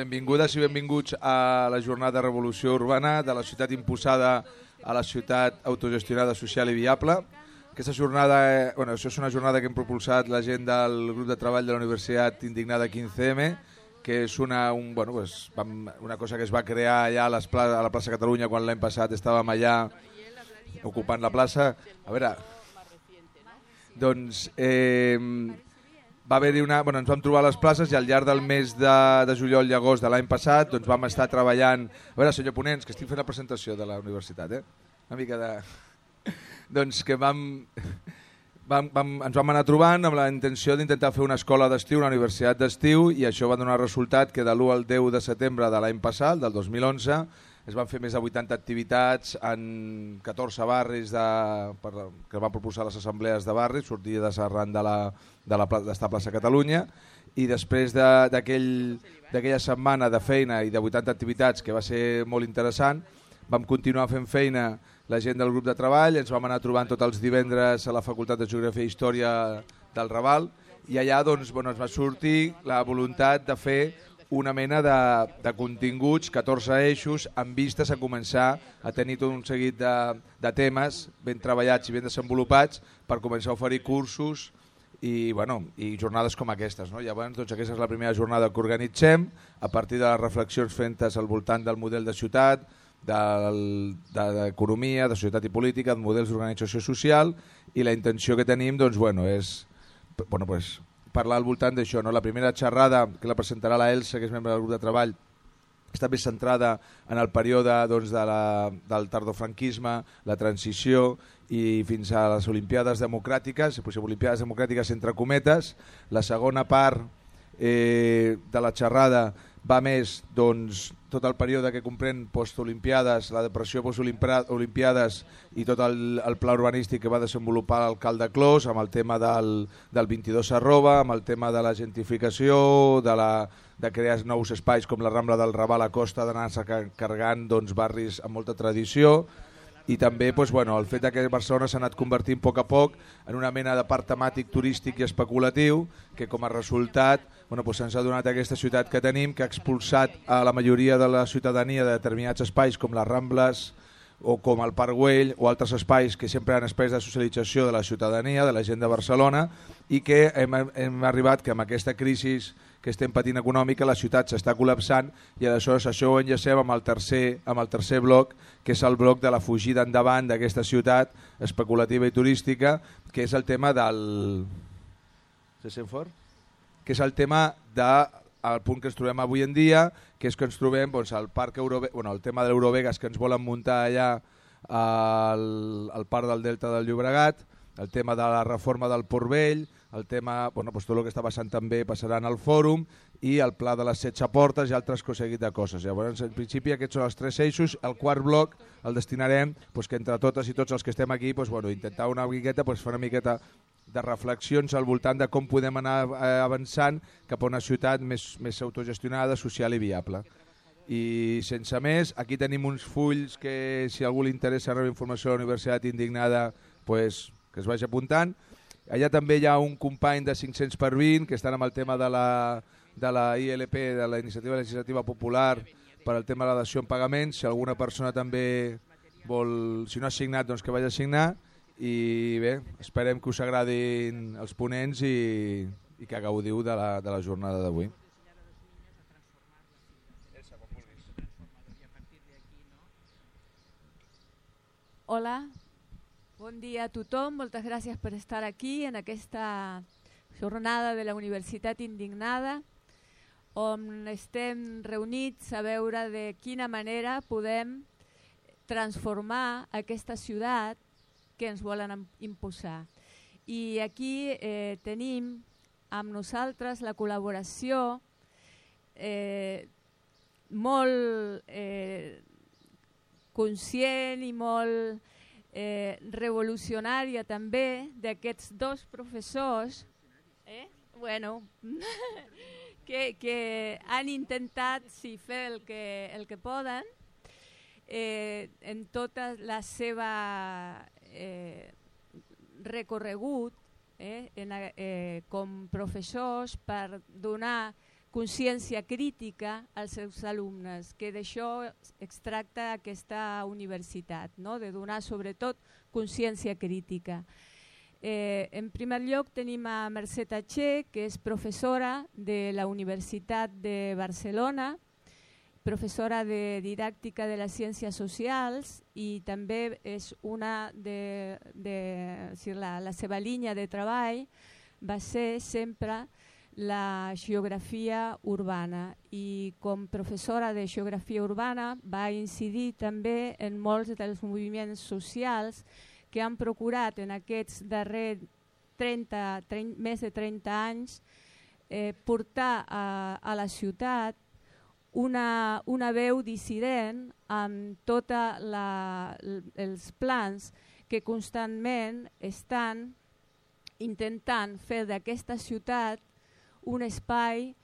benvingudes i benvinguts a la jornada de Revolució Urbana de la ciutat imposada a la ciutat autogestionada social i viable. Aquesta jornada, eh, bueno, això és una jornada que hem propulsat la gent del grup de treball de la Universitat Indignada 15M, que és una, un, bueno, pues, vam, una cosa que es va crear allà a, les pla a la plaça Catalunya quan l'any passat estàvem allà ocupant la plaça. A veure, doncs eh, va haver una... Bueno, ens vam trobar a les places i al llarg del mes de, de juliol i agost de l'any passat doncs vam estar treballant... A veure, senyor Ponents, que estic fent la presentació de la universitat, eh? Una mica de... doncs que vam, vam, vam, ens vam anar trobant amb la intenció d'intentar fer una escola d'estiu, una universitat d'estiu, i això va donar resultat que de l'1 al 10 de setembre de l'any passat, del 2011, es van fer més de 80 activitats en 14 barris de, per, que van proposar les assemblees de barris, sortia de Serran de la, de la d'estar a plaça Catalunya, i després d'aquella de, setmana de feina i de 80 activitats, que va ser molt interessant, vam continuar fent feina la gent del grup de treball, ens vam anar trobant tots els divendres a la Facultat de Geografia i Història del Raval, i allà doncs, bueno, ens va sortir la voluntat de fer una mena de, de continguts, 14 eixos, amb vistes a començar a tenir tot un seguit de, de temes ben treballats i ben desenvolupats per començar a oferir cursos i, bueno, i jornades com aquestes. No? Llavors, doncs, aquesta és la primera jornada que organitzem, a partir de les reflexions fentes al voltant del model de ciutat, d'economia, de, de societat i política, de models d'organització social, i la intenció que tenim doncs, bueno, és bueno, pues, parlar al voltant d'això. No? La primera xerrada, que la presentarà la Elsa, que és membre del grup de treball, està més centrada en el període doncs, de la, del tardofranquisme, la transició i fins a les Olimpiades Democràtiques, potser Olimpiades Democràtiques entre cometes. La segona part eh, de la xerrada va més doncs, tot el període que comprèn postolimpiades, la depressió postolimpiades i tot el, el pla urbanístic que va desenvolupar l'alcalde Clos amb el tema del, del 22 arroba, amb el tema de la gentrificació, de, la, de crear nous espais com la Rambla del Raval a costa d'anar-se carregant doncs, barris amb molta tradició i també doncs, bueno, el fet que Barcelona s'ha anat convertint a poc a poc en una mena de parc temàtic turístic i especulatiu que com a resultat bueno, doncs ens ha donat aquesta ciutat que tenim, que ha expulsat a la majoria de la ciutadania de determinats espais com les Rambles o com el Parc Güell o altres espais que sempre han espais de socialització de la ciutadania, de la gent de Barcelona i que hem, hem arribat que amb aquesta crisi que estem patint econòmica la ciutat s'està col·lapsant i aleshores això ho enllacem amb el tercer, amb el tercer bloc que és el bloc de la fugida endavant d'aquesta ciutat especulativa i turística que és el tema del... Se sent fort? que és el tema de el punt que ens trobem avui en dia, que és que ens trobem doncs, al parc Eurove bueno, el tema de l'Eurovegas que ens volen muntar allà al, al parc del Delta del Llobregat, el tema de la reforma del Port Vell, el tema, bueno, doncs tot el que està passant també passarà en el fòrum i el pla de les 16 portes i altres seguit de coses. Llavors, en principi, aquests són els tres eixos. El quart bloc el destinarem doncs, que entre totes i tots els que estem aquí doncs, bueno, intentar una miqueta doncs, fer una miqueta de reflexions al voltant de com podem anar eh, avançant cap a una ciutat més, més autogestionada, social i viable. I sense més, aquí tenim uns fulls que si algú li interessa rebre informació a la Universitat Indignada, pues, que es vagi apuntant. Allà també hi ha un company de 500 per 20 que estan amb el tema de la, de la ILP, de la Iniciativa Legislativa Popular, per al tema de la dació en pagament. Si alguna persona també vol, si no ha signat, doncs que vagi a signar i bé, esperem que us agradin els ponents i, i que gaudiu de la, de la jornada d'avui. Hola, bon dia a tothom, moltes gràcies per estar aquí en aquesta jornada de la Universitat Indignada on estem reunits a veure de quina manera podem transformar aquesta ciutat que ens volen imposar. I aquí eh, tenim amb nosaltres la col·laboració eh, molt eh, conscient i molt eh, revolucionària també d'aquests dos professors eh? bueno, que, que han intentat sí, fer el que, el que poden eh, en tota la seva eh, recorregut eh, en, eh, com professors per donar consciència crítica als seus alumnes, que d'això extracta aquesta universitat, no? de donar sobretot consciència crítica. Eh, en primer lloc tenim a Mercè Tatxer, que és professora de la Universitat de Barcelona, professora de didàctica de les ciències socials i també és una de, de si la, la seva línia de treball va ser sempre la geografia urbana i com professora de geografia urbana va incidir també en molts dels moviments socials que han procurat en aquests darrers 30, 30, més de 30 anys eh, portar a, a la ciutat una, una veu dissident amb tots els plans que constantment estan intentant fer d'aquesta ciutat un espai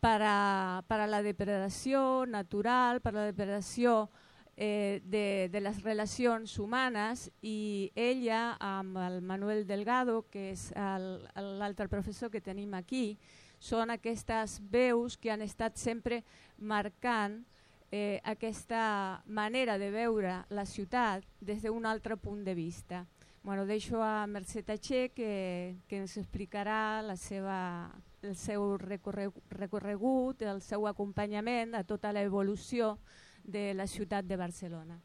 per a, per a la depredació natural, per a la depredació eh, de, de les relacions humanes i ella amb el Manuel Delgado, que és l'altre professor que tenim aquí, són aquestes veus que han estat sempre marcant eh, aquesta manera de veure la ciutat des d'un altre punt de vista. Bueno, deixo a Mercè Tatxer que, que ens explicarà la seva, el seu recorregut, el seu acompanyament a tota l'evolució de la ciutat de Barcelona.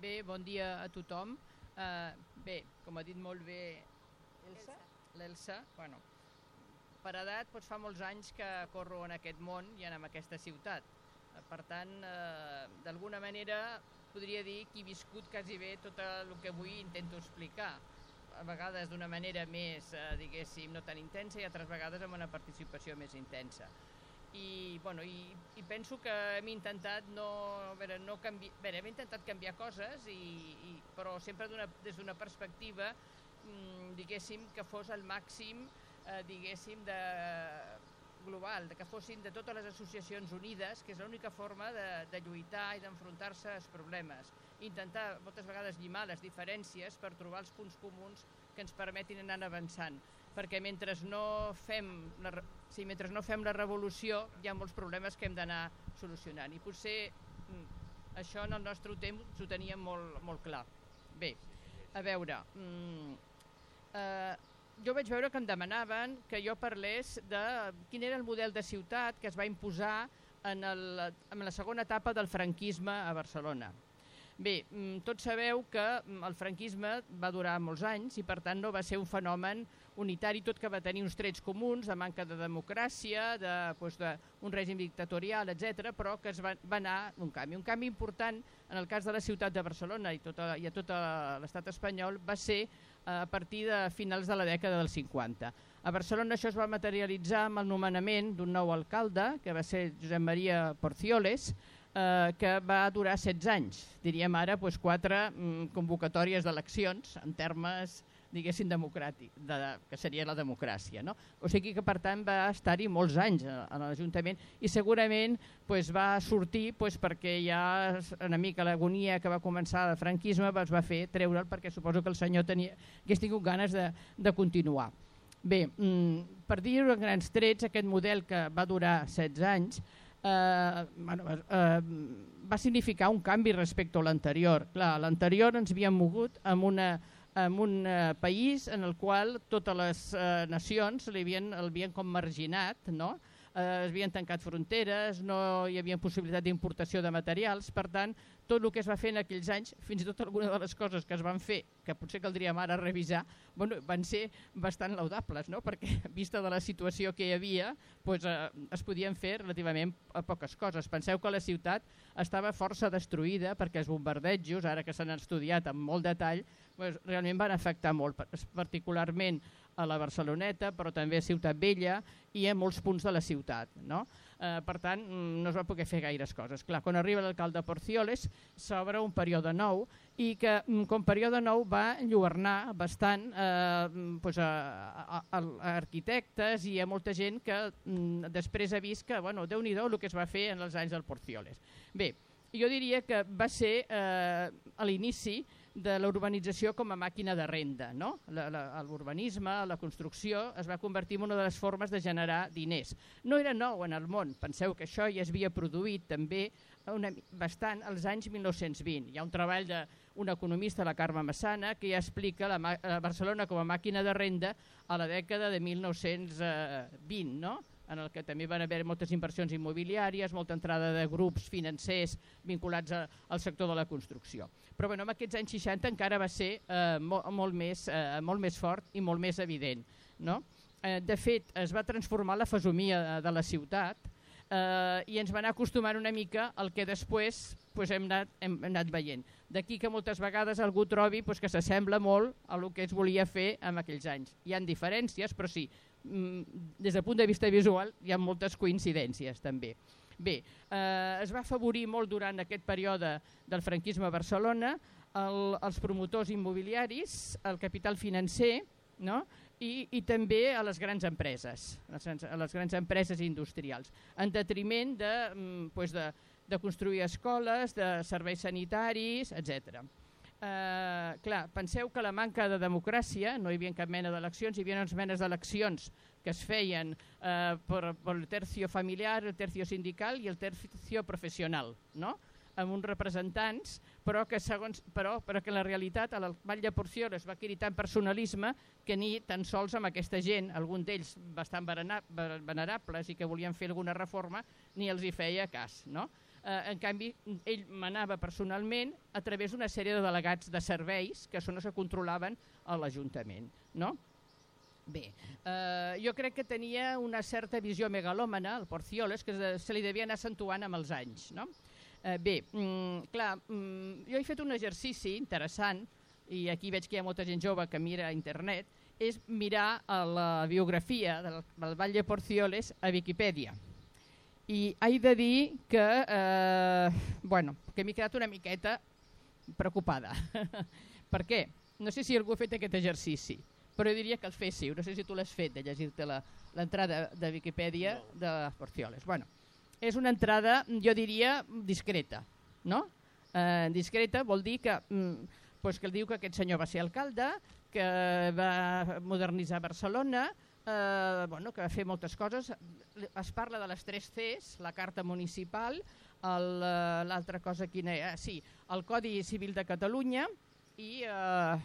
Bé, bon dia a tothom. Uh, bé, com ha dit molt bé Elsa, l'Elsa, bueno, per edat doncs fa molts anys que corro en aquest món i en aquesta ciutat. Eh, per tant, eh, d'alguna manera podria dir que he viscut quasi bé tot el que avui intento explicar. A vegades d'una manera més, eh, diguéssim, no tan intensa i altres vegades amb una participació més intensa. I, bueno, i, i penso que hem intentat no, a veure, no canviar, a veure, hem intentat canviar coses, i, i, però sempre des d'una perspectiva mm, diguéssim, que fos al màxim, eh, diguéssim, de global, de que fossin de totes les associacions unides, que és l'única forma de, de lluitar i d'enfrontar-se als problemes. Intentar moltes vegades llimar les diferències per trobar els punts comuns que ens permetin anar avançant. Perquè mentre no fem la, sí, mentre no fem la revolució hi ha molts problemes que hem d'anar solucionant. I potser mm, això en el nostre temps ho teníem molt, molt clar. Bé, a veure, mm, eh, jo vaig veure que em demanaven que jo parlés de quin era el model de ciutat que es va imposar en, el, en la segona etapa del franquisme a Barcelona. Bé, mm, tots sabeu que mm, el franquisme va durar molts anys i per tant no va ser un fenomen unitari, tot que va tenir uns trets comuns de manca de democràcia, de, doncs, de un règim dictatorial, etc, però que es va, va anar un canvi. Un canvi important en el cas de la ciutat de Barcelona i, tota, i a tot l'estat espanyol va ser a partir de finals de la dècada dels 50. A Barcelona això es va materialitzar amb el nomenament d'un nou alcalde, que va ser Josep Maria Porcioles, eh, que va durar 16 anys. Diríem ara doncs, quatre mm, convocatòries d'eleccions en termes diguéssim, democràtic, de, que seria la democràcia. No? O sigui que, per tant, va estar-hi molts anys a, a l'Ajuntament i segurament pues, va sortir pues, perquè ja una mica l'agonia que va començar el franquisme es va fer treure'l perquè suposo que el senyor tenia, hagués tingut ganes de, de continuar. Bé, mm, per dir-ho en grans trets, aquest model que va durar 16 anys eh, bueno, eh, va significar un canvi respecte a l'anterior. L'anterior ens havíem mogut amb una en un eh, país en el qual totes les eh, nacions l'havien com marginat, no? Eh, es havien tancat fronteres, no hi havia possibilitat d'importació de materials, per tant, tot el que es va fer en aquells anys, fins i tot alguna de les coses que es van fer, que potser caldria ara revisar, bueno, van ser bastant laudables, no? perquè vista de la situació que hi havia, pues, eh, es podien fer relativament a poques coses. Penseu que la ciutat estava força destruïda perquè els bombardejos, ara que s'han estudiat amb molt detall, pues, realment van afectar molt, particularment a la Barceloneta, però també a Ciutat Vella i a molts punts de la ciutat. No? Eh, per tant, mm, no es va poder fer gaires coses. Clar, quan arriba l'alcalde Porcioles s'obre un període nou i que mm, com període nou va enlluernar bastant eh, pues a, a, a, arquitectes i a molta gent que després ha vist que, bueno, déu nhi el que es va fer en els anys del Porcioles. Bé, jo diria que va ser eh, a l'inici de la urbanització com a màquina de renda. No? L'urbanisme, la, la construcció, es va convertir en una de les formes de generar diners. No era nou en el món, penseu que això ja es havia produït també una, bastant als anys 1920. Hi ha un treball d'un economista, la Carme Massana, que ja explica la, la Barcelona com a màquina de renda a la dècada de 1920, no? En el que també van haver moltes inversions immobiliàries, molta entrada de grups financers vinculats a, al sector de la construcció. Però bueno, en aquests anys 60 encara va ser eh, molt, molt, més, eh, molt més fort i molt més evident. No? Eh, de fet, es va transformar la fesomia de, de la ciutat eh, i ens va anar acostumant una mica al que després pues, hem, anat, hem anat veient. D'aquí que moltes vegades algú trobi pues, que s'assembla molt a el que es volia fer en aquells anys. Hi han diferències, però sí, des del punt de vista visual hi ha moltes coincidències també. Bé, eh, es va afavorir molt durant aquest període del franquisme a Barcelona el, els promotors immobiliaris, el capital financer no? I, i també a les grans empreses, a les grans empreses industrials, en detriment de, mm, pues de, de construir escoles, de serveis sanitaris, etc. Eh, clar, penseu que la manca de democràcia, no hi havia cap mena d'eleccions, hi havia unes menes d'eleccions que es feien eh, per, el tercio familiar, el tercio sindical i el tercio professional, no? amb uns representants, però que, segons, però, però que en la realitat a la Vall de Porcioles va adquirir tant personalisme que ni tan sols amb aquesta gent, algun d'ells bastant venerables i que volien fer alguna reforma, ni els hi feia cas. No? Eh, en canvi, ell manava personalment a través d'una sèrie de delegats de serveis que són els que controlaven a l'Ajuntament. No? Bé, eh, jo crec que tenia una certa visió megalòmana, el Porcioles, que se li devia anar accentuant amb els anys. No? Eh, bé, mm, clar, mm, jo he fet un exercici interessant, i aquí veig que hi ha molta gent jove que mira a internet, és mirar la biografia del, del Vall de Porcioles a Viquipèdia i he de dir que, eh, bueno, que m'he quedat una miqueta preocupada. per què? No sé si algú ha fet aquest exercici, però jo diria que el féssiu. No sé si tu l'has fet, de llegir-te l'entrada de Viquipèdia no. de Porcioles. Bueno, és una entrada, jo diria, discreta. No? Eh, discreta vol dir que, mm, pues que el diu que aquest senyor va ser alcalde, que va modernitzar Barcelona, eh, bueno, que fer moltes coses. Es parla de les tres Cs, la carta municipal, eh, l'altra cosa quina era? Sí, el Codi Civil de Catalunya i eh,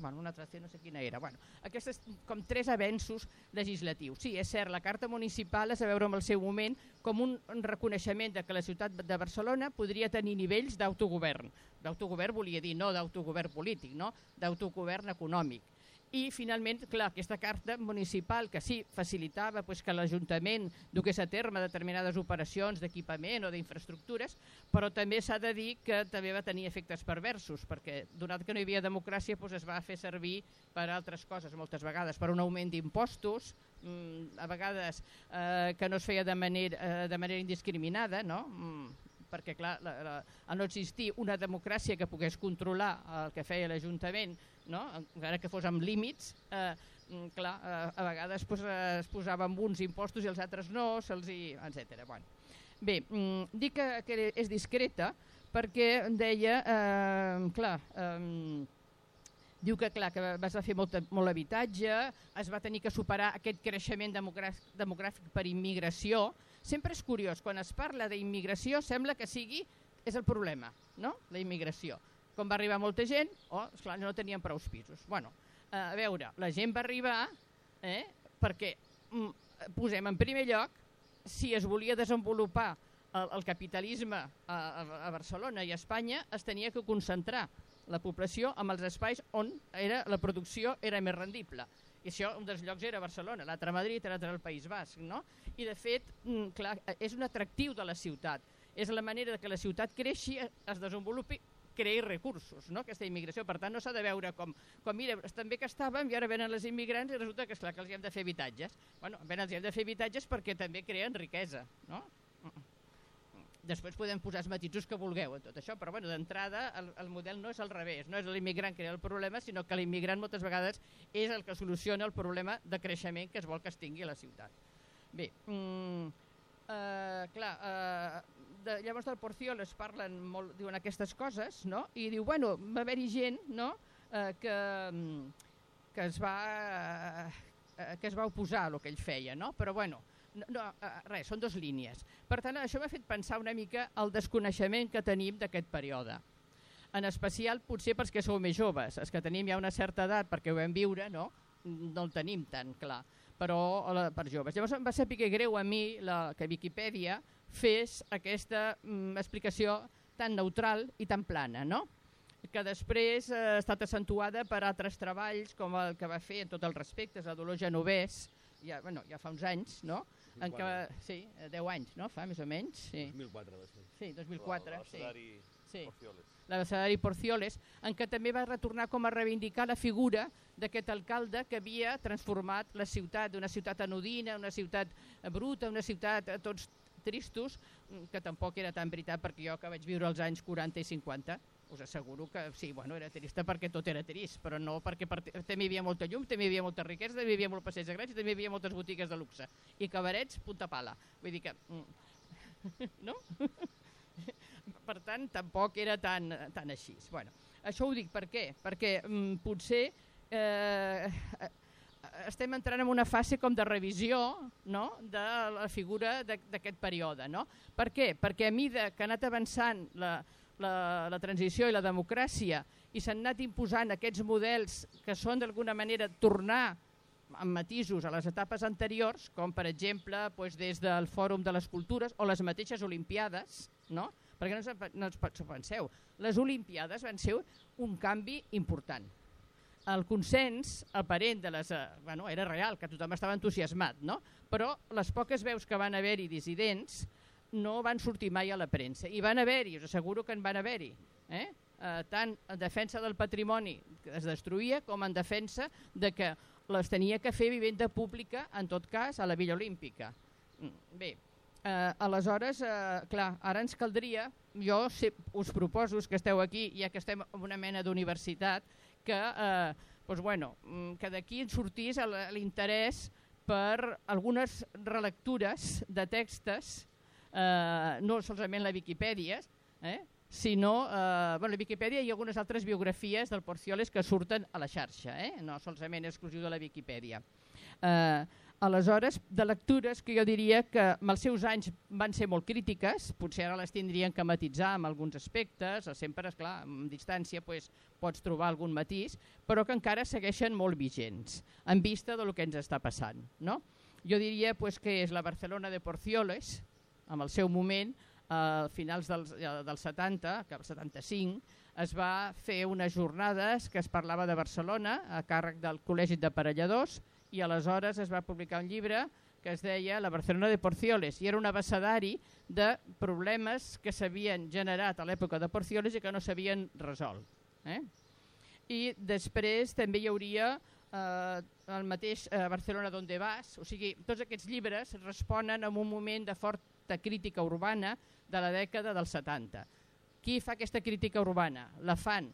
bueno, una altra C no sé quina era. Bueno, aquests com tres avenços legislatius. Sí, és cert, la carta municipal és a veure en el seu moment com un reconeixement de que la ciutat de Barcelona podria tenir nivells d'autogovern. D'autogovern volia dir no d'autogovern polític, no? d'autogovern econòmic i finalment, clar, aquesta carta municipal que sí, facilitava pues, que l'Ajuntament dugués a terme determinades operacions d'equipament o d'infraestructures, però també s'ha de dir que també va tenir efectes perversos, perquè donat que no hi havia democràcia pues, es va fer servir per altres coses moltes vegades, per un augment d'impostos, mm, a vegades eh, que no es feia de manera, eh, de manera indiscriminada, no? Perquè clar, la, la, a no existir una democràcia que pogués controlar el que feia l'Ajuntament, no? encara que fos amb límits, eh, mm, clar, eh, a vegades pues, eh, es posaven uns impostos i els altres no, se'ls hi... etc. Bueno. Bé, mm, dic que, que és discreta perquè deia, eh, clar, eh, diu que clar que vas fer molt, molt habitatge, es va tenir que superar aquest creixement demogràfic per immigració, Sempre és curiós, quan es parla d'immigració sembla que sigui, és el problema, no? la immigració. Com va arribar molta gent, oh, esclar, no tenien prou pisos. Bueno, a veure, la gent va arribar eh, perquè mm, posem en primer lloc si es volia desenvolupar el, el capitalisme a, a, a Barcelona i a Espanya es tenia que concentrar la població amb els espais on era, la producció era més rendible. I això, un dels llocs era Barcelona, l'altre Madrid, l'altre el País Basc. No? I de fet, mm, clar, és un atractiu de la ciutat. És la manera que la ciutat creixi, es desenvolupi, creï recursos, no? aquesta immigració. Per tant, no s'ha de veure com, com, mira, també que estàvem i ara venen els immigrants i resulta que, esclar, que els hem de fer habitatges. Bueno, ben els hem de fer habitatges perquè també creen riquesa. No? Després podem posar els matisos que vulgueu en tot això, però bueno, d'entrada el, el model no és al revés, no és l'immigrant que crea el problema, sinó que l'immigrant moltes vegades és el que soluciona el problema de creixement que es vol que es tingui a la ciutat. Bé, mm, eh, clar, eh, de, llavors del Porcioles parlen molt, diuen aquestes coses, no? I diu, bueno, va haver-hi gent, no?, eh, que, mm, que es va eh, que es va oposar a el que ell feia, no? Però bueno, no, no, eh, res, són dues línies. Per tant, això m'ha fet pensar una mica el desconeixement que tenim d'aquest període. En especial, potser pels que sou més joves, els que tenim ja una certa edat perquè ho vam viure, no? no el tenim tan clar, però per joves. Llavors em va ser pique greu a mi la, que Viquipèdia fes aquesta mm, explicació tan neutral i tan plana, no? que després eh, ha estat accentuada per altres treballs, com el que va fer en tot el respecte, a Dolors Genovès, ja, bueno, ja fa uns anys, no? 2004. En què, sí, 10 eh, anys, no? Fa més o menys. Sí. 2004 va ser. Sí, 2004. L'abecedari sí. Porcioles. L'abecedari Porcioles, en què també va retornar com a reivindicar la figura d'aquest alcalde que havia transformat la ciutat d'una ciutat anodina, una ciutat bruta, una ciutat eh, tots tristos, que tampoc era tan veritat perquè jo que vaig viure als anys 40 i 50 us asseguro que sí, bueno, era trista perquè tot era trist, però no perquè per, també hi havia molta llum, també hi havia molta riquesa, també hi havia molt passeig de grans també hi havia moltes botigues de luxe. I cabarets, punta pala. Vull dir que... Mm, no? per tant, tampoc era tan, tan així. Bueno, això ho dic per què? Perquè mm, potser eh, estem entrant en una fase com de revisió no? de la figura d'aquest període. No? Per què? Perquè a mida que ha anat avançant la, la, la transició i la democràcia i s'han anat imposant aquests models que són d'alguna manera tornar amb matisos a les etapes anteriors, com per exemple doncs, des del Fòrum de les Cultures o les mateixes Olimpiades, no? perquè no, no ens penseu, les Olimpiades van ser un canvi important. El consens aparent de les, eh, bueno, era real, que tothom estava entusiasmat, no? però les poques veus que van haver-hi dissidents no van sortir mai a la premsa. I van haver-hi, us asseguro que en van haver-hi. Eh? Eh, tant en defensa del patrimoni que es destruïa com en defensa de que les tenia que fer vivenda pública, en tot cas, a la Villa Olímpica. Mm, bé, eh, aleshores, eh, clar, ara ens caldria, jo sé, us proposo que esteu aquí, ja que estem en una mena d'universitat, que, eh, doncs, bueno, mm, que d'aquí en sortís l'interès per algunes relectures de textos eh, no solament la Viquipèdia, eh, sinó eh, bueno, la Viquipèdia i algunes altres biografies del Porcioles que surten a la xarxa, eh, no solament exclusiu de la Viquipèdia. Eh, aleshores, de lectures que jo diria que amb els seus anys van ser molt crítiques, potser ara les tindrien que matitzar amb alguns aspectes, sempre, esclar, amb distància pues, pots trobar algun matís, però que encara segueixen molt vigents, en vista del que ens està passant. No? Jo diria pues, que és la Barcelona de Porcioles, amb el seu moment, a finals dels, dels 70, cap al 75, es va fer unes jornades que es parlava de Barcelona a càrrec del Col·legi d'Aparelladors i aleshores es va publicar un llibre que es deia La Barcelona de Porcioles i era un abecedari de problemes que s'havien generat a l'època de Porcioles i que no s'havien resolt. Eh? I després també hi hauria eh, el mateix eh, Barcelona donde vas, o sigui, tots aquests llibres responen a un moment de fort certa crítica urbana de la dècada dels 70. Qui fa aquesta crítica urbana? La fan,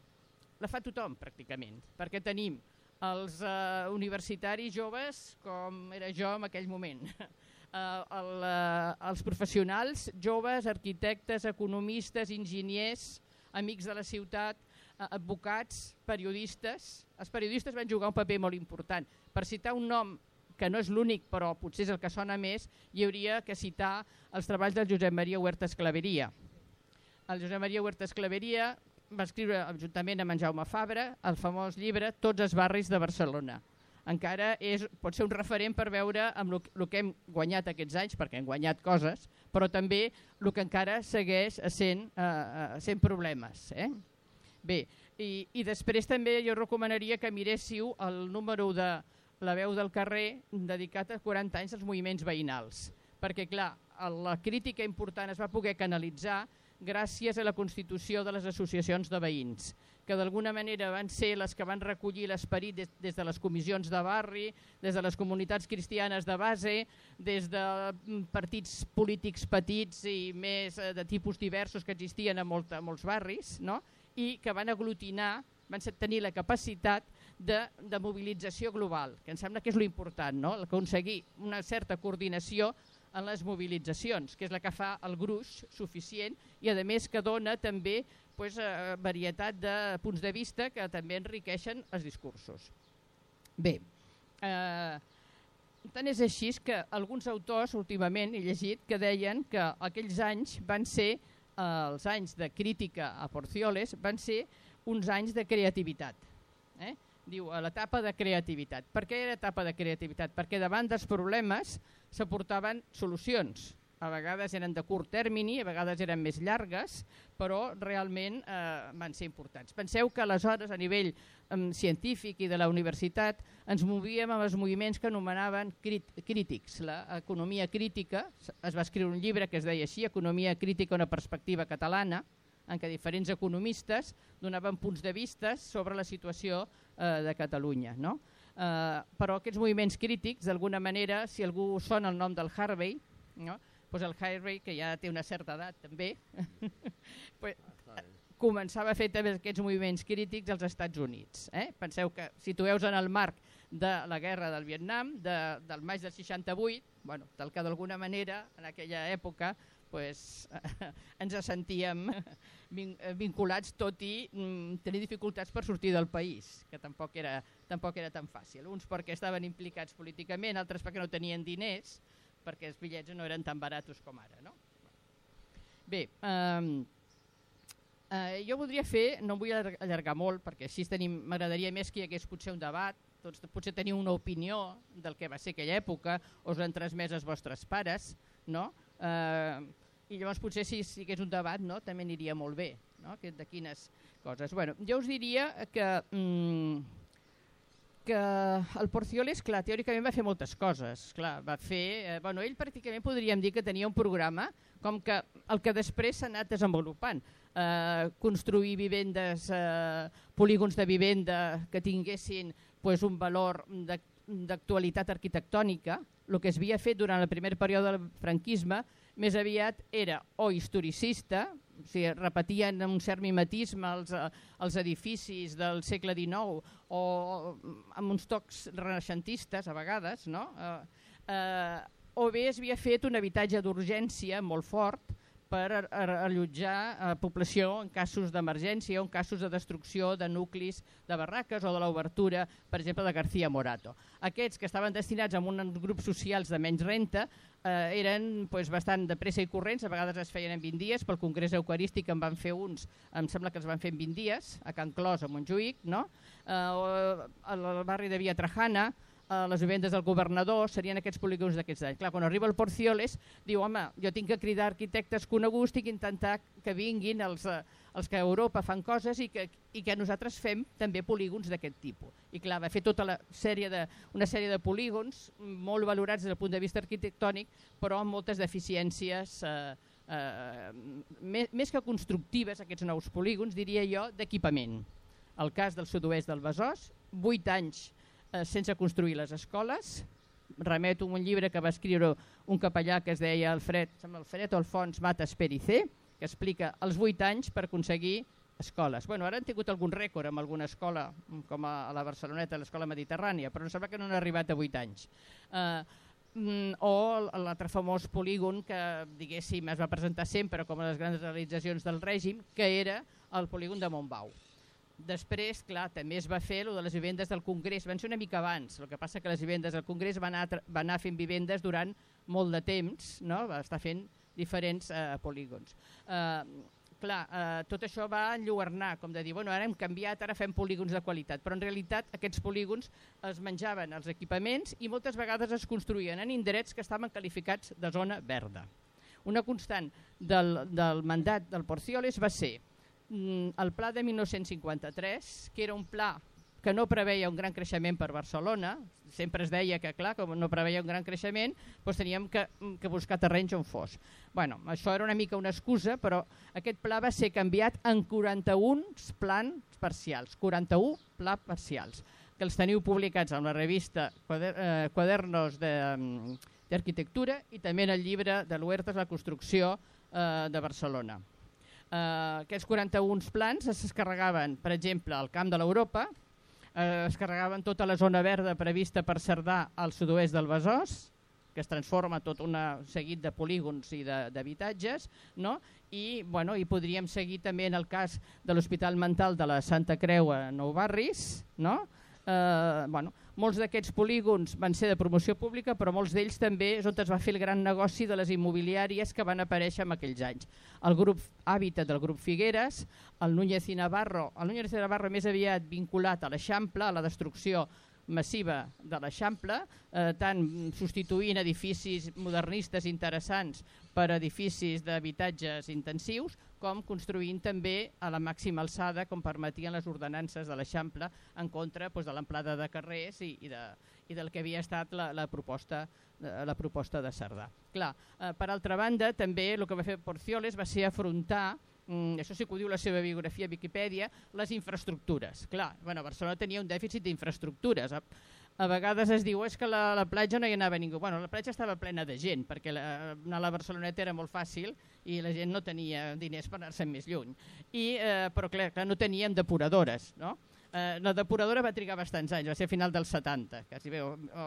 la fa tothom pràcticament, perquè tenim els uh, universitaris joves com era jo en aquell moment, uh, el, uh, els professionals joves, arquitectes, economistes, enginyers, amics de la ciutat, uh, advocats, periodistes. Els periodistes van jugar un paper molt important. Per citar un nom que no és l'únic, però potser és el que sona més, hi hauria que citar els treballs del Josep Maria Huerta Esclaveria. El Josep Maria Huerta Esclaveria va escriure juntament amb en Jaume Fabra el famós llibre Tots els barris de Barcelona. Encara és, pot ser un referent per veure amb el que hem guanyat aquests anys, perquè hem guanyat coses, però també el que encara segueix sent, eh, eh sent problemes. Eh? Bé, i, i després també jo recomanaria que miréssiu el número de, la veu del carrer dedicat a 40 anys als moviments veïnals. Perquè, clar, la crítica important es va poder canalitzar gràcies a la constitució de les associacions de veïns, que d'alguna manera van ser les que van recollir l'esperit des, des de les comissions de barri, des de les comunitats cristianes de base, des de mm, partits polítics petits i més eh, de tipus diversos que existien a, molta, a molts barris, no? i que van aglutinar, van tenir la capacitat de, de mobilització global, que em sembla que és l'important, no? aconseguir una certa coordinació en les mobilitzacions, que és la que fa el gruix suficient i a més que dona també pues, eh, varietat de punts de vista que també enriqueixen els discursos. Bé, eh, tant és així que alguns autors últimament he llegit que deien que aquells anys van ser, eh, els anys de crítica a Porcioles, van ser uns anys de creativitat. Eh? Diu, a l'etapa de creativitat. Per què era etapa de creativitat? Perquè davant dels problemes s'aportaven solucions a vegades eren de curt termini, a vegades eren més llargues, però realment eh, van ser importants. Penseu que aleshores a nivell eh, científic i de la universitat ens movíem amb els moviments que anomenaven crítics. L'economia crítica, es va escriure un llibre que es deia així, Economia crítica, una perspectiva catalana, en què diferents economistes donaven punts de vista sobre la situació eh, de Catalunya. No? Eh, però aquests moviments crítics, d'alguna manera, si algú sona el nom del Harvey, no? pues el Harry, que ja té una certa edat també, pues, començava a fer també aquests moviments crítics als Estats Units. Eh? Penseu que situeu en el marc de la guerra del Vietnam, de, del maig del 68, bueno, del que d'alguna manera en aquella època pues, ens sentíem vinculats tot i mm, tenir dificultats per sortir del país, que tampoc era, tampoc era tan fàcil. Uns perquè estaven implicats políticament, altres perquè no tenien diners, perquè els bitllets no eren tan baratos com ara. No? Bé, eh, eh, jo voldria fer, no vull allargar molt, perquè així m'agradaria més que hi hagués potser un debat, tots potser teniu una opinió del que va ser aquella època, us l'han transmès els vostres pares, no? Eh, i llavors potser si, si hagués un debat no? també aniria molt bé, no? que, de quines coses. Bueno, jo us diria que... Mm, que el Porcioles, clar, teòricament va fer moltes coses. Clar, va fer, eh, bueno, ell pràcticament podríem dir que tenia un programa com que el que després s'ha anat desenvolupant. Eh, construir vivendes, eh, polígons de vivenda que tinguessin pues, un valor d'actualitat arquitectònica, el que es havia fet durant el primer període del franquisme més aviat era o historicista, o sigui, repetien un cert mimetisme els, eh, els edificis del segle XIX o amb uns tocs renaixentistes a vegades, no? eh, eh, o bé es havia fet un habitatge d'urgència molt fort per allotjar a població en casos d'emergència o en casos de destrucció de nuclis de barraques o de l'obertura, per exemple, de García Morato. Aquests que estaven destinats a uns grups socials de menys renta eh, eren pues, bastant de pressa i corrents, a vegades es feien en 20 dies, pel Congrés Eucarístic en van fer uns, em sembla que els van fer en 20 dies, a Can Clos, a Montjuïc, no? eh, al barri de Via Trajana, a les vivendes del governador serien aquests polígons d'aquests anys. Clar, quan arriba el Porcioles, diu, home, jo tinc que cridar arquitectes coneguts, tinc que intentar que vinguin els, eh, els que a Europa fan coses i que, i que nosaltres fem també polígons d'aquest tipus. I clar, va fer tota la sèrie de, una sèrie de polígons molt valorats des del punt de vista arquitectònic, però amb moltes deficiències eh, eh, més, més que constructives, aquests nous polígons, diria jo, d'equipament. El cas del sud-oest del Besòs, 8 anys eh, sense construir les escoles. Remeto un llibre que va escriure un capellà que es deia Alfred, Alfred Alfons Mates Pericé, que explica els 8 anys per aconseguir escoles. Bueno, ara han tingut algun rècord amb alguna escola, com a la Barceloneta, l'escola mediterrània, però em sembla que no han arribat a 8 anys. Eh, mm, o l'altre famós polígon que diguéssim es va presentar sempre com a les grans realitzacions del règim, que era el polígon de Montbau. Després, clar, també es va fer lo de les vivendes del Congrés, van ser una mica abans, el que passa que les vivendes del Congrés van anar, van anar fent vivendes durant molt de temps, no? va estar fent diferents eh, polígons. Eh, clar, eh, tot això va enlluernar, com de dir, bueno, ara hem canviat, ara fem polígons de qualitat, però en realitat aquests polígons es menjaven els equipaments i moltes vegades es construïen en indrets que estaven qualificats de zona verda. Una constant del, del mandat del Porcioles va ser el pla de 1953, que era un pla que no preveia un gran creixement per Barcelona, sempre es deia que, clar, com no preveia un gran creixement, doncs teníem que, mm, que buscar terrenys on fos. Bueno, això era una mica una excusa, però aquest pla va ser canviat en 41 plans parcials, 41 plans parcials, que els teniu publicats en la revista eh, Quadernos mm, d'Arquitectura i també en el llibre de l'Huertas, la construcció eh, de Barcelona. Eh, aquests 41 plans es carregaven, per exemple, al camp de l'Europa, eh, es carregaven tota la zona verda prevista per Cerdà al sud-oest del Besòs, que es transforma tot un seguit de polígons i d'habitatges, no? i, bueno, i podríem seguir també en el cas de l'Hospital Mental de la Santa Creu a Nou Barris, no? eh, bueno, molts d'aquests polígons van ser de promoció pública, però molts d'ells també és on es va fer el gran negoci de les immobiliàries que van aparèixer en aquells anys. El grup Hàbitat del grup Figueres, el Núñez i Navarro, el Núñez i Navarro més aviat vinculat a l'Eixample, a la destrucció massiva de l'Eixample, eh, tant substituint edificis modernistes interessants per edificis d'habitatges intensius, com construint també a la màxima alçada, com permetien les ordenances de l'Eixample, en contra doncs, de l'amplada de carrers i, i, de, i del que havia estat la, la, proposta, la proposta de Cerdà. Clar, eh, per altra banda, també el que va fer Porcioles va ser afrontar mm, això sí que ho diu la seva biografia a Viquipèdia, les infraestructures. Clar, bueno, Barcelona tenia un dèficit d'infraestructures. A, a vegades es diu és que la, la platja no hi anava ningú. Bueno, la platja estava plena de gent, perquè la, anar a la Barceloneta era molt fàcil i la gent no tenia diners per anar-se'n més lluny. I, eh, però clar, clar, no teníem depuradores, no? Eh, la depuradora va trigar bastants anys, va ser a final dels 70, quasi bé, o, o,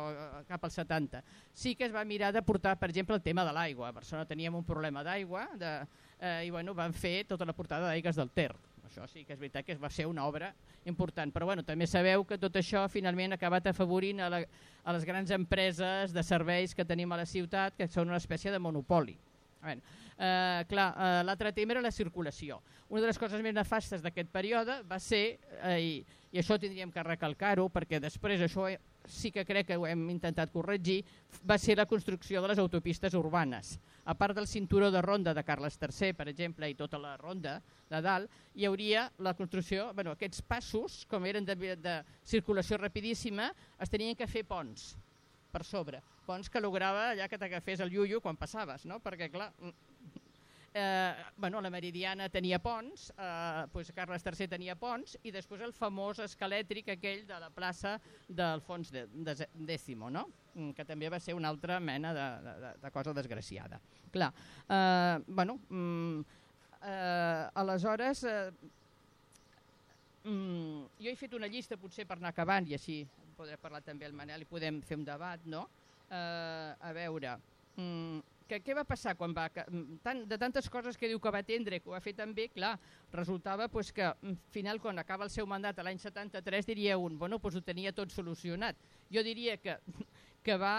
cap als 70. Sí que es va mirar de portar, per exemple, el tema de l'aigua. A Barcelona teníem un problema d'aigua eh, i bueno, van fer tota la portada d'aigues del Ter. Això sí que és veritat que va ser una obra important, però bueno, també sabeu que tot això finalment ha acabat afavorint a, la, a les grans empreses de serveis que tenim a la ciutat, que són una espècie de monopoli. Veure, eh, clar, eh, l'altre tema era la circulació. Una de les coses més nefastes d'aquest període va ser, eh, i, i això tindríem que recalcar-ho, perquè després això sí que crec que ho hem intentat corregir, va ser la construcció de les autopistes urbanes. A part del cinturó de ronda de Carles III, per exemple, i tota la ronda de dalt, hi hauria la construcció, bueno, aquests passos, com eren de, de circulació rapidíssima, es tenien que fer ponts per sobre. Ponts que lograva allà que t'agafés el iuio quan passaves, no? perquè clar, eh, bueno, la Meridiana tenia ponts, eh, pues Carles III tenia ponts i després el famós escalètric aquell de la plaça d'Alfons Décimo, no? Mm, que també va ser una altra mena de, de, de cosa desgraciada. Clar, eh, bueno, mm, eh, aleshores eh, mm, jo he fet una llista potser per anar acabant i així podré parlar també el Manel i podem fer un debat, no? Eh, a veure, mm, que, què va passar quan va... Mm, tant, de tantes coses que diu que va atendre, que ho va fer també, clar, resultava pues, que al mm, final, quan acaba el seu mandat l'any 73, diria un, bueno, pues ho tenia tot solucionat. Jo diria que, que va...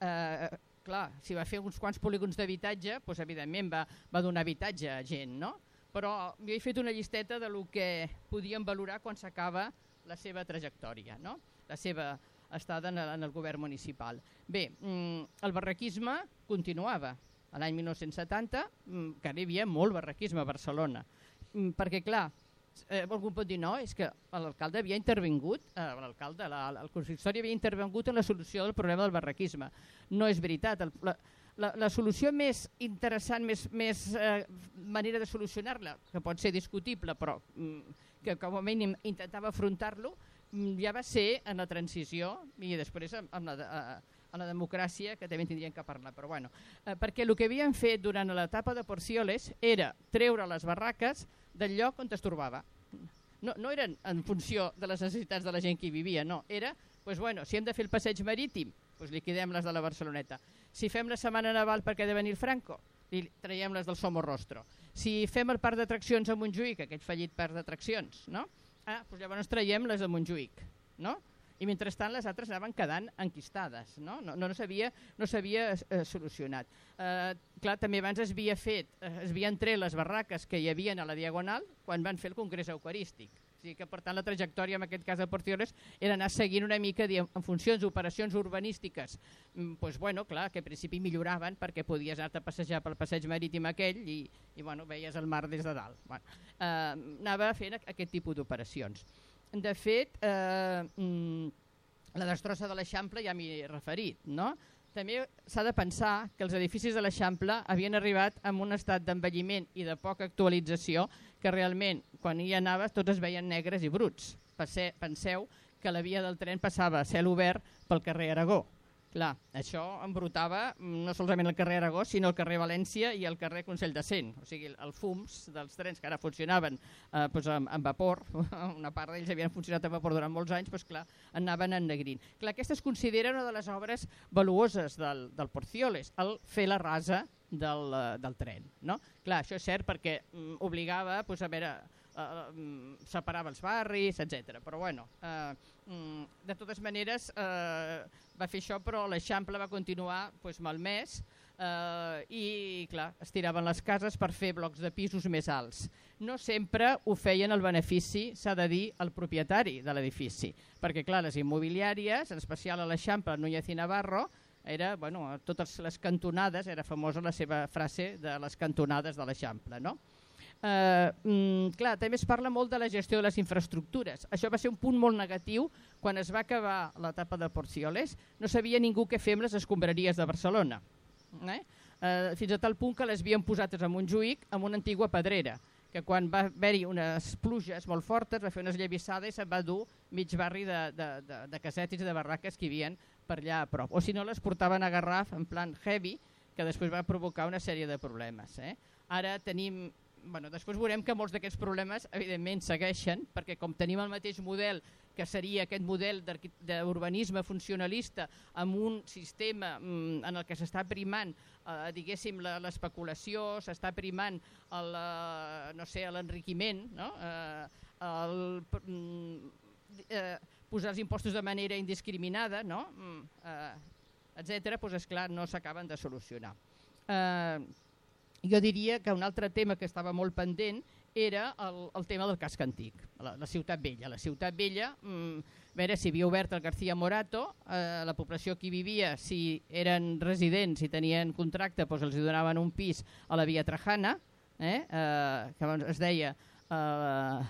Eh, clar, si va fer uns quants polígons d'habitatge, pues, evidentment va, va donar habitatge a gent, no? Però jo he fet una llisteta de lo que podíem valorar quan s'acaba la seva trajectòria, no? la seva estada en en el govern municipal. Bé, mm, el barraquisme continuava. L'any 1970 mm, que hi havia molt barraquisme a Barcelona, mm, perquè clar, eh, algú pot dir no, és que l'alcalde havia intervingut, eh, l'alcalde, el consistori havia intervingut en la solució del problema del barraquisme. No és veritat. El, la, la, la solució més interessant, més, més eh, manera de solucionar-la, que pot ser discutible, però que com a mínim intentava afrontar-lo, ja va ser en la transició i després amb la, amb la democràcia, que també tindríem que parlar. Però bueno, eh, perquè el que havien fet durant l'etapa de Porcioles era treure les barraques del lloc on es trobava. No, no eren en funció de les necessitats de la gent que hi vivia, no. Era, pues bueno, si hem de fer el passeig marítim, pues liquidem les de la Barceloneta. Si fem la setmana naval perquè ha de venir Franco, li traiem les del Somorrostro. Si fem el parc d'atraccions a Montjuïc, aquest fallit parc d'atraccions, no? Ah, doncs llavors traiem les de Montjuïc, no? I mentrestant les altres anaven quedant enquistades, no? No, no, no s'havia no eh, solucionat. Eh, clar, també abans es havia fet, eh, es havien tret les barraques que hi havien a la Diagonal quan van fer el Congrés Eucarístic sigui que, per tant, la trajectòria, en aquest cas de Portioles, era anar seguint una mica en funcions d'operacions urbanístiques. Mm, pues, bueno, clar, que al principi milloraven perquè podies anar-te a passejar pel passeig marítim aquell i, i bueno, veies el mar des de dalt. Bueno, eh, anava fent aquest tipus d'operacions. De fet, eh, mm, la destrossa de l'Eixample ja m'hi he referit, no? També s'ha de pensar que els edificis de l'Eixample havien arribat en un estat d'envelliment i de poca actualització que realment quan hi anaves tots es veien negres i bruts. Penseu que la via del tren passava a cel obert pel carrer Aragó. Clar, això embrutava no solament el carrer Aragó, sinó el carrer València i el carrer Consell de Cent. O sigui, el fums dels trens que ara funcionaven eh, doncs amb, amb vapor, una part d'ells havien funcionat amb vapor durant molts anys, doncs clar, anaven ennegrint. Clar, aquesta es considera una de les obres valuoses del, del Porcioles, el fer la rasa del, eh, del tren. No? Clar, això és cert perquè mm, obligava doncs, a veure, eh, separava els barris, etc. Però bueno, eh, mm, de totes maneres eh, va fer això, però l'Eixample va continuar pues, malmès eh, i clar, es tiraven les cases per fer blocs de pisos més alts. No sempre ho feien el benefici, s'ha de dir, el propietari de l'edifici, perquè clar, les immobiliàries, en especial a l'Eixample, Núñez i Navarro, era, bueno, a totes les cantonades, era famosa la seva frase de les cantonades de l'Eixample, no? Eh, mm, clar, també es parla molt de la gestió de les infraestructures. Això va ser un punt molt negatiu quan es va acabar l'etapa de Porcioles. No sabia ningú què fer amb les escombraries de Barcelona. Eh? Eh, fins a tal punt que les havien posat a Montjuïc amb una antigua pedrera que quan va haver-hi unes pluges molt fortes va fer unes llevissades i se'n va dur mig barri de, de, de, de casetes i de barraques que hi havia per allà a prop. O si no, les portaven a Garraf en plan heavy, que després va provocar una sèrie de problemes. Eh? Ara tenim bueno, després veurem que molts d'aquests problemes evidentment segueixen, perquè com tenim el mateix model que seria aquest model d'urbanisme funcionalista amb un sistema mm, en el que s'està primant eh, diguéssim l'especulació, s'està primant no sé l'enriquiment, no? eh, el, mm, eh, posar els impostos de manera indiscriminada, no? Mm, eh, etc., doncs esclar, no s'acaben de solucionar. Eh, jo diria que un altre tema que estava molt pendent era el, el tema del casc antic, la, la ciutat vella. La ciutat vella, mm, a veure si havia obert el García Morato, eh, la població que vivia, si eren residents i tenien contracte, doncs els donaven un pis a la Via Trajana, eh, eh, que es deia eh,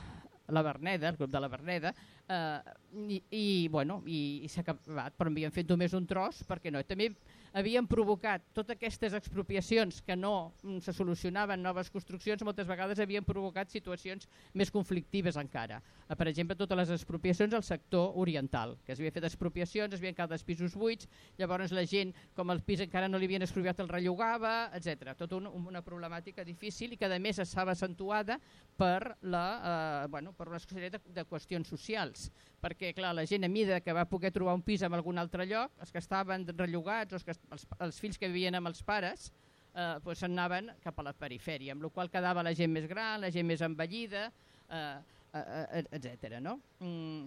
la Berneda, el grup de la Berneda, eh, i, i, bueno, i, i s'ha acabat, però havien fet només un tros, perquè no. També havien provocat totes aquestes expropiacions que no mm, se solucionaven noves construccions, moltes vegades havien provocat situacions més conflictives encara. Eh, per exemple, totes les expropiacions al sector oriental, que es havia fet expropiacions, es havien quedat els pisos buits, llavors la gent, com el pis encara no li havien expropiat, el rellogava, etc. Tot un, una problemàtica difícil i que a més estava accentuada per, la, eh, bueno, per una sèrie de, de qüestions socials perquè clar, la gent a mida que va poder trobar un pis en algun altre lloc, els que estaven rellogats, els, que, els, els fills que vivien amb els pares, eh, pues anaven cap a la perifèria, amb la qual quedava la gent més gran, la gent més envellida, eh, eh, eh etc. No? Mm,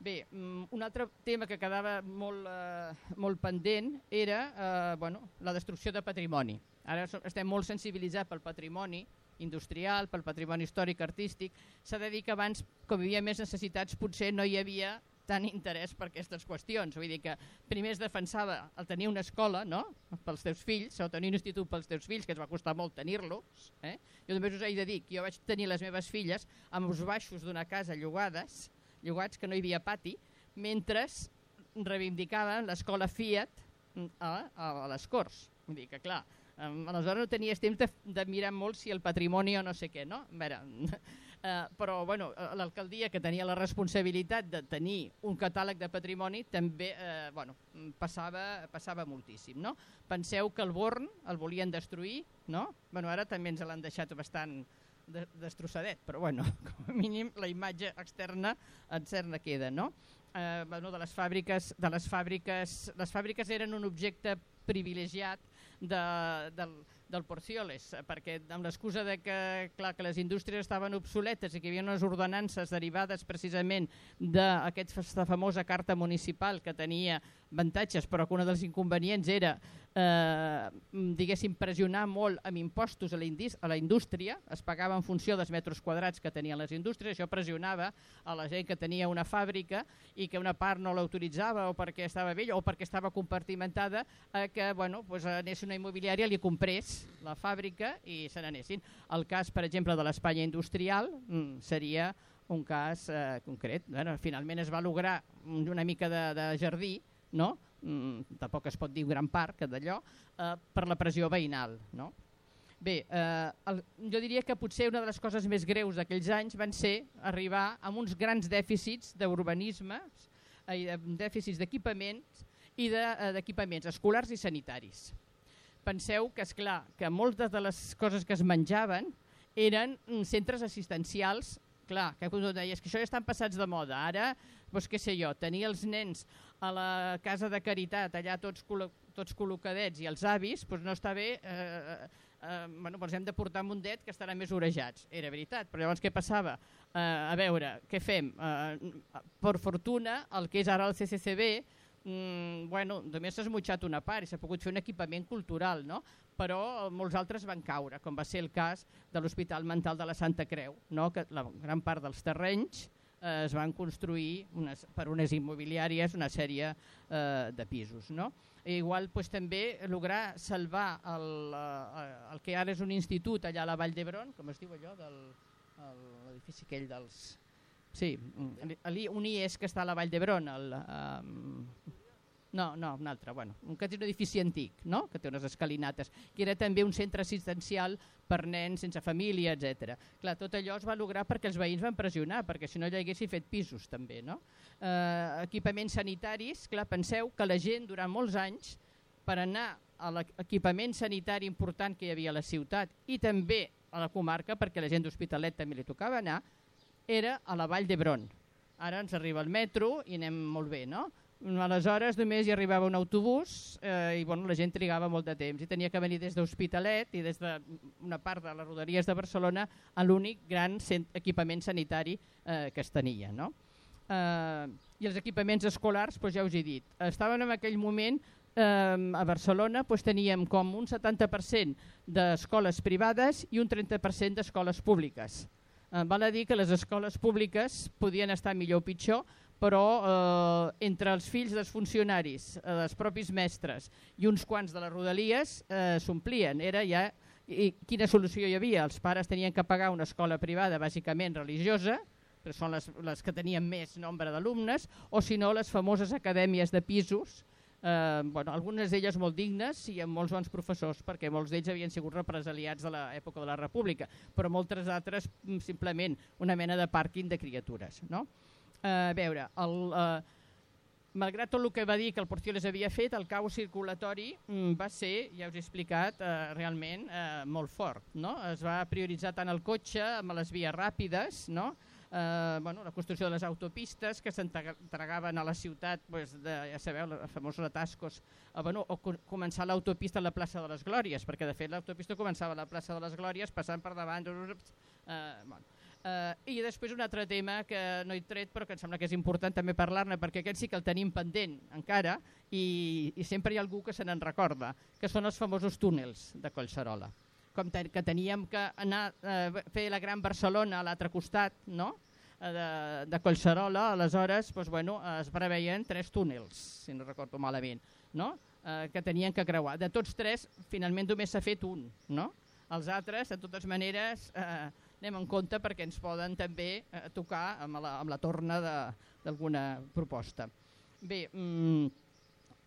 bé, mm, un altre tema que quedava molt, eh, molt pendent era eh, bueno, la destrucció de patrimoni. Ara estem molt sensibilitzats pel patrimoni, industrial, pel patrimoni històric, artístic. S'ha de dir que abans, com hi havia més necessitats, potser no hi havia tant interès per aquestes qüestions. Vull dir que primer es defensava el tenir una escola no? pels teus fills, o tenir un institut pels teus fills, que es va costar molt tenir-los. Eh? Jo només us he de dir que jo vaig tenir les meves filles amb els baixos d'una casa llogades, llogats que no hi havia pati, mentre reivindicaven l'escola Fiat a, a les Corts. Vull dir que, clar, Um, aleshores no tenies temps de, de mirar molt si el patrimoni o no sé què, no? A veure, uh, però bueno, l'alcaldia que tenia la responsabilitat de tenir un catàleg de patrimoni també uh, bueno, passava, passava moltíssim. No? Penseu que el Born el volien destruir, no? bueno, ara també ens l'han deixat bastant de, destrossadet, però bueno, com a mínim la imatge externa externa queda. No? Eh, bueno, de les fàbriques, de les fàbriques, les fàbriques eren un objecte privilegiat de, del, del Porcioles, perquè amb l'excusa de que, clar, que les indústries estaven obsoletes i que hi havia unes ordenances derivades precisament d'aquesta famosa carta municipal que tenia avantatges, però que un dels inconvenients era eh, diguéssim, pressionar molt amb impostos a la, a la indústria, es pagava en funció dels metres quadrats que tenien les indústries, això pressionava a la gent que tenia una fàbrica i que una part no l'autoritzava o perquè estava vella o perquè estava compartimentada eh, que bueno, pues, anés una immobiliària li comprés la fàbrica i se n'anessin. El cas, per exemple, de l'Espanya industrial mm, seria un cas eh, concret. Bueno, finalment es va lograr una mica de, de jardí, no? mm, tampoc es pot dir gran part d'allò, eh, per la pressió veïnal. No? Bé, eh, el, jo diria que potser una de les coses més greus d'aquells anys van ser arribar amb uns grans dèficits d'urbanisme, eh, dèficits d'equipaments i eh, d'equipaments de, escolars i sanitaris. Penseu que, és clar que moltes de les coses que es menjaven eren mm, centres assistencials clar, que deies que això ja estan passats de moda. Ara, doncs què sé jo, tenir els nens a la casa de caritat, allà tots, tots col·locadets i els avis, doncs no està bé, eh, eh, bueno, doncs hem de portar un mundet que estaran més orejats. Era veritat, però llavors què passava? Eh, a veure, què fem? Eh, per fortuna, el que és ara el CCCB, mm, bueno, només s'ha esmutxat una part i s'ha pogut fer un equipament cultural, no? però molts altres van caure, com va ser el cas de l'Hospital Mental de la Santa Creu, no? que la gran part dels terrenys eh, es van construir unes, per unes immobiliàries una sèrie eh, de pisos. No? I igual pues, també lograr salvar el, eh, el que ara és un institut allà a la Vall d'Hebron, com es diu allò, del l'edifici aquell dels Sí, un IES que està a la Vall d'Hebron, el... Um, no, no, un altre, bueno, un que té un edifici antic, no? que té unes escalinates, que era també un centre assistencial per nens sense família, etc. Clar, tot allò es va lograr perquè els veïns van pressionar, perquè si no ja haguessin fet pisos també. No? Eh, equipaments sanitaris, clar, penseu que la gent durant molts anys per anar a l'equipament sanitari important que hi havia a la ciutat i també a la comarca, perquè la gent d'Hospitalet també li tocava anar, era a la Vall d'Hebron. Ara ens arriba el metro i anem molt bé, no? Aleshores només hi arribava un autobús eh, i bueno, la gent trigava molt de temps i tenia que venir des d'Hospitalet i des d'una part de les roderies de Barcelona a l'únic gran equipament sanitari eh, que es tenia. No? Eh, I els equipaments escolars, doncs ja us he dit, estaven en aquell moment eh, a Barcelona doncs teníem com un 70% d'escoles privades i un 30% d'escoles públiques. Eh, val a dir que les escoles públiques podien estar millor o pitjor, però eh, entre els fills dels funcionaris, eh, dels propis mestres i uns quants de les rodalies eh, s'omplien. Era ja i quina solució hi havia? Els pares tenien que pagar una escola privada bàsicament religiosa, que són les, les que tenien més nombre d'alumnes, o si no les famoses acadèmies de pisos eh, bueno, algunes d'elles molt dignes i amb molts bons professors, perquè molts d'ells havien sigut represaliats de l'època de la República, però moltes altres mm, simplement una mena de pàrquing de criatures. No? Eh, a veure, el, eh, malgrat tot el que va dir que el Porcioles havia fet, el cau circulatori mm, va ser, ja us he explicat, eh, realment eh, molt fort. No? Es va prioritzar tant el cotxe amb les vies ràpides, no? eh, bueno, la construcció de les autopistes que s'entregaven a la ciutat, pues, de, ja sabeu, els famosos atascos, eh, bueno, o co començar l'autopista a la plaça de les Glòries, perquè de fet l'autopista començava a la plaça de les Glòries passant per davant... Eh, bueno. Uh, I després un altre tema que no he tret però que em sembla que és important també parlar-ne perquè aquest sí que el tenim pendent encara i, i sempre hi ha algú que se n'en recorda, que són els famosos túnels de Collserola com ten, que teníem que anar a eh, fer la Gran Barcelona a l'altre costat, no? Eh, de, de Collserola, aleshores doncs, bueno, es preveien tres túnels, si no recordo malament, no? eh, que tenien que creuar. De tots tres, finalment només s'ha fet un. No? Els altres, de totes maneres, eh, anem en compte perquè ens poden també eh, tocar amb la, amb la torna d'alguna proposta. Bé, mm,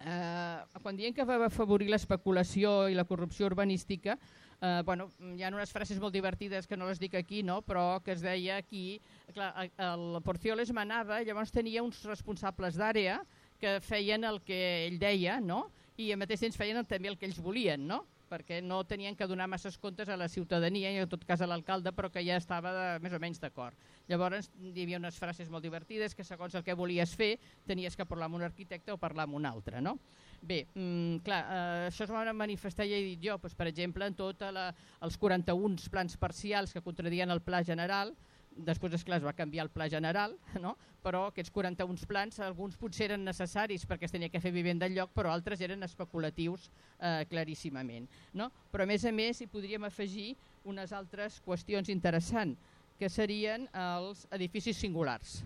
eh, quan diem que va afavorir l'especulació i la corrupció urbanística, eh, bueno, hi ha unes frases molt divertides que no les dic aquí, no? però que es deia aquí, clar, el Porcioles manava, llavors tenia uns responsables d'àrea que feien el que ell deia, no? i al mateix temps feien també el que ells volien, no? Perquè no tenien que donar masses comptes a la ciutadania i en tot cas a l'alcalde, però que ja estava de, més o menys d'acord. Llavors hi havia unes frases molt divertides que segons el que volies fer tenies que parlar amb un arquitecte o parlar amb un altre. No? Bé, mm, clar, eh, això es va manifestar, ja he dit jo, doncs, per exemple, en tots els 41 plans parcials que contradien el pla general, després esclar es va canviar el pla general, no? però aquests 41 plans, alguns potser eren necessaris perquè es tenia que fer vivenda del lloc, però altres eren especulatius eh, claríssimament. No? Però a més a més hi podríem afegir unes altres qüestions interessants, que serien els edificis singulars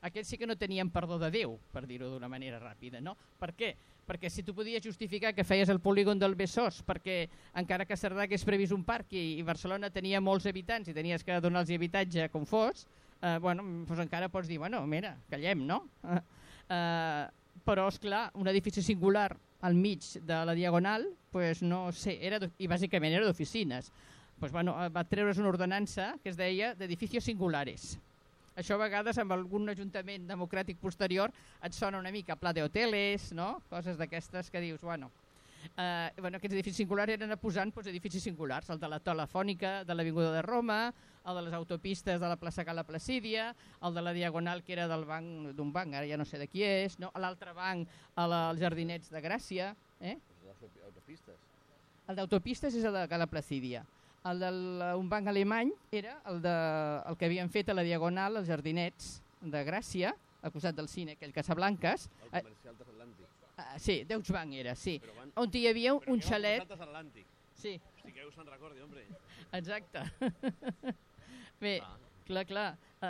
aquests sí que no tenien perdó de Déu, per dir-ho d'una manera ràpida. No? Per què? Perquè si tu podies justificar que feies el polígon del Besòs, perquè encara que Cerdà hagués previst un parc i, i Barcelona tenia molts habitants i tenies que donar-los habitatge com fos, eh, bueno, doncs encara pots dir, bueno, mira, callem, no? Eh, eh, però, és clar, un edifici singular al mig de la Diagonal, pues no sé, era, i bàsicament era d'oficines. Pues, bueno, va treure's una ordenança que es deia d'edificios singulares això a vegades amb algun ajuntament democràtic posterior et sona una mica pla de hoteles, no? coses d'aquestes que dius, bueno, eh, bueno, aquests edificis singulars eren posant doncs, edificis singulars, el de la Telefònica de l'Avinguda de Roma, el de les autopistes de la plaça Cala Placídia, el de la Diagonal que era del banc d'un banc, ara ja no sé de qui és, no? l'altre banc als Jardinets de Gràcia. Eh? El d'autopistes és el de Cala Placídia. El d'un banc alemany era el, de, el que havien fet a la Diagonal als Jardinets de Gràcia, al costat del cine, aquell Casablanques. El comercial transatlàntic. Uh, sí, Deutsche Bank era, sí. Però van- On hi havia un, Però un xalet... transatlàntic. Sí, Hosti, que us se'n recordi, hombre. exacte. Bé, Ah. Clar, clar. Uh,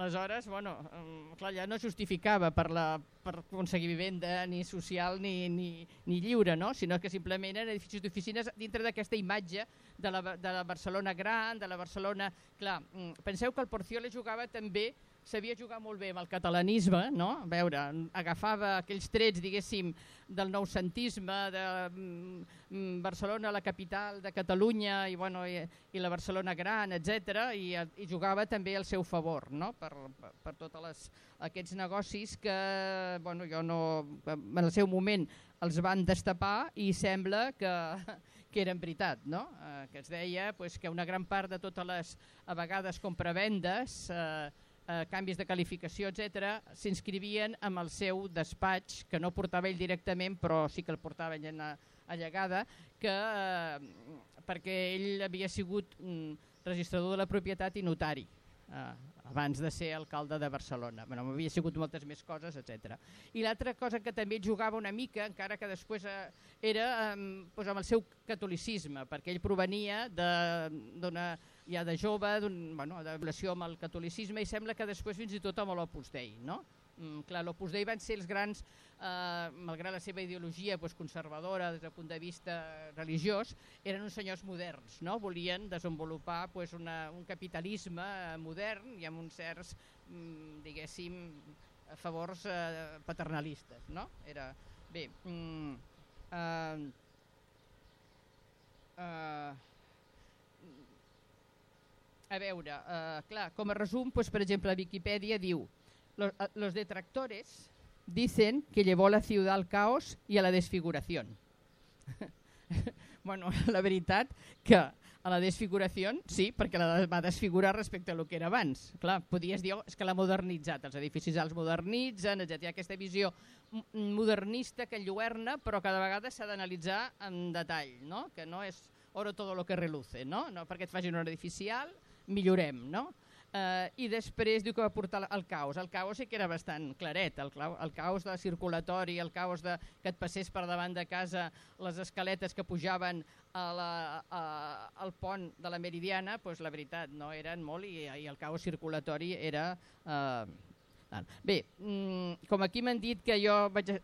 aleshores, bueno, um, clar, ja no justificava per, la, per aconseguir vivenda ni social ni, ni, ni lliure, no? sinó que simplement eren edificis d'oficines dintre d'aquesta imatge de la, de la Barcelona gran, de la Barcelona... Clar, mm, penseu que el Porciola jugava també sabia jugar molt bé amb el catalanisme, no? A veure, agafava aquells trets, diguéssim, del noucentisme, de mm, mm, Barcelona, la capital de Catalunya, i, bueno, i, i la Barcelona gran, etc i, i jugava també al seu favor, no? Per, per, per tots aquests negocis que, bueno, jo no, en el seu moment els van destapar i sembla que, que eren veritat, no? Eh, que es deia pues, que una gran part de totes les, a vegades, compravendes, eh, eh, canvis de qualificació, etc, s'inscrivien amb el seu despatx, que no portava ell directament, però sí que el portava ell en a- allegada, que, eh, perquè ell havia sigut mm, registrador de la propietat i notari, eh, abans de ser alcalde de Barcelona. Bueno, havia sigut moltes més coses, etc. I l'altra cosa que també jugava una mica, encara que després eh, era eh, doncs amb el seu catolicisme, perquè ell provenia d'una ja de jove, bueno, de relació amb el catolicisme i sembla que després fins i tot amb l'Opus Dei, no? Mm, clar, l'Opus Dei van ser els grans, eh, malgrat la seva ideologia pues, conservadora des del punt de vista religiós, eren uns senyors moderns, no? volien desenvolupar pues, una, un capitalisme eh, modern i amb uns certs, mm, diguéssim, favors eh, paternalistes. No? Era, bé, mm, eh, eh, a veure, eh, clar, com a resum, pues, per exemple, a Wikipedia diu los, a- los detractores dicen que llevó la ciudad al caos y a la desfiguración. bueno, la veritat que a la desfiguració sí, perquè la va desfigurar respecte a lo que era abans. Clar, podies dir, oh, és que l'ha modernitzat, els edificis els modernitzen, etc. Hi ha aquesta visió modernista que enlluerna, però cada vegada s'ha d'analitzar en detall, no? que no és oro todo lo que reluce, no? no perquè et facin un edifici alt, millorem, no? Uh, I després diu que va portar el caos. El caos sí que era bastant claret, el, el caos de circulatori, el caos de que et passés per davant de casa les escaletes que pujaven a la, a, al pont de la Meridiana, pues la veritat, no eren molt i, i el caos circulatori era... Uh, Bé, mm, com aquí m'han dit que jo vaig...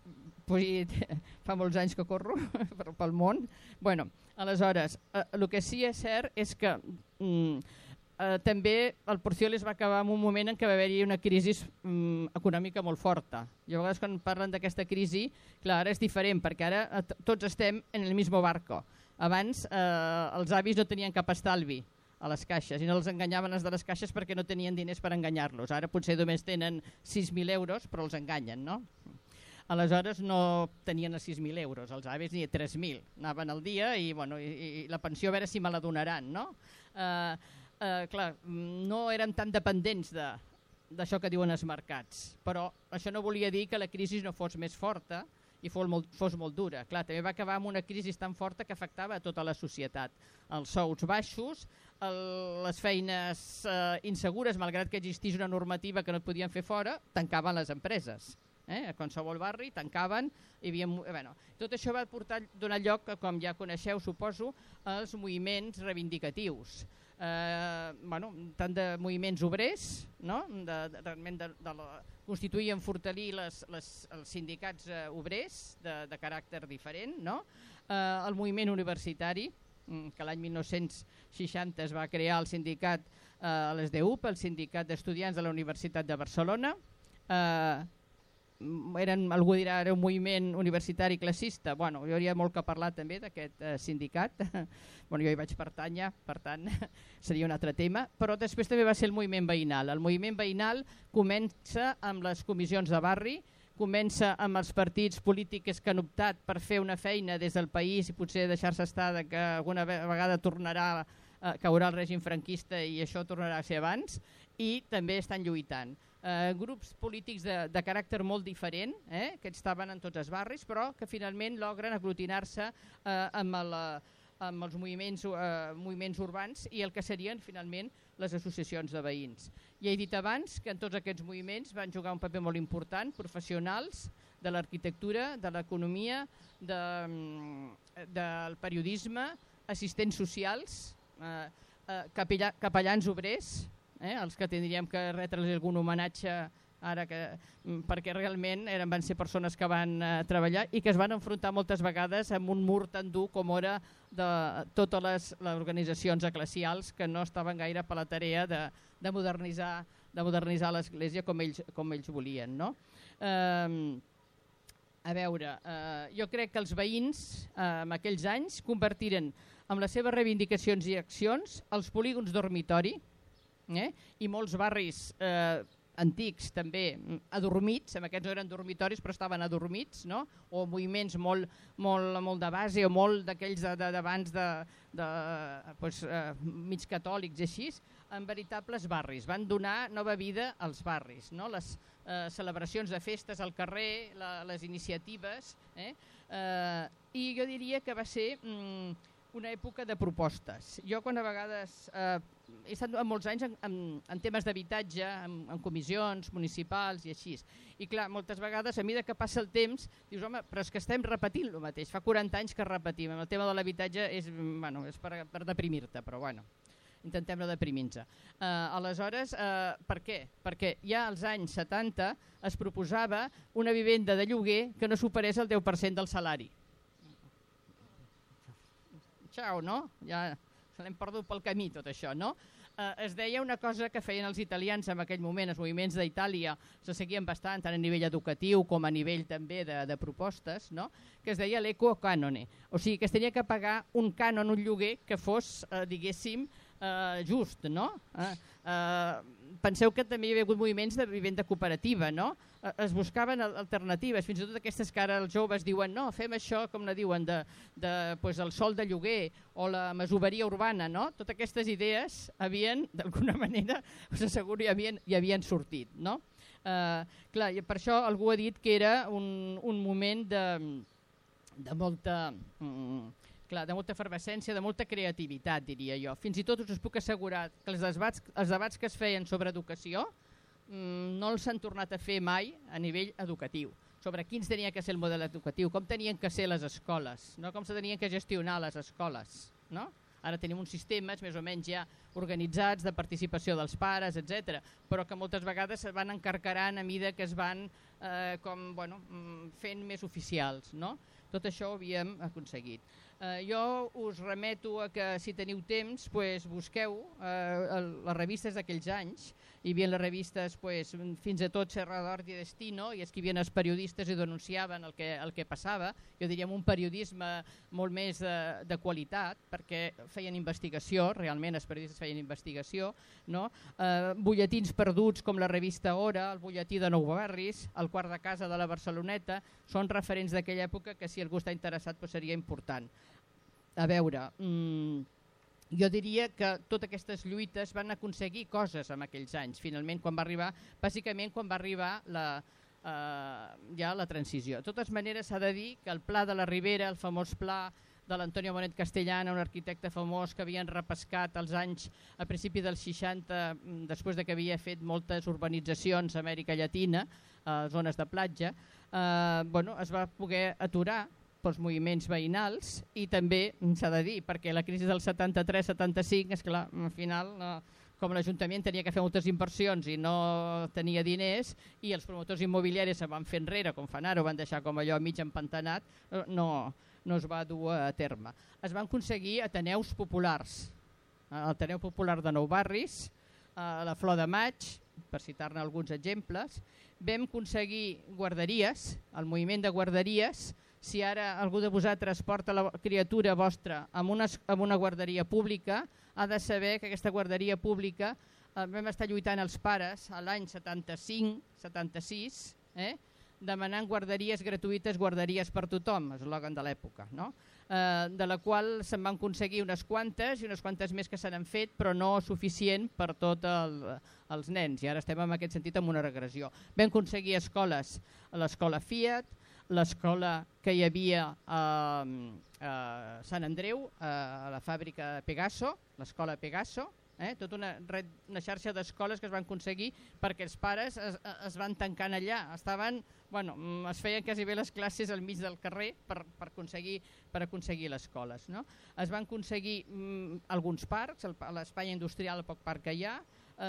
Pues, fa molts anys que corro pel món, bueno, aleshores, eh, el que sí és cert és que mm, eh, també el Porcioles va acabar en un moment en què va haver-hi una crisi mm, econòmica molt forta. I a vegades quan parlen d'aquesta crisi, clar, ara és diferent, perquè ara tots estem en el mismo barco. Abans eh, els avis no tenien cap estalvi a les caixes i no els enganyaven els de les caixes perquè no tenien diners per enganyar-los. Ara potser només tenen 6.000 euros, però els enganyen, no? Aleshores no tenien els 6.000 euros, els avis ni 3.000. Anaven al dia i, bueno, i, i la pensió a veure si me la donaran, no? Eh, eh, clar, no eren tan dependents de d'això que diuen els mercats, però això no volia dir que la crisi no fos més forta i fos molt, fos molt dura. Clar, també va acabar amb una crisi tan forta que afectava a tota la societat. Els sous baixos, el, les feines eh, insegures, malgrat que existís una normativa que no et podien fer fora, tancaven les empreses. Eh? A qualsevol barri tancaven, hi havia, eh, bueno, tot això va portar donar lloc, com ja coneixeu, suposo, als moviments reivindicatius. Eh, bueno, tant de moviments obrers, no? de, de, realment de, de la, constituir i les, les, els sindicats eh, obrers de, de caràcter diferent, no? eh, el moviment universitari, mm, que l'any 1960 es va crear el sindicat eh, a l'ESDUP, el sindicat d'estudiants de la Universitat de Barcelona, eh, eren, algú dirà, era un moviment universitari classista. Bueno, jo hauria molt que parlar també d'aquest eh, sindicat. bueno, jo hi vaig pertànyer, per tant, seria un altre tema. Però després també va ser el moviment veïnal. El moviment veïnal comença amb les comissions de barri, comença amb els partits polítics que han optat per fer una feina des del país i potser deixar-se estar de que alguna vegada tornarà eh, caurà el règim franquista i això tornarà a ser abans i també estan lluitant. Eh, grups polítics de, de caràcter molt diferent, eh, que estaven en tots els barris, però que finalment logren aglutinar-se eh, amb, el, amb els moviments, eh, moviments urbans i el que serien finalment les associacions de veïns. Ja he dit abans que en tots aquests moviments van jugar un paper molt important, professionals, de l'arquitectura, de l'economia, de, mm, del periodisme, assistents socials, eh, eh, capellà, capellans obrers, eh, els que tindríem que retre'ls algun homenatge ara que, mm, perquè realment eren, van ser persones que van eh, treballar i que es van enfrontar moltes vegades amb un mur tan dur com era de totes les, les organitzacions eclesials que no estaven gaire per la tarea de, de modernitzar de modernitzar l'Església com ells, com ells volien. No? Eh, a veure, eh, jo crec que els veïns eh, en aquells anys convertiren amb les seves reivindicacions i accions els polígons dormitori eh, i molts barris eh, antics també mm, adormits, amb aquests no eren dormitoris però estaven adormits, no? o moviments molt, molt, molt de base o molt d'aquells d'abans de, de, de pues, eh, mig catòlics i així, en veritables barris. Van donar nova vida als barris, no? les eh, celebracions de festes al carrer, la, les iniciatives, eh? Eh, i jo diria que va ser... Mm, una època de propostes. Jo quan a vegades eh, he estat molts anys en, en, en temes d'habitatge, en, en comissions municipals i així. I clar, moltes vegades a mesura que passa el temps dius, home, però és que estem repetint el mateix. Fa 40 anys que repetim. El tema de l'habitatge és, bueno, és per, per deprimir-te, però bueno intentem no deprimir-nos. Uh, aleshores, uh, per què? Perquè ja als anys 70 es proposava una vivenda de lloguer que no superés el 10% del salari xau, no? Ja l'hem perdut pel camí tot això, no? Eh, es deia una cosa que feien els italians en aquell moment, els moviments d'Itàlia se seguien bastant, tant a nivell educatiu com a nivell també de, de propostes, no? que es deia l'eco canone, o sigui que es tenia que pagar un cànon, un lloguer que fos, eh, diguéssim, eh, just, no? Eh, eh, penseu que també hi havia hagut moviments de vivenda cooperativa, no? Eh, es buscaven alternatives, fins i tot aquestes que ara els joves diuen no, fem això, com la diuen, de, de, pues, el sol de lloguer o la masoveria urbana, no? Totes aquestes idees havien, d'alguna manera, us asseguro, hi havien, hi havien sortit, no? Eh, clar, i per això algú ha dit que era un, un moment de, de molta... Mm, clar, de molta efervescència, de molta creativitat, diria jo. Fins i tot us puc assegurar que els debats, els debats que es feien sobre educació mmm, no els han tornat a fer mai a nivell educatiu sobre quins tenia que ser el model educatiu, com tenien que ser les escoles, no? com se tenien que gestionar les escoles. No? Ara tenim uns sistemes més o menys ja organitzats de participació dels pares, etc, però que moltes vegades es van encarcarant a mida que es van eh, com, bueno, mm, fent més oficials. No? Tot això ho havíem aconseguit. Eh, jo us remeto a que si teniu temps pues, busqueu eh, les revistes d'aquells anys, hi havia les revistes pues, fins a tot Serrador i Destino i escrivien els periodistes i denunciaven el que, el que passava, jo diríem un periodisme molt més de, de qualitat perquè feien investigació, realment els periodistes feien investigació, no? eh, butlletins perduts com la revista Hora, el butlletí de Nou Barris, el quart de casa de la Barceloneta, són referents d'aquella època que si algú està interessat pues, seria important a veure, mmm, jo diria que totes aquestes lluites van aconseguir coses en aquells anys, finalment, quan va arribar, bàsicament quan va arribar la, eh, ja la transició. De totes maneres, s'ha de dir que el pla de la Ribera, el famós pla de l'Antonio Bonet Castellana, un arquitecte famós que havien repescat els anys a principi dels 60, mm, després de que havia fet moltes urbanitzacions a Amèrica Llatina, a zones de platja, eh, bueno, es va poder aturar pels moviments veïnals i també s'ha de dir, perquè la crisi del 73-75, és clar, al final, no, com l'Ajuntament tenia que fer moltes inversions i no tenia diners i els promotors immobiliaris se van fer enrere, com fan ara, ho van deixar com allò mig empantanat, no, no es va dur a terme. Es van aconseguir Ateneus populars, l'Ateneu Popular de Nou Barris, a la Flor de Maig per citar-ne alguns exemples, vam aconseguir guarderies, el moviment de guarderies, si ara algú de vosaltres porta la criatura vostra a una, a una guarderia pública, ha de saber que aquesta guarderia pública eh, vam estar lluitant els pares a l'any 75-76, eh, demanant guarderies gratuïtes, guarderies per tothom, eslògan de l'època, no? eh, de la qual se'n van aconseguir unes quantes i unes quantes més que se n'han fet, però no suficient per tots el, els nens. I ara estem en aquest sentit amb una regressió. Vam aconseguir escoles, l'escola Fiat, l'escola que hi havia a, a Sant Andreu, a la fàbrica Pegaso, l'escola Pegaso, eh? tota una, una xarxa d'escoles que es van aconseguir perquè els pares es, es van tancant allà. Estaven, bueno, mm, es feien quasi bé les classes al mig del carrer per, per aconseguir, per aconseguir les escoles. No? Es van aconseguir mm, alguns parcs, l'Espanya industrial, el poc parc que hi ha,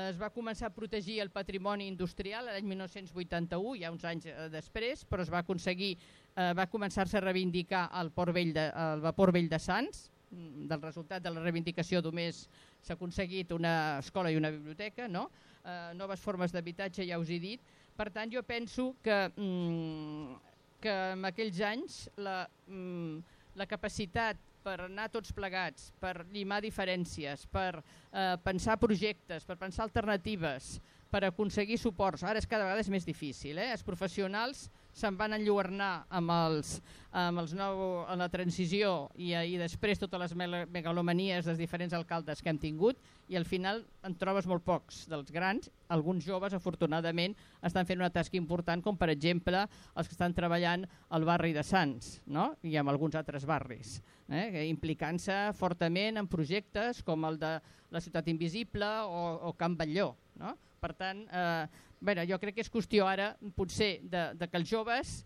es va començar a protegir el patrimoni industrial l'any 1981, ja uns anys eh, després, però es va aconseguir, eh, va començar-se a reivindicar el, port vell de, el vapor vell de Sants, mm, del resultat de la reivindicació només s'ha aconseguit una escola i una biblioteca, no? eh, noves formes d'habitatge, ja us he dit. Per tant, jo penso que, mm, que en aquells anys la, mm, la capacitat per anar tots plegats, per llimar diferències, per eh, pensar projectes, per pensar alternatives, per aconseguir suports. Ara és cada vegada és més difícil. Eh? Els professionals se'n van enlluernar amb, els, amb els nou, la transició i, i després totes les megalomanies dels diferents alcaldes que hem tingut i al final en trobes molt pocs dels grans. Alguns joves, afortunadament, estan fent una tasca important, com per exemple els que estan treballant al barri de Sants no? i amb alguns altres barris, eh? implicant-se fortament en projectes com el de la Ciutat Invisible o, o Camp Batlló. No? Per tant, eh, Bé, jo crec que és qüestió ara, potser, de, de que els joves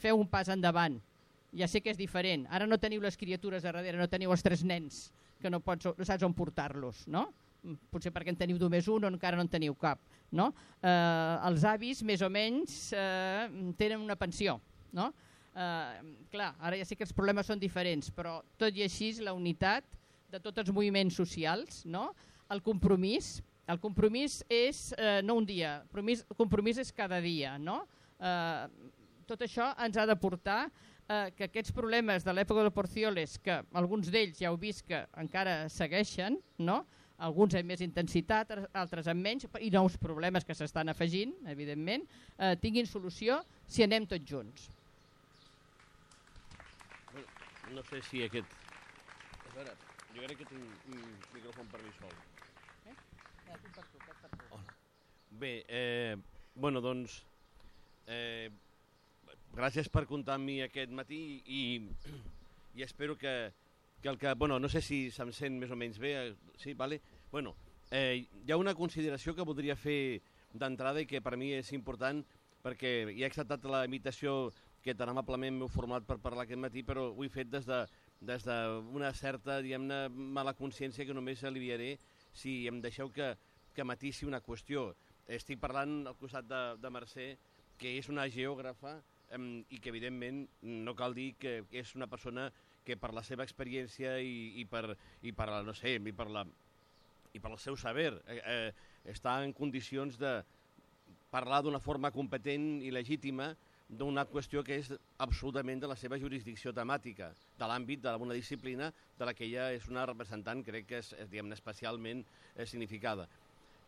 feu un pas endavant. Ja sé que és diferent. Ara no teniu les criatures a darrere, no teniu els tres nens, que no, pots, no saps on portar-los, no? Potser perquè en teniu només un o encara no en teniu cap. No? Eh, els avis, més o menys, eh, tenen una pensió. No? Eh, clar, ara ja sé que els problemes són diferents, però tot i així la unitat de tots els moviments socials, no? el compromís, el compromís és eh, no un dia, el compromís, el compromís és cada dia. No? Eh, tot això ens ha de portar eh, que aquests problemes de l'època de Porcioles, que alguns d'ells ja heu vist que encara segueixen, no? alguns amb més intensitat, altres amb menys, i nous problemes que s'estan afegint, evidentment, eh, tinguin solució si anem tots junts. No sé si aquest... A veure, jo crec que tinc un micròfon per mi sol. Bé, eh, bueno, doncs, eh, gràcies per comptar amb mi aquest matí i, i espero que, que el que... Bueno, no sé si se'm sent més o menys bé, eh, sí, vale? Bueno, eh, hi ha una consideració que voldria fer d'entrada i que per mi és important perquè hi ha acceptat la invitació que tan amablement m'heu format per parlar aquest matí, però ho he fet des de des d'una certa diguem-ne mala consciència que només aliviaré si em deixeu que, que matissi una qüestió. Estic parlant al costat de, de Mercè, que és una geògrafa um, i que evidentment no cal dir que és una persona que per la seva experiència i, i, per, i per, no sé, i per, la, i per el seu saber eh, eh, està en condicions de parlar d'una forma competent i legítima d'una qüestió que és absolutament de la seva jurisdicció temàtica, de l'àmbit d'una disciplina de la que ella és una representant, crec que és, diguem especialment eh, significada.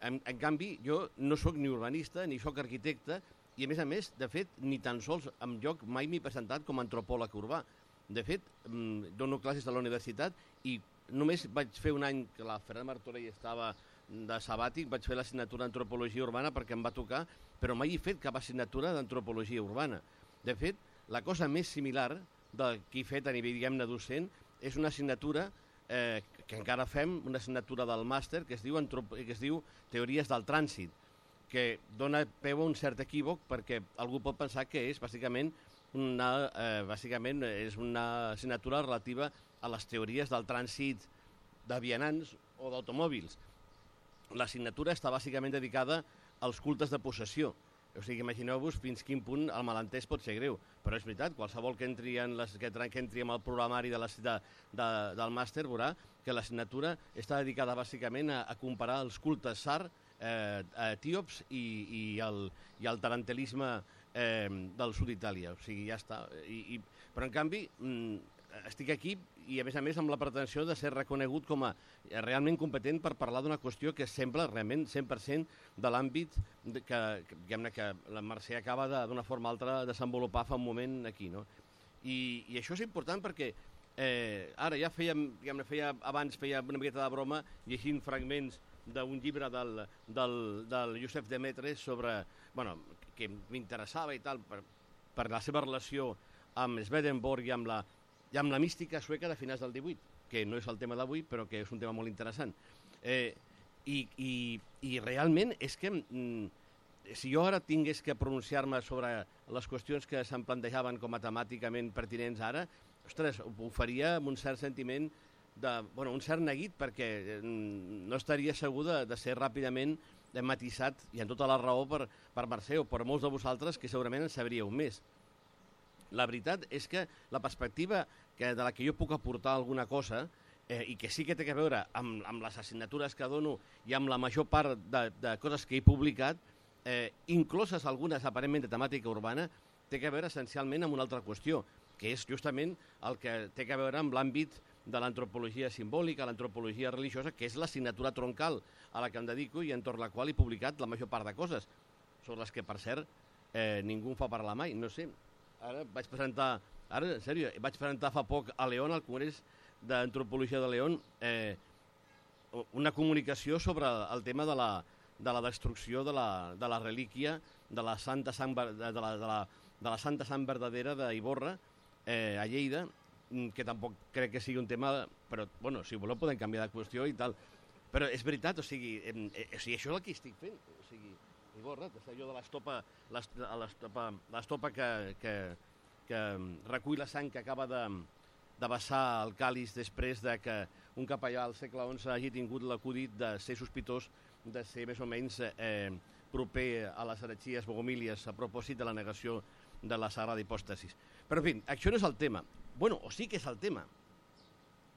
En, en canvi, jo no sóc ni urbanista ni sóc arquitecte i, a més a més, de fet, ni tan sols en lloc mai m'he presentat com a antropòleg urbà. De fet, mm, dono classes a la universitat i només vaig fer un any que la Ferran Martorell estava de sabàtic, vaig fer l'assignatura d'antropologia urbana perquè em va tocar, però mai he fet cap assignatura d'antropologia urbana. De fet, la cosa més similar del que he fet a nivell, diguem-ne, docent, és una assignatura eh, que encara fem, una assignatura del màster que es diu, que es diu Teories del Trànsit, que dona peu a un cert equívoc perquè algú pot pensar que és bàsicament una, eh, bàsicament és una assignatura relativa a les teories del trànsit de vianants o d'automòbils. L'assignatura està bàsicament dedicada als cultes de possessió, o sigui, imagineu-vos fins quin punt el malentès pot ser greu. Però és veritat, qualsevol que entri, en les, que, que entri en el programari de la, de, de, del màster veurà que l'assignatura està dedicada bàsicament a, a comparar els cultes SAR eh, etíops i, i, el, i el tarantelisme eh, del sud d'Itàlia. O sigui, ja està. I, i, però, en canvi, mm, estic aquí i, a més a més, amb la pretensió de ser reconegut com a realment competent per parlar d'una qüestió que sembla realment 100% de l'àmbit que, que, que la Mercè acaba d'una forma o altra desenvolupar fa un moment aquí. No? I, I això és important perquè eh, ara ja fèiem, diguem feia, abans feia una miqueta de broma llegint fragments d'un llibre del, del, del Josep Demetres sobre, bueno, que m'interessava i tal per, per la seva relació amb Swedenborg i amb la, i amb la mística sueca de finals del 18, que no és el tema d'avui, però que és un tema molt interessant. Eh, i, i, I realment és que mm, si jo ara tingués que pronunciar-me sobre les qüestions que se'm plantejaven com a temàticament pertinents ara, ostres, ho faria amb un cert sentiment de, bueno, un cert neguit perquè mm, no estaria segur de, de ser ràpidament matisat i en tota la raó per, per Mercè o per molts de vosaltres que segurament en sabríeu més. La veritat és que la perspectiva que, de la que jo puc aportar alguna cosa eh, i que sí que té a veure amb, amb les assignatures que dono i amb la major part de, de coses que he publicat, eh, incloses algunes aparentment de temàtica urbana, té a veure essencialment amb una altra qüestió, que és justament el que té a veure amb l'àmbit de l'antropologia simbòlica, l'antropologia religiosa, que és l'assignatura troncal a la que em dedico i entorn la qual he publicat la major part de coses, sobre les que, per cert, eh, ningú fa parlar mai. No sé, ara vaig presentar, ara, en sèrio, vaig presentar fa poc a León, al Congrés d'Antropologia de León, eh, una comunicació sobre el tema de la, de la destrucció de la, de la relíquia de la Santa Sant, de, la, de, la, de la Santa Sant Verdadera d'Iborra eh, a Lleida, mm, que tampoc crec que sigui un tema, però bueno, si voleu podem canviar de qüestió i tal. Però és veritat, o sigui, eh, eh, o sigui això és el que estic fent. O sigui, Iborra, allò de l'estopa que, que, que recull la sang que acaba de, de vessar el càlis després de que un capellà al segle XI hagi tingut l'acudit de ser sospitós de ser més o menys eh, proper a les heretgies bogomílies a propòsit de la negació de la Sagrada Hipòstasis. Però, en fi, això no és el tema. Bueno, o sí que és el tema.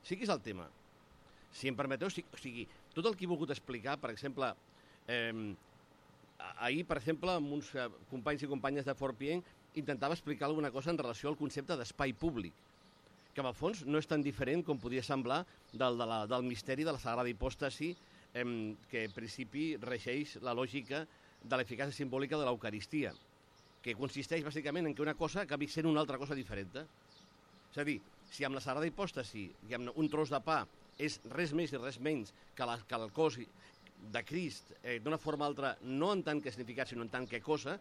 Sí que és el tema. Si em permeteu, sí, o sigui, tot el que he volgut explicar, per exemple, eh, ahir, per exemple, amb uns eh, companys i companyes de Fort Pient, intentava explicar alguna cosa en relació al concepte d'espai públic, que en el fons no és tan diferent com podia semblar del, de la, del misteri de la Sagrada Hipòstasi eh, que en principi regeix la lògica de l'eficàcia simbòlica de l'Eucaristia, que consisteix bàsicament en que una cosa acabi sent una altra cosa diferent. És a dir, si amb la Sagrada Hipòstasi diguem un tros de pa és res més i res menys que, la, que el cos de Crist eh, d'una forma o altra, no en tant que significat, sinó en tant que cosa,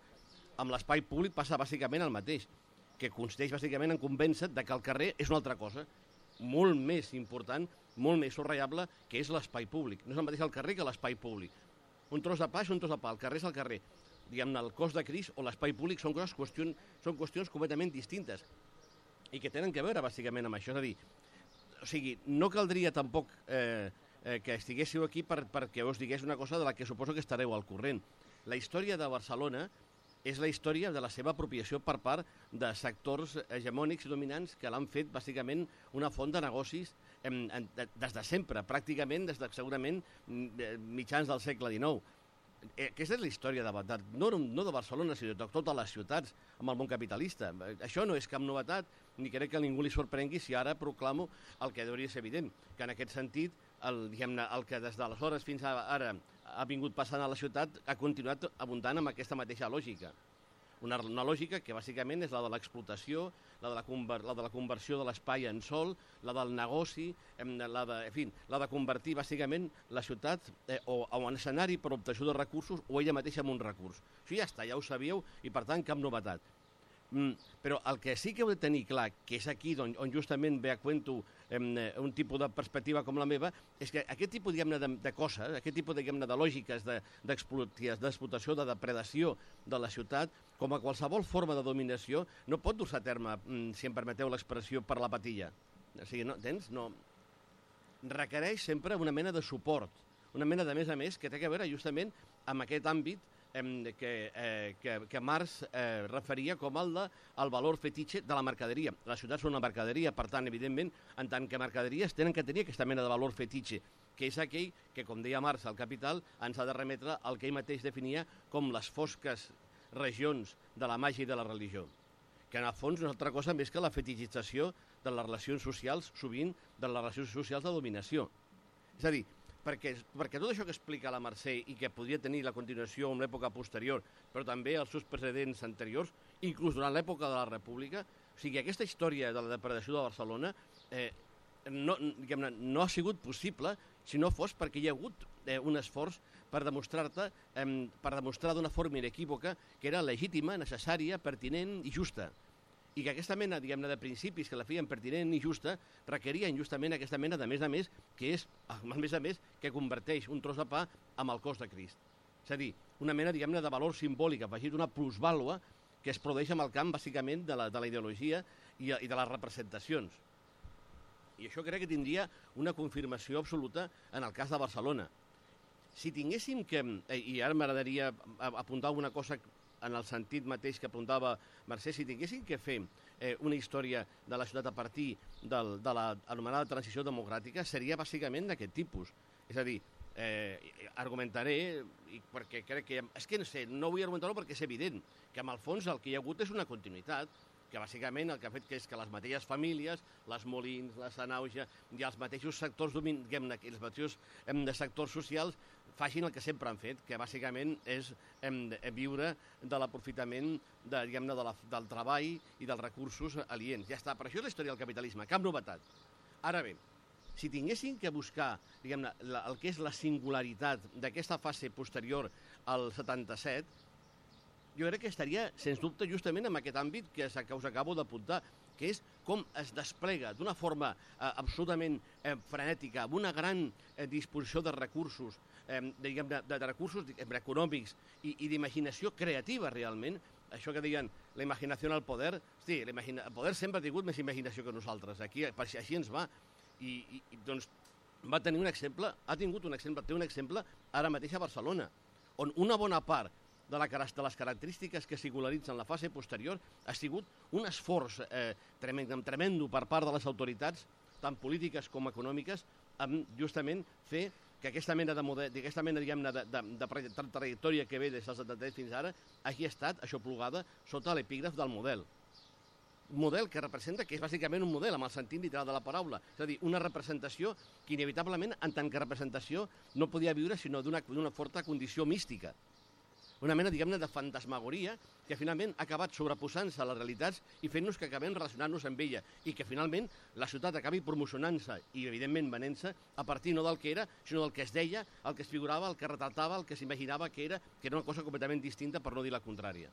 amb l'espai públic passa bàsicament el mateix, que consisteix bàsicament en convèncer de que el carrer és una altra cosa, molt més important molt més subratllable, que és l'espai públic. No és el mateix el carrer que l'espai públic. Un tros de pa és un tros de pa, el carrer és el carrer. Diguem-ne, el cos de Cris o l'espai públic són, coses, qüestions, són qüestions completament distintes i que tenen que veure, bàsicament, amb això. És a dir, o sigui, no caldria tampoc eh, eh, que estiguéssiu aquí per, perquè us digués una cosa de la que suposo que estareu al corrent. La història de Barcelona és la història de la seva apropiació per part de sectors hegemònics dominants que l'han fet bàsicament una font de negocis em, en, des de sempre, pràcticament des de segurament mitjans del segle XIX. Eh, aquesta és la història de, de, no, no de Barcelona, sinó de totes les ciutats amb el món capitalista. Això no és cap novetat, ni crec que ningú li sorprengui si ara proclamo el que hauria ser evident, que en aquest sentit el, el que des d'aleshores fins ara ha vingut passant a la ciutat ha continuat abundant amb aquesta mateixa lògica. Una, una lògica que bàsicament és la de l'explotació, la, de la, la de la conversió de l'espai en sol, la del negoci, la de, en fi, la de convertir bàsicament la ciutat eh, o, o un escenari per obtenció de recursos o ella mateixa amb un recurs. Això ja està, ja ho sabíeu i per tant cap novetat. Mm, però el que sí que heu de tenir clar, que és aquí on, on justament ve a cuento un tipus de perspectiva com la meva, és que aquest tipus de, de coses, aquest tipus de lògiques d'explotació, de, de depredació de la ciutat, com a qualsevol forma de dominació, no pot dur-se a terme, mm, si em permeteu l'expressió, per la patilla. O sigui, no, tens? No. Requereix sempre una mena de suport, una mena de més a més que té a veure justament amb aquest àmbit que, eh, que, que Marx eh, referia com el de el valor fetitxe de la mercaderia. Les ciutats són una mercaderia, per tant, evidentment, en tant que mercaderies tenen que tenir aquesta mena de valor fetitxe. que és aquell que, com deia Marx, el capital ens ha de remetre al que ell mateix definia com les fosques regions de la màgia i de la religió, que en el fons és altra cosa més que la fetichització de les relacions socials, sovint de les relacions socials de dominació. És a dir, perquè, perquè tot això que explica la Mercè i que podria tenir la continuació en l'època posterior, però també els seus precedents anteriors, inclús durant l'època de la República, o sigui, aquesta història de la depredació de Barcelona eh, no, no ha sigut possible si no fos perquè hi ha hagut eh, un esforç per demostrar-te, eh, per demostrar d'una forma inequívoca que era legítima, necessària, pertinent i justa i que aquesta mena, diguem-ne, de principis que la feien pertinent i justa requerien justament aquesta mena de més a més, que és, a més a més, que converteix un tros de pa amb el cos de Crist. És a dir, una mena, diguem-ne, de valor simbòlic, afegit una plusvàlua que es produeix en el camp, bàsicament, de la, de la ideologia i, i de les representacions. I això crec que tindria una confirmació absoluta en el cas de Barcelona. Si tinguéssim que, eh, i ara m'agradaria apuntar una cosa en el sentit mateix que apuntava Mercè, si tinguéssim que fer eh, una història de la ciutat a partir del, de l'anomenada transició democràtica, seria bàsicament d'aquest tipus. És a dir, eh, argumentaré, i perquè crec que... És que no sé, no vull argumentar-ho perquè és evident que amb el fons el que hi ha hagut és una continuïtat, que bàsicament el que ha fet que és que les mateixes famílies, les Molins, la Sanauja i els mateixos sectors, els mateixos de sectors socials facin el que sempre han fet, que bàsicament és hem, de viure de l'aprofitament de, de la, del treball i dels recursos aliens. Ja està, per això és la història del capitalisme, cap novetat. Ara bé, si tinguessin que buscar diguem el que és la singularitat d'aquesta fase posterior al 77, jo crec que estaria, sens dubte, justament en aquest àmbit que us acabo d'apuntar, que és com es desplega d'una forma eh, absolutament eh, frenètica, amb una gran eh, disposició de recursos, eh, diguem, de, de recursos econòmics i, i d'imaginació creativa realment, això que deien la imaginació al poder, hosti, el poder sempre ha tingut més imaginació que nosaltres, aquí així ens va, i, i, doncs va tenir un exemple, ha tingut un exemple, té un exemple ara mateix a Barcelona, on una bona part de, la, de les característiques que singularitzen la fase posterior ha sigut un esforç eh, tremendo, tremendo per part de les autoritats, tant polítiques com econòmiques, amb justament fer que aquesta mena de, model, aquesta mena, diguem de, de, de, trajectòria que ve des del 73 fins ara hagi estat aixoplugada sota l'epígraf del model. Un model que representa que és bàsicament un model amb el sentit literal de la paraula, és a dir, una representació que inevitablement, en tant que representació, no podia viure sinó d'una forta condició mística una mena, diguem-ne, de fantasmagoria que finalment ha acabat sobreposant-se a les realitats i fent-nos que acabem relacionant-nos amb ella i que finalment la ciutat acabi promocionant-se i, evidentment, venent-se a partir no del que era, sinó del que es deia, el que es figurava, el que retratava, el que s'imaginava que era, que era una cosa completament distinta, per no dir la contrària.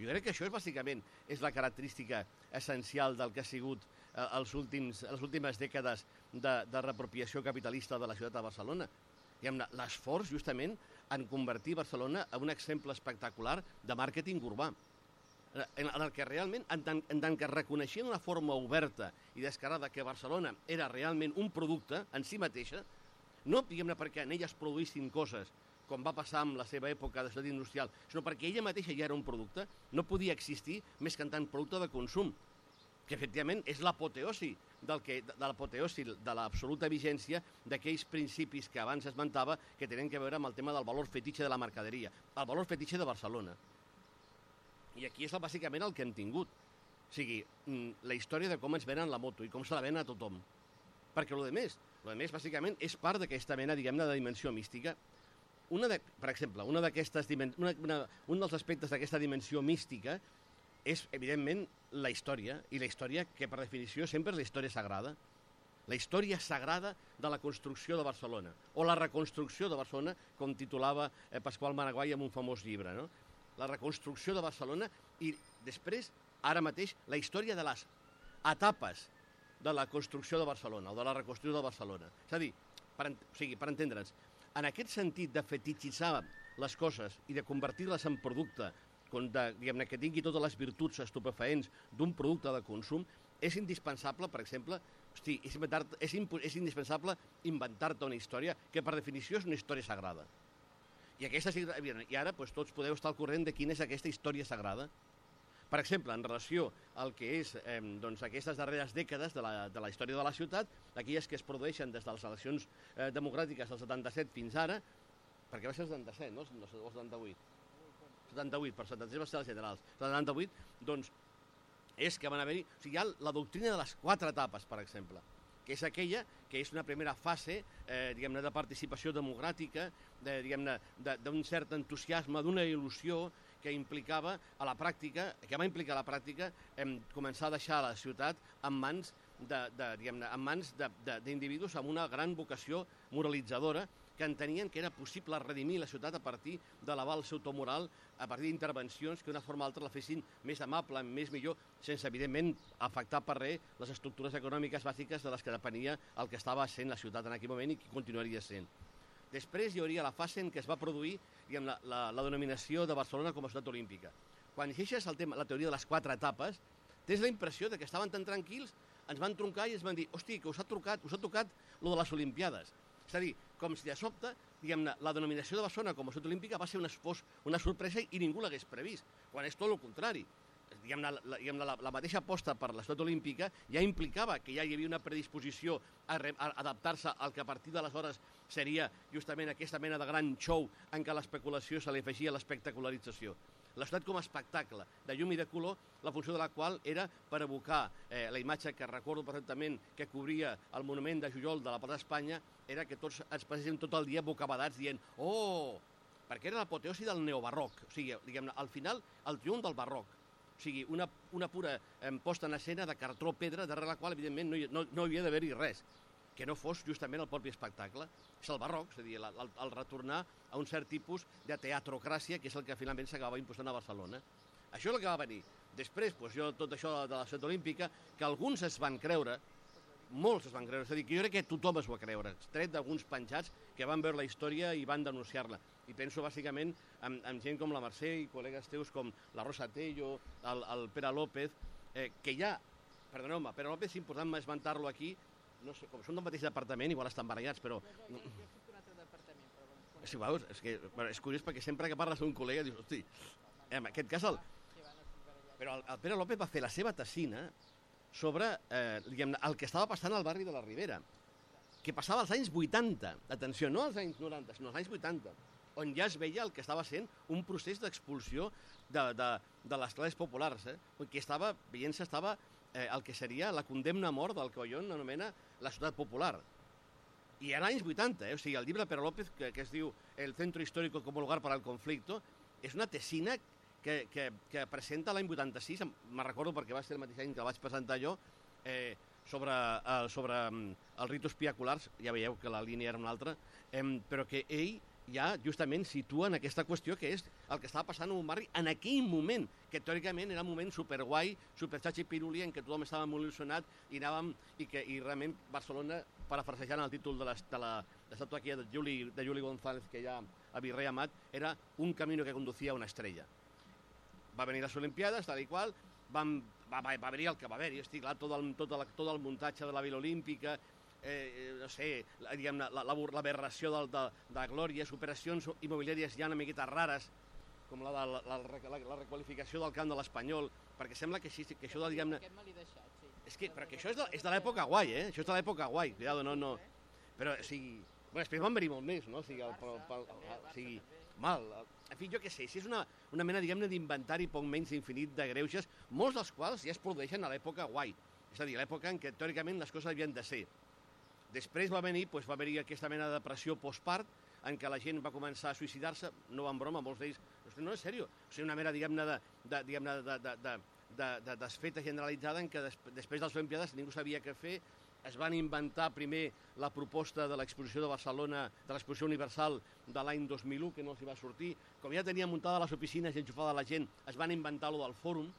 Jo crec que això és bàsicament és la característica essencial del que ha sigut eh, els últims, les últimes dècades de, de reapropiació capitalista de la ciutat de Barcelona. L'esforç, justament, en convertir Barcelona en un exemple espectacular de màrqueting urbà. En el que realment, en tant, en tant que reconeixien d'una forma oberta i descarada que Barcelona era realment un producte en si mateixa, no diguem-ne perquè en ella es produïssin coses com va passar amb la seva època de ciutat industrial, sinó perquè ella mateixa ja era un producte, no podia existir més que en tant producte de consum que efectivament és l'apoteosi del que, de l'apoteosi de l'absoluta vigència d'aquells principis que abans esmentava que tenen que veure amb el tema del valor fetitxe de la mercaderia, el valor fetitxe de Barcelona. I aquí és bàsicament el que hem tingut. O sigui, mm, la història de com ens venen la moto i com se la venen a tothom. Perquè el més, el més bàsicament és part d'aquesta mena, diguem-ne, de dimensió mística. Una de, per exemple, una d'aquestes una, una, un dels aspectes d'aquesta dimensió mística és, evidentment, la història, i la història que, per definició, sempre és la història sagrada, la història sagrada de la construcció de Barcelona, o la reconstrucció de Barcelona, com titulava eh, Pasqual Maraguai en un famós llibre. No? La reconstrucció de Barcelona i després, ara mateix, la història de les etapes de la construcció de Barcelona, o de la reconstrucció de Barcelona. És a dir, per, o sigui, per entendre'ns, en aquest sentit de fetichitzar les coses i de convertir-les en producte de, que tingui totes les virtuts estupefaents d'un producte de consum, és indispensable, per exemple, hosti, és, és, és indispensable inventar-te una història que per definició és una història sagrada. I, aquesta, i ara doncs, tots podeu estar al corrent de quina és aquesta història sagrada. Per exemple, en relació al que és eh, doncs, aquestes darreres dècades de la, de la història de la ciutat, aquelles que es produeixen des de les eleccions eh, democràtiques del 77 fins ara, perquè va ser el 77, no? no el 78. 78, per 76 va ser les generals. 78, doncs, és que van haver-hi... O sigui, hi ha la doctrina de les quatre etapes, per exemple, que és aquella que és una primera fase eh, diguem-ne de participació democràtica, de, diguem-ne d'un cert entusiasme, d'una il·lusió, que implicava a la pràctica, que va implicar a la pràctica em, començar a deixar la ciutat en mans de, de, en mans d'individus amb una gran vocació moralitzadora que entenien que era possible redimir la ciutat a partir de lavar el seu to moral, a partir d'intervencions que d'una forma o altra la fessin més amable, més millor, sense, evidentment, afectar per res les estructures econòmiques bàsiques de les que depenia el que estava sent la ciutat en aquell moment i que continuaria sent. Després hi hauria la fase en què es va produir diguem, la, la, la denominació de Barcelona com a ciutat olímpica. Quan llegeixes el tema, la teoria de les quatre etapes, tens la impressió de que estaven tan tranquils, ens van troncar i ens van dir, hosti, que us ha trucat, us ha tocat lo de les Olimpiades. És a dir, com si de sobte, diguem-ne, la denominació de Barcelona com a ciutat olímpica va ser una, una sorpresa i ningú l'hagués previst, quan és tot el contrari diguem-ne, la, diguem la, la mateixa aposta per la ciutat olímpica ja implicava que ja hi havia una predisposició a, a adaptar-se al que a partir d'aleshores seria justament aquesta mena de gran show en què l'especulació se li afegia l'espectacularització. La ciutat com a espectacle de llum i de color, la funció de la qual era per evocar eh, la imatge que recordo perfectament que cobria el monument de Jujol de la Plaça d'Espanya, era que tots ens passéssim tot el dia bocabadats dient «Oh!», perquè era l'apoteosi del neobarroc, o sigui, diguem-ne, al final, el triomf del barroc o sigui, una, una pura eh, posta en escena de cartró pedra, darrere la qual, evidentment, no, hi, no, no havia d'haver-hi res que no fos justament el propi espectacle. És el barroc, és a dir, el, el, el retornar a un cert tipus de teatrocràcia, que és el que finalment s'acabava impostant a Barcelona. Això és el que va venir. Després, doncs, jo, tot això de la ciutat olímpica, que alguns es van creure, molts es van creure, és a dir, que jo crec que tothom es va creure, tret d'alguns penjats que van veure la història i van denunciar-la. I penso bàsicament en, en gent com la Mercè i col·legues teus com la Rosa Tello, el, el Pere López, eh, que ja, perdoneu-me, Pere López és important esmentar-lo aquí, no sé, com són del mateix departament, igual estan barallats, però... No, no, jo, jo un altre departament, però... Bueno, és igual, és, que, bueno, és curiós perquè sempre que parles d'un col·lega dius, hosti, en aquest cas el... Però el, el Pere López va fer la seva tessina sobre eh, diguem, el que estava passant al barri de la Ribera, que passava als anys 80, atenció, no als anys 90, sinó als anys 80, on ja es veia el que estava sent un procés d'expulsió de, de, de les classes populars, eh? que estava, veient-se estava eh, el que seria la condemna a mort del que Ollón anomena la ciutat popular. I en anys 80, eh? o sigui, el llibre de Pere López, que, que es diu El centro histórico como lugar para el conflicto, és una tesina que, que, que presenta l'any 86, me recordo perquè va ser el mateix any que vaig presentar jo, eh, sobre, eh, sobre mm, els ritus piaculars, ja veieu que la línia era una altra, eh, però que ell ja justament situa en aquesta qüestió que és el que estava passant en un barri en aquell moment, que teòricament era un moment superguai, superxatxi piruli, en què tothom estava molt il·lusionat i anàvem, i que i realment Barcelona, parafrasejant el títol de l'estàtua aquí de Juli, de Juli González que hi ha a Virrei Amat, era un camí que conducia a una estrella. Va venir les Olimpiades, tal i qual, van, va, va, va venir el que va haver-hi, clar, tot tot, tot el muntatge de la Vila Olímpica, eh, no sé, la, diguem, la, la, l'aberració de, de, de Glòries, operacions immobiliàries ja una miqueta rares, com la de la, la, la, la requalificació del camp de l'Espanyol, perquè sembla que, així, que això de, diguem-ne... deixat, sí. És que, però que això és de, és de l'època guai, eh? Això és de l'època guai, cuidado, no, no. Però, o sigui... Bueno, després van venir molt més, no? O sigui, el, el, el, el, o sigui mal. En fi, jo què sé, si és una, una mena, diguem-ne, d'inventari poc menys infinit de greuges, molts dels quals ja es produeixen a l'època guai. És a dir, l'època en què teòricament les coses havien de ser. Després va venir, doncs, va venir aquesta mena de depressió postpart, en què la gent va començar a suïcidar-se, no van broma, molts d'ells, no, és sèrio, o sigui, una mera, diguem-ne, de, de, diguem de, de, de, de, de, de desfeta generalitzada en què des, després de les Olimpiades ningú sabia què fer, es van inventar primer la proposta de l'exposició de Barcelona, de l'exposició universal de l'any 2001, que no els va sortir. Com ja tenia muntada les oficines i enxufada la gent, es van inventar lo del fòrum,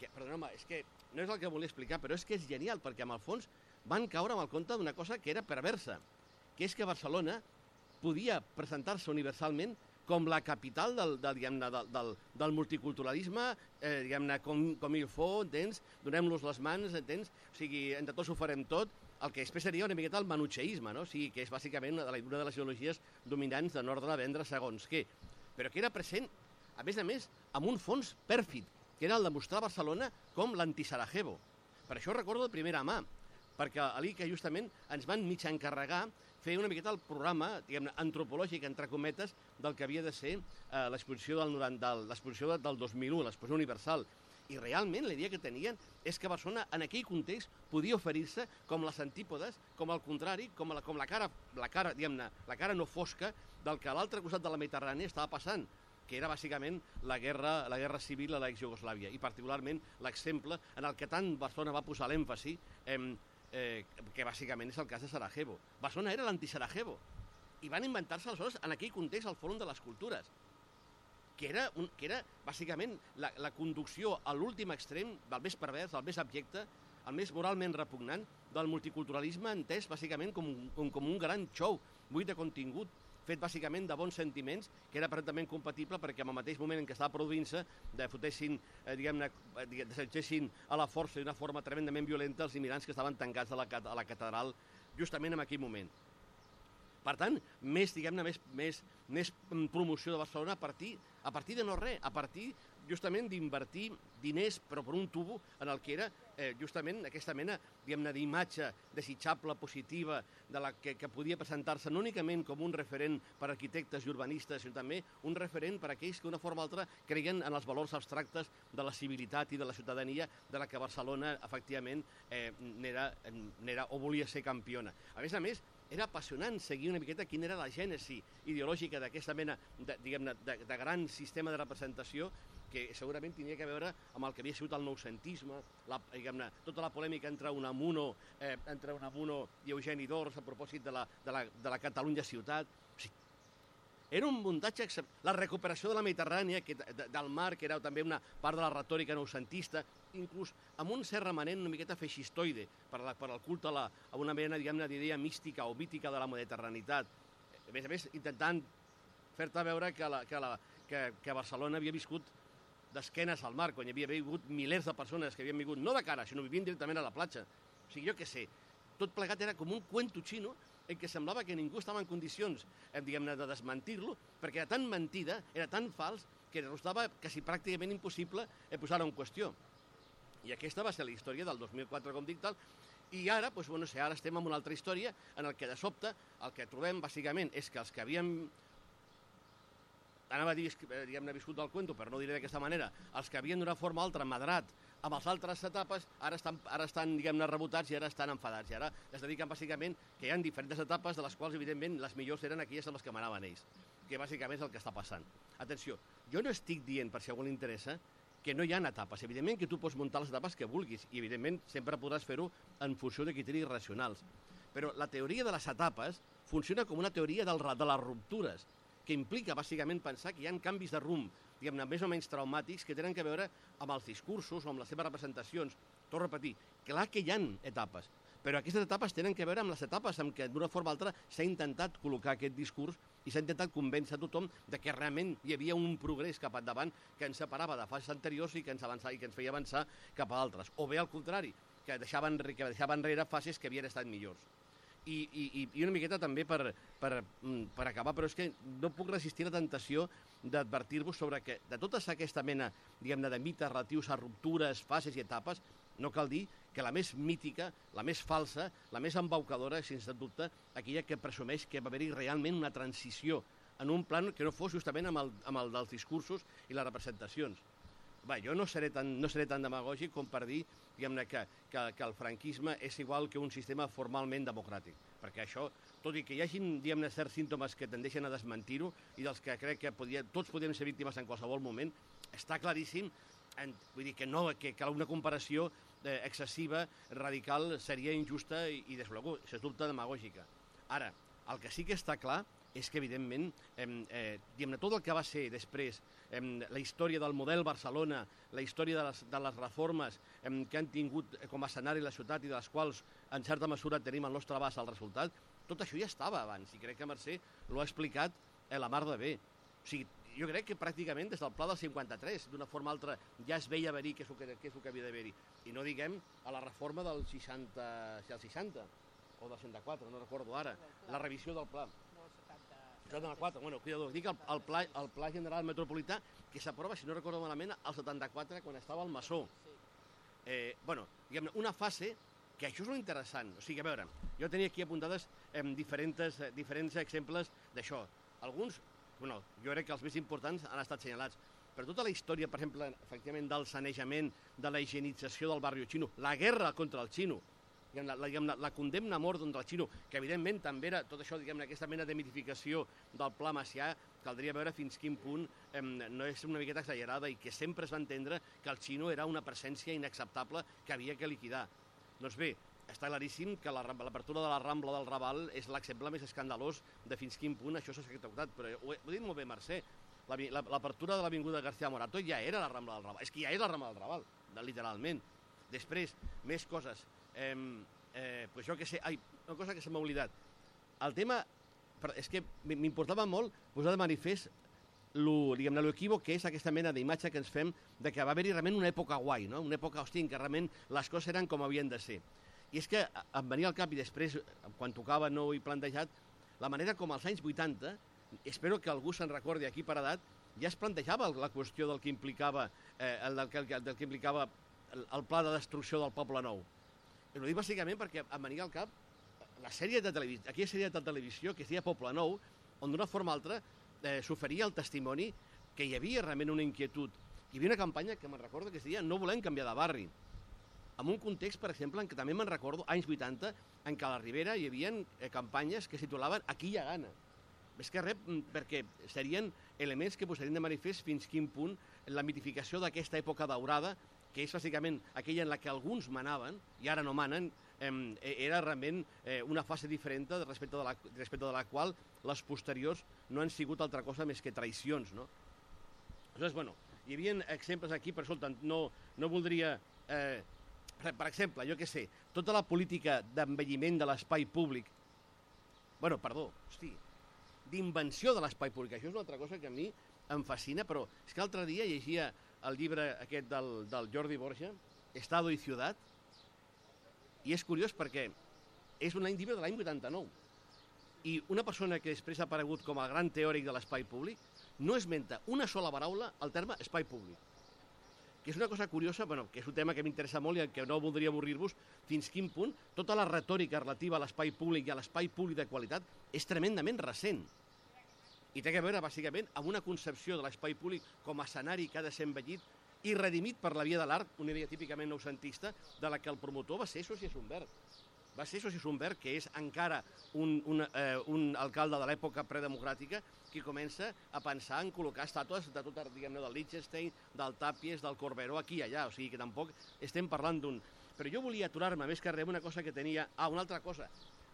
que, perdona, és que no és el que volia explicar, però és que és genial, perquè amb el fons van caure amb el compte d'una cosa que era perversa, que és que Barcelona podia presentar-se universalment com la capital del, del, del, del, del multiculturalisme, eh, diguem-ne, com, com il faut, entens? Donem-los les mans, entens? O sigui, entre tots ho farem tot, el que després seria una miqueta el manutxeisme, no? O sigui, que és bàsicament una de les ideologies dominants de l'ordre de vendre segons què, però que era present, a més a més, amb un fons pèrfid, que era el de mostrar Barcelona com l'anti-Sarajevo. Per això recordo de primera mà, perquè allí que justament ens van mig encarregar fer una miqueta el programa diguem antropològic, entre cometes, del que havia de ser eh, l'exposició del, 90, del, l'exposició del 2001, l'exposició universal. I realment la idea que tenien és que Barcelona en aquell context podia oferir-se com les antípodes, com el contrari, com la, com la cara, la cara, la cara no fosca del que a l'altre costat de la Mediterrània estava passant que era bàsicament la guerra, la guerra civil a l'ex-Jugoslàvia i particularment l'exemple en el que tant Barcelona va posar l'èmfasi eh, eh, que bàsicament és el cas de Sarajevo. Barcelona era l'anti-Sarajevo i van inventar-se aleshores en aquell context el Fòrum de les Cultures que era, un, que era bàsicament la, la conducció a l'últim extrem del més pervers, del més abjecte, el més moralment repugnant del multiculturalisme entès bàsicament com, com, com un gran show buit de contingut fet bàsicament de bons sentiments, que era perfectament compatible perquè en el mateix moment en què estava produint-se de fotessin, eh, diguem-ne, eh, desatgessin a la força d'una forma tremendament violenta els immigrants que estaven tancats a la, a la catedral justament en aquell moment. Per tant, més, diguem-ne, més, més, més promoció de Barcelona a partir, a partir de no res, a partir justament d'invertir diners, però per un tubo, en el que era eh, justament aquesta mena d'imatge desitjable, positiva, de la que, que podia presentar-se no únicament com un referent per arquitectes i urbanistes, sinó també un referent per aquells que d'una forma o altra creien en els valors abstractes de la civilitat i de la ciutadania de la que Barcelona, efectivament, eh, n'era o volia ser campiona. A més a més, era apassionant seguir una miqueta quina era la gènesi ideològica d'aquesta mena de, de, de gran sistema de representació que segurament tenia que veure amb el que havia sigut el noucentisme, la, tota la polèmica entre Unamuno, eh, entre Unamuno i Eugeni d'Ors a propòsit de la, de la, de la Catalunya ciutat. O sigui, era un muntatge, la recuperació de la Mediterrània, que, de, del mar, que era també una part de la retòrica noucentista, inclús amb un cert remanent una miqueta feixistoide per, la, per el culte a, la, a una mena, diguem-ne, d'idea mística o mítica de la mediterranitat. A més a més, intentant fer-te veure que, la, que, la, que, que Barcelona havia viscut d'esquenes al mar, quan hi havia vingut milers de persones que havien vingut, no de cara, sinó vivint directament a la platja. O sigui, jo què sé, tot plegat era com un cuento xino en què semblava que ningú estava en condicions, eh, diguem-ne, de desmentir-lo, perquè era tan mentida, era tan fals, que resultava quasi pràcticament impossible eh, posar-ho en qüestió. I aquesta va ser la història del 2004, com dic tal, i ara, doncs, bueno, ara estem en una altra història en el que de sobte el que trobem bàsicament és que els que havíem anava a dir, eh, diguem-ne, viscut del cuento, però no diré d'aquesta manera, els que havien d'una forma altra madrat amb les altres etapes, ara estan, ara estan diguem-ne, rebotats i ara estan enfadats. I ara es dediquen bàsicament que hi ha diferents etapes de les quals, evidentment, les millors eren aquelles amb les que manaven ells, que bàsicament és el que està passant. Atenció, jo no estic dient, per si a algú li interessa, que no hi ha etapes. Evidentment que tu pots muntar les etapes que vulguis i, evidentment, sempre podràs fer-ho en funció de criteris racionals. Però la teoria de les etapes funciona com una teoria del, de les ruptures que implica bàsicament pensar que hi ha canvis de rumb, diguem-ne, més o menys traumàtics, que tenen que veure amb els discursos o amb les seves representacions. A repetir, clar que hi han etapes, però aquestes etapes tenen que veure amb les etapes en què d'una forma o altra s'ha intentat col·locar aquest discurs i s'ha intentat convèncer a tothom de que realment hi havia un progrés cap endavant que ens separava de fases anteriors i que ens, avançava, i que ens feia avançar cap a altres. O bé al contrari, que deixaven, que deixaven enrere fases que havien estat millors i, i, i una miqueta també per, per, mm, per acabar, però és que no puc resistir la tentació d'advertir-vos sobre que de tota aquesta mena diguem-ne de mites relatius a ruptures, fases i etapes, no cal dir que la més mítica, la més falsa, la més embaucadora, sense dubte, aquella que presumeix que va haver-hi realment una transició en un plan que no fos justament amb el, amb el dels discursos i les representacions. Va, jo no seré tan, no seré tan demagògic com per dir que, que, que el franquisme és igual que un sistema formalment democràtic, perquè això, tot i que hi hagin diguem-ne certs símptomes que tendeixen a desmentir-ho i dels que crec que podia, tots podien ser víctimes en qualsevol moment, està claríssim, en, vull dir que no, que, que una comparació eh, excessiva, radical, seria injusta i, i és dubte demagògica. Ara, el que sí que està clar és que, evidentment, eh, eh, tot el que va ser després eh, la història del model Barcelona, la història de les, de les reformes eh, que han tingut com a escenari la ciutat i de les quals, en certa mesura, tenim al nostre abast el resultat, tot això ja estava abans, i crec que Mercè l'ha explicat eh, la mar de bé. O sigui, jo crec que pràcticament des del pla del 53, d'una forma o altra, ja es veia venir què és que, què és el que havia d'haver-hi. I no diguem a la reforma del 60, si el 60, o del 64, no recordo ara, la revisió del pla. 74, bueno, cuidado, dic el, el, pla, el Pla General Metropolità que s'aprova, si no recordo malament, al 74, quan estava el Massó. Eh, bueno, diguem una fase que això és lo interessant. O sigui, a veure, jo tenia aquí apuntades eh, diferents, eh, diferents exemples d'això. Alguns, bueno, jo crec que els més importants han estat senyalats, però tota la història, per exemple, efectivament, del sanejament, de la higienització del barri xino, la guerra contra el xino, diguem, la, diguem, la, la condemna a mort contra el xino, que evidentment també era tot això, diguem, aquesta mena de mitificació del pla macià, caldria veure fins quin punt eh, no és una miqueta exagerada i que sempre es va entendre que el xino era una presència inacceptable que havia que liquidar. Doncs bé, està claríssim que l'apertura de la Rambla del Raval és l'exemple més escandalós de fins quin punt això s'ha executat, però ho he, ho he dit molt bé, Mercè, l'apertura de l'Avinguda García Morato ja era la Rambla del Raval, és que ja és la Rambla del Raval, literalment. Després, més coses. Eh, eh, pues jo que sé, ai, una cosa que se m'ha oblidat. El tema, és que m'importava molt posar de manifest l'equívoc que és aquesta mena d'imatge que ens fem de que va haver-hi realment una època guai, no? una època, hosti, en què realment les coses eren com havien de ser. I és que em venia al cap i després, quan tocava no ho he plantejat, la manera com als anys 80, espero que algú se'n recordi aquí per edat, ja es plantejava la qüestió del que implicava, eh, el del, que, del que implicava el, el pla de destrucció del Poble Nou. Ho dic bàsicament perquè em venia al cap la sèrie de televisió, aquella sèrie de televisió que es deia Poble Nou, on d'una forma o altra eh, s'oferia el testimoni que hi havia realment una inquietud. Hi havia una campanya que me'n recordo que es deia No volem canviar de barri. En un context, per exemple, en què també me'n recordo, anys 80, en què a la Ribera hi havia eh, campanyes que es titulaven Aquí hi ha gana. Més que res, mm, perquè serien elements que posarien de manifest fins quin punt la mitificació d'aquesta època daurada, que és bàsicament aquella en la que alguns manaven, i ara no manen, eh, era realment eh, una fase diferent respecte de, la, respecte de la qual les posteriors no han sigut altra cosa més que traïcions, no? Aleshores, bueno, hi havia exemples aquí, per això no, no voldria... Eh, per exemple, jo què sé, tota la política d'envelliment de l'espai públic, bueno, perdó, hosti, d'invenció de l'espai públic, això és una altra cosa que a mi em fascina, però és que l'altre dia llegia el llibre aquest del, del Jordi Borja, Estado i Ciutat, i és curiós perquè és un llibre de l'any 89. I una persona que després ha aparegut com a gran teòric de l'espai públic no esmenta una sola paraula al terme espai públic. Que és una cosa curiosa, bueno, que és un tema que m'interessa molt i que no voldria avorrir-vos, fins quin punt tota la retòrica relativa a l'espai públic i a l'espai públic de qualitat és tremendament recent. I té a veure, bàsicament, amb una concepció de l'espai públic com a escenari que ha de ser envellit i redimit per la via de l'art, una idea típicament noucentista, de la que el promotor va ser Soci Sumbert. Va ser Soci Sumbert, que és encara un, un, eh, un alcalde de l'època predemocràtica, que comença a pensar en col·locar estàtues de tot, diguem-ne, del Liechtenstein, del Tàpies, del Corberó, aquí i allà. O sigui que tampoc estem parlant d'un... Però jo volia aturar-me més que res una cosa que tenia... Ah, una altra cosa.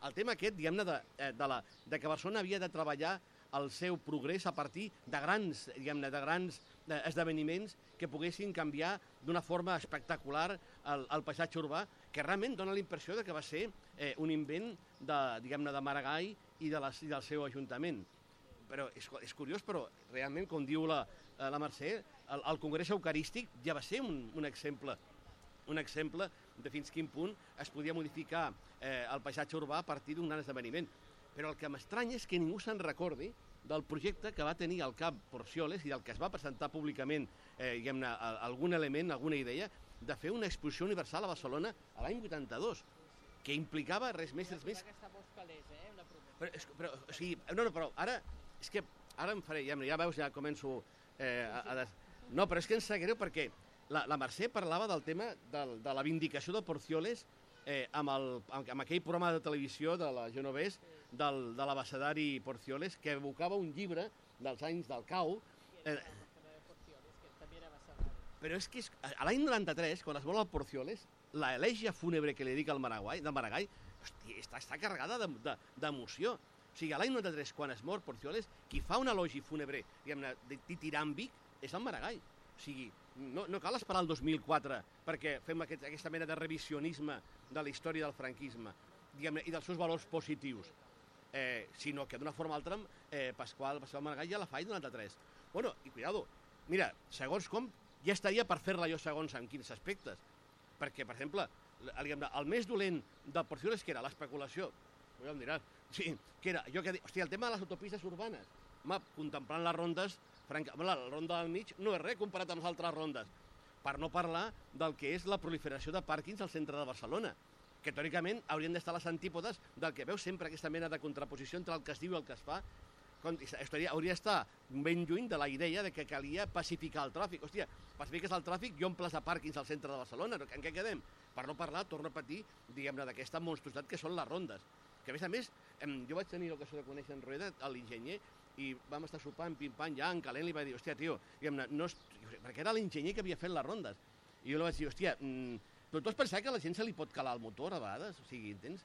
El tema aquest, diguem-ne, de, eh, de, la, de que Barcelona havia de treballar el seu progrés a partir de grans, diguem-ne, de grans eh, esdeveniments que poguessin canviar d'una forma espectacular el, el paisatge urbà, que realment dona la impressió de que va ser eh, un invent de, diguem-ne, de Maragall i, de la, i del seu ajuntament. Però és, és curiós, però realment, com diu la, eh, la Mercè, el, el Congrés Eucarístic ja va ser un, un exemple un exemple de fins quin punt es podia modificar eh, el paisatge urbà a partir d'un gran esdeveniment. Però el que m'estranya és que ningú se'n recordi del projecte que va tenir al cap Porcioles i del que es va presentar públicament eh, diguem-ne, algun element, alguna idea, de fer una exposició universal a Barcelona a l'any 82, que implicava res més, res més... eh? Una però, però, o sigui, no, no, però ara, és que ara em faré, ja, ja veus, ja començo eh, a, a des... No, però és que em sap greu perquè la, la Mercè parlava del tema del, de la vindicació de Porcioles eh, amb, el, amb, amb aquell programa de televisió de la Genovés sí del, de l'abecedari Porcioles, que evocava un llibre dels anys del Cau. Eh, però és que és, a l'any 93, quan es vol el Porcioles, la elegia fúnebre que li dedica al Maragall, del Maragall, hosti, està, està carregada d'emoció. De, de, o sigui, a l'any 93, quan es mor Porcioles, qui fa un elogi fúnebre, diguem-ne, ditiràmbic, és el Maragall. O sigui, no, no cal esperar el 2004 perquè fem aquest, aquesta mena de revisionisme de la història del franquisme i dels seus valors positius eh, sinó que d'una forma o altra eh, Pasqual, Pasqual Maragall ja la fa i 93. Bueno, i cuidado, mira, segons com, ja estaria per fer-la jo segons en quins aspectes. Perquè, per exemple, el, més dolent del Porcioles que era l'especulació, ja em diràs, Sí, que era, jo que dic, hòstia, el tema de les autopistes urbanes, home, contemplant les rondes, franca, home, la ronda del mig no és res comparat amb les altres rondes, per no parlar del que és la proliferació de pàrquings al centre de Barcelona, que teòricament haurien d'estar les antípodes del que veu sempre aquesta mena de contraposició entre el que es diu i el que es fa, quan estaria, hauria d'estar ben lluny de la idea de que calia pacificar el tràfic. Hòstia, pacifiques el tràfic i omples de pàrquings al centre de Barcelona. En què quedem? Per no parlar, torno a patir, diguem-ne, d'aquesta monstruositat que són les rondes. Que a més a més, jo vaig tenir l'ocasió de conèixer en Rueda, l'enginyer, i vam estar sopant, pim-pam, ja, en calent, li va dir, hòstia, tio, diguem-ne, no, perquè era l'enginyer que havia fet les rondes. I jo li vaig dir, hòstia, mm, tu, tu has pensat que a la gent se li pot calar el motor a vegades? O sigui, entens?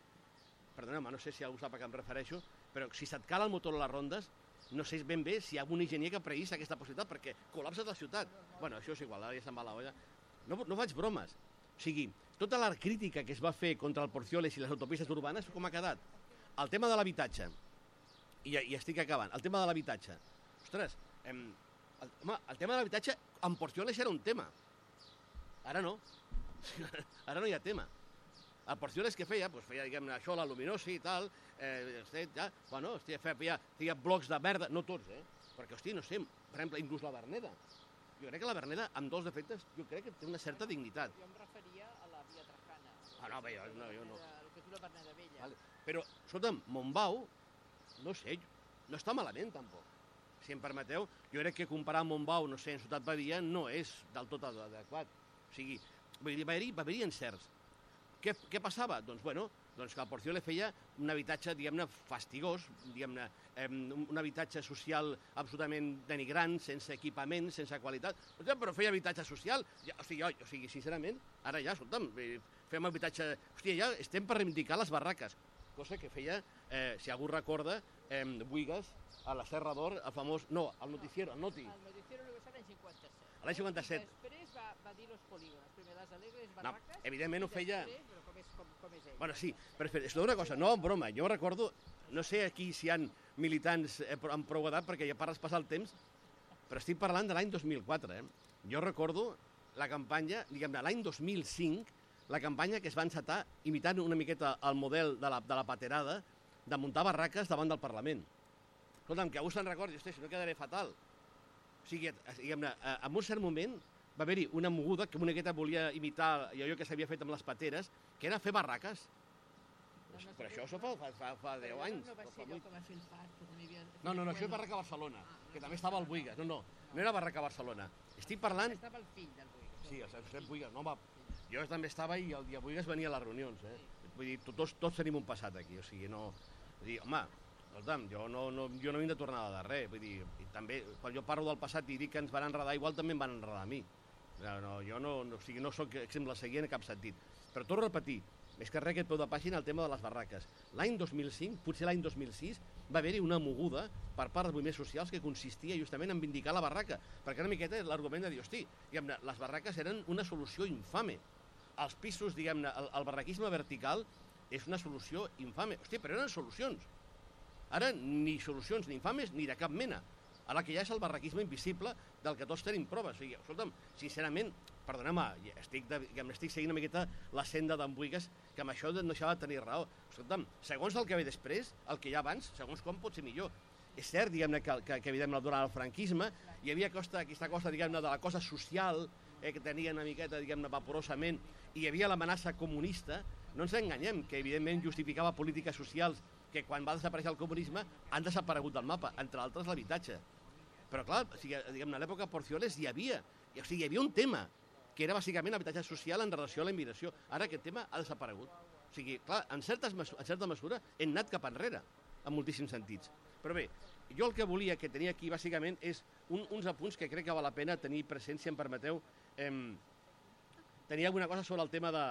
Perdona, no sé si algú sap a què em refereixo, però si se't cala el motor a les rondes, no sé ben bé si hi ha un enginyer que previst aquesta possibilitat, perquè col·lapses la ciutat. Bueno, això és igual, ara ja se'n va la olla. No, no faig bromes. O sigui, tota la crítica que es va fer contra el Porcioles i les autopistes urbanes, com ha quedat? El tema de l'habitatge, i, i estic acabant, el tema de l'habitatge. Ostres, em, el, home, el tema de l'habitatge en Porcioles era un tema. Ara no. Ara no hi ha tema. El Porcioles què feia? Pues feia, diguem això, la luminosi i tal, eh, este, ja, bueno, hòstia, feia, feia blocs de merda, no tots, eh? Perquè, hòstia, no sé, per exemple, inclús la Berneda. Jo crec que la Berneda, amb dos defectes, jo crec que té una certa dignitat. Jo em referia a la Via Trajana. Ah, no, bé, jo, no, jo no. El que tu la Berneda Vella. Vale. Però, escolta'm, Montbau, no sé, no està malament, tampoc. Si em permeteu, jo crec que comparar Montbau, no sé, en Ciutat Badia, no és del tot adequat. O sigui, vull dir, va haver-hi haver encerts. Què, què passava? Doncs, bueno, doncs que el Porció le feia un habitatge, diguem-ne, fastigós, diguem-ne, eh, un habitatge social absolutament denigrant, sense equipament, sense qualitat. Hòstia, però feia habitatge social. Ja, o, sigui, jo, o sigui, sincerament, ara ja, escolta'm, fem habitatge... Hòstia, ja estem per reivindicar les barraques, cosa que feia, eh, si algú recorda, eh, Buigas, a la Serra d'Or, el famós... No, al noticiero, al noti. El noticiero universal l'any 57. L'any 57. Després va, va dir los polígonos. Primer les alegres No, barraques. evidentment ho feia- Després, però com és, com, com és ell. Bueno, sí, però espera, és una cosa, no en broma, jo recordo, no sé aquí si hi ha militants eh, amb prou edat, perquè ja parles passar el temps, però estic parlant de l'any 2004, eh? Jo recordo la campanya, diguem-ne, l'any 2005, la campanya que es va encetar imitant una miqueta el model de la, de la paterada de muntar barraques davant del Parlament. Escolta'm, que algú se'n recordi, hosti, si no quedaré fatal. O sigui, eh, diguem-ne, eh, en un cert moment va haver-hi una moguda que una miqueta volia imitar allò que s'havia fet amb les pateres, que era fer barraques. No, no, Però això no, això fa, fa, fa, fa però 10 anys. No va ser allò que va fer el també havia... No, no, no, això és Barraca Barcelona, que també estava al Buigas. No, no, no era Barraca Barcelona. Estic parlant... Estava el fill del Buigas. Sí, el Josep Buigas, no, home, jo també estava i el dia Buigas venia a les reunions, eh? Vull dir, tots, tots tenim un passat aquí, o sigui, no... Vull dir, home, escolta'm, jo no, no, jo no vinc de tornada de res, vull dir, i també, quan jo parlo del passat i dic que ens van enredar, igual també em van enredar a mi. No, no, jo no, no, o sigui, no sóc exemple seguient en cap sentit. Però torno a repetir, més que res aquest peu de pàgina el tema de les barraques. L'any 2005, potser l'any 2006, va haver-hi una moguda per part dels moviments socials que consistia justament en vindicar la barraca, perquè una miqueta és l'argument de dir, hosti, les barraques eren una solució infame. Els pisos, diguem-ne, el, el barraquisme vertical és una solució infame. Hosti, però eren solucions. Ara ni solucions ni infames ni de cap mena. Ara que ja és el barraquisme invisible del que tots tenim proves. O sigui, escolta'm, sincerament, perdona'm, estic, de, estic seguint una miqueta la senda d'en Buigas, que amb això no deixava de tenir raó. Escolta'm, segons el que ve després, el que hi ha abans, segons com pot ser millor. És cert, diguem-ne, que, que, que evidentment, durant el franquisme hi havia aquesta, aquesta cosa, diguem-ne, de la cosa social, eh, que tenia una miqueta, diguem-ne, vaporosament, i hi havia l'amenaça comunista, no ens enganyem, que evidentment justificava polítiques socials que quan va desaparèixer el comunisme han desaparegut del mapa, entre altres l'habitatge. Però clar, o sigui, diguem-ne, a l'època Porcioles hi havia, o sigui, hi havia un tema, que era bàsicament habitatge social en relació a la immigració. Ara aquest tema ha desaparegut. O sigui, clar, en, certes, en certa mesura hem anat cap enrere, en moltíssims sentits. Però bé, jo el que volia, que tenia aquí bàsicament, és un, uns apunts que crec que val la pena tenir presència, si em permeteu. Em, tenia alguna cosa sobre el tema de,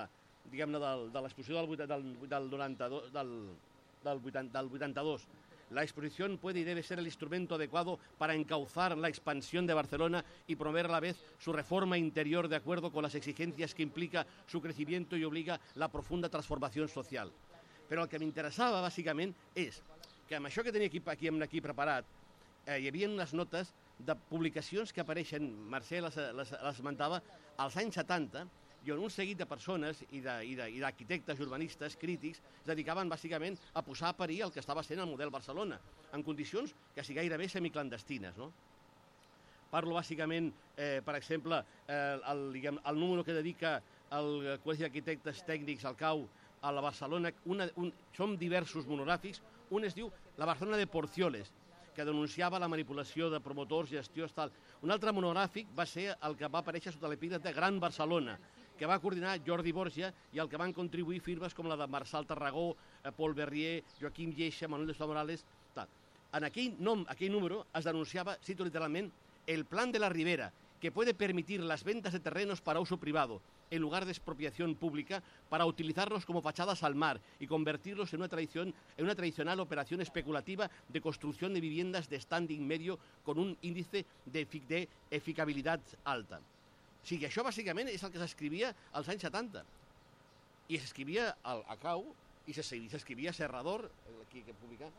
diguem-ne, de l'exposició del, del, del 92, del, del, 80, del 82. La exposición puede y debe ser el instrumento adecuado para encauzar la expansión de Barcelona y promover a la vez su reforma interior de acuerdo con las exigencias que implica su crecimiento y obliga la profunda transformación social. Però el que m'interessava, bàsicament, és que amb això que tenia aquí, aquí, aquí preparat, eh, hi havia unes notes de publicacions que apareixen, Mercè les, les, les esmentava, als anys 70, i on un seguit de persones i d'arquitectes, urbanistes, crítics, es dedicaven bàsicament a posar a parir el que estava sent el model Barcelona, en condicions que si gairebé semiclandestines. No? Parlo bàsicament, eh, per exemple, eh, el, diguem, el número que dedica el Col·legi d'Arquitectes Tècnics al CAU a la Barcelona, una, un, som diversos monogràfics, un es diu La Barcelona de Porcioles, que denunciava la manipulació de promotors, gestions, tal. Un altre monogràfic va ser el que va aparèixer sota l'epítet de Gran Barcelona, que va coordinar Jordi Borja i al que van contribuir firmes com la de Marçal Tarragó, eh, Paul Berrier, Joaquim Lleixa, Manuel de Morales, tal. En aquell nom, aquell número, es denunciava, cito literalment, el plan de la Ribera, que puede permitir las ventas de terrenos para uso privado, en lugar de expropiación pública, para utilizarlos como fachadas al mar y convertirlos en una, tradición, en una tradicional operación especulativa de construcción de viviendas de standing medio con un índice de, efic de eficabilitat alta. O sigui, això bàsicament és el que s'escrivia als anys 70. I s'escrivia al, a Cau i s'escrivia a Serrador, aquí que publica.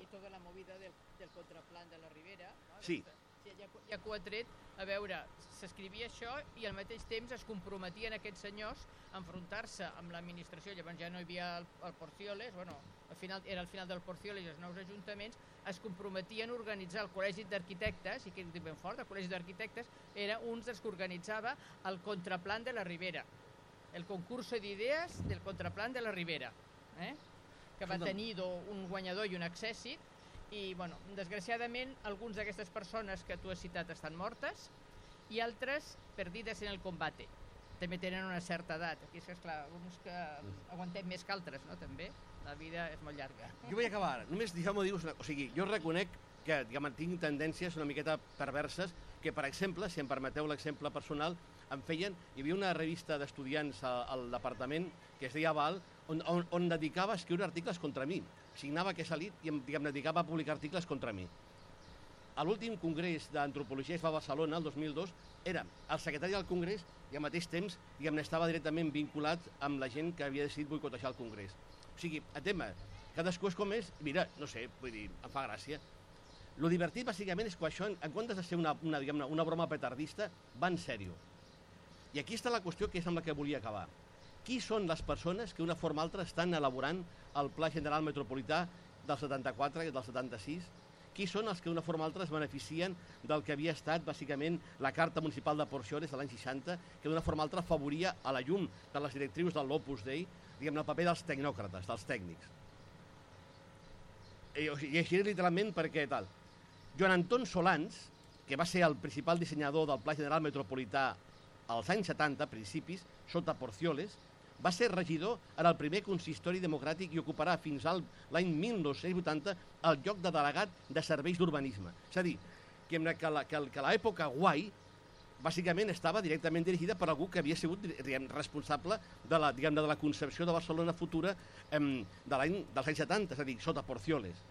I tota la movida del, del contraplan de la Ribera. No? Sí. Sí, ja, ja que ho ha tret, a veure, s'escrivia això i al mateix temps es comprometien aquests senyors a enfrontar-se amb l'administració, llavors ja no hi havia el, el Porcioles, bueno, al final, era el final del Porcioles i els nous ajuntaments, es comprometien a organitzar el Col·legi d'Arquitectes, i que dic ben fort, el Col·legi d'Arquitectes era un dels que organitzava el contraplan de la Ribera, el concurso d'idees del contraplan de la Ribera, eh? que va tenir do, un guanyador i un accèssit, i, bueno, desgraciadament, alguns d'aquestes persones que tu has citat estan mortes i altres perdides en el combate. També tenen una certa edat. Aquí és que, esclar, uns que aguantem més que altres, no?, també. La vida és molt llarga. Jo vull acabar. Només deixeu-me dir una... O sigui, jo reconec que diguem, tinc tendències una miqueta perverses que, per exemple, si em permeteu l'exemple personal, em feien... Hi havia una revista d'estudiants a- al departament que es deia Val, on, on, on dedicava a escriure articles contra mi. Signava que salit i em diguem, dedicava a publicar articles contra mi. A l'últim congrés d'antropologia es va a Barcelona, el 2002, era el secretari del congrés i al mateix temps diguem, estava directament vinculat amb la gent que havia decidit boicotejar el congrés. O sigui, a tema, cadascú és com és, mira, no sé, vull dir, em fa gràcia. Lo divertit, bàsicament, és que això, en, comptes de ser una, una, una broma petardista, va en sèrio. I aquí està la qüestió que és amb la que volia acabar. Qui són les persones que d'una forma o altra estan elaborant el Pla General Metropolità del 74 i del 76? Qui són els que d'una forma o altra es beneficien del que havia estat, bàsicament, la Carta Municipal de Porcions de l'any 60, que d'una forma o altra afavoria a la llum de les directrius de l'Opus Dei, diguem el paper dels tecnòcrates, dels tècnics. I, o sigui, llegiré literalment perquè tal. Joan Anton Solans, que va ser el principal dissenyador del Pla General Metropolità als anys 70, principis, sota Porcioles, va ser regidor en el primer consistori democràtic i ocuparà fins al l'any 1980 el lloc de delegat de serveis d'urbanisme. És a dir, que, la- que, que l'època guai bàsicament estava directament dirigida per algú que havia sigut diguem, responsable de la, diguem, de la concepció de Barcelona futura em, de l'any dels anys 70, és a dir, sota Porcioles.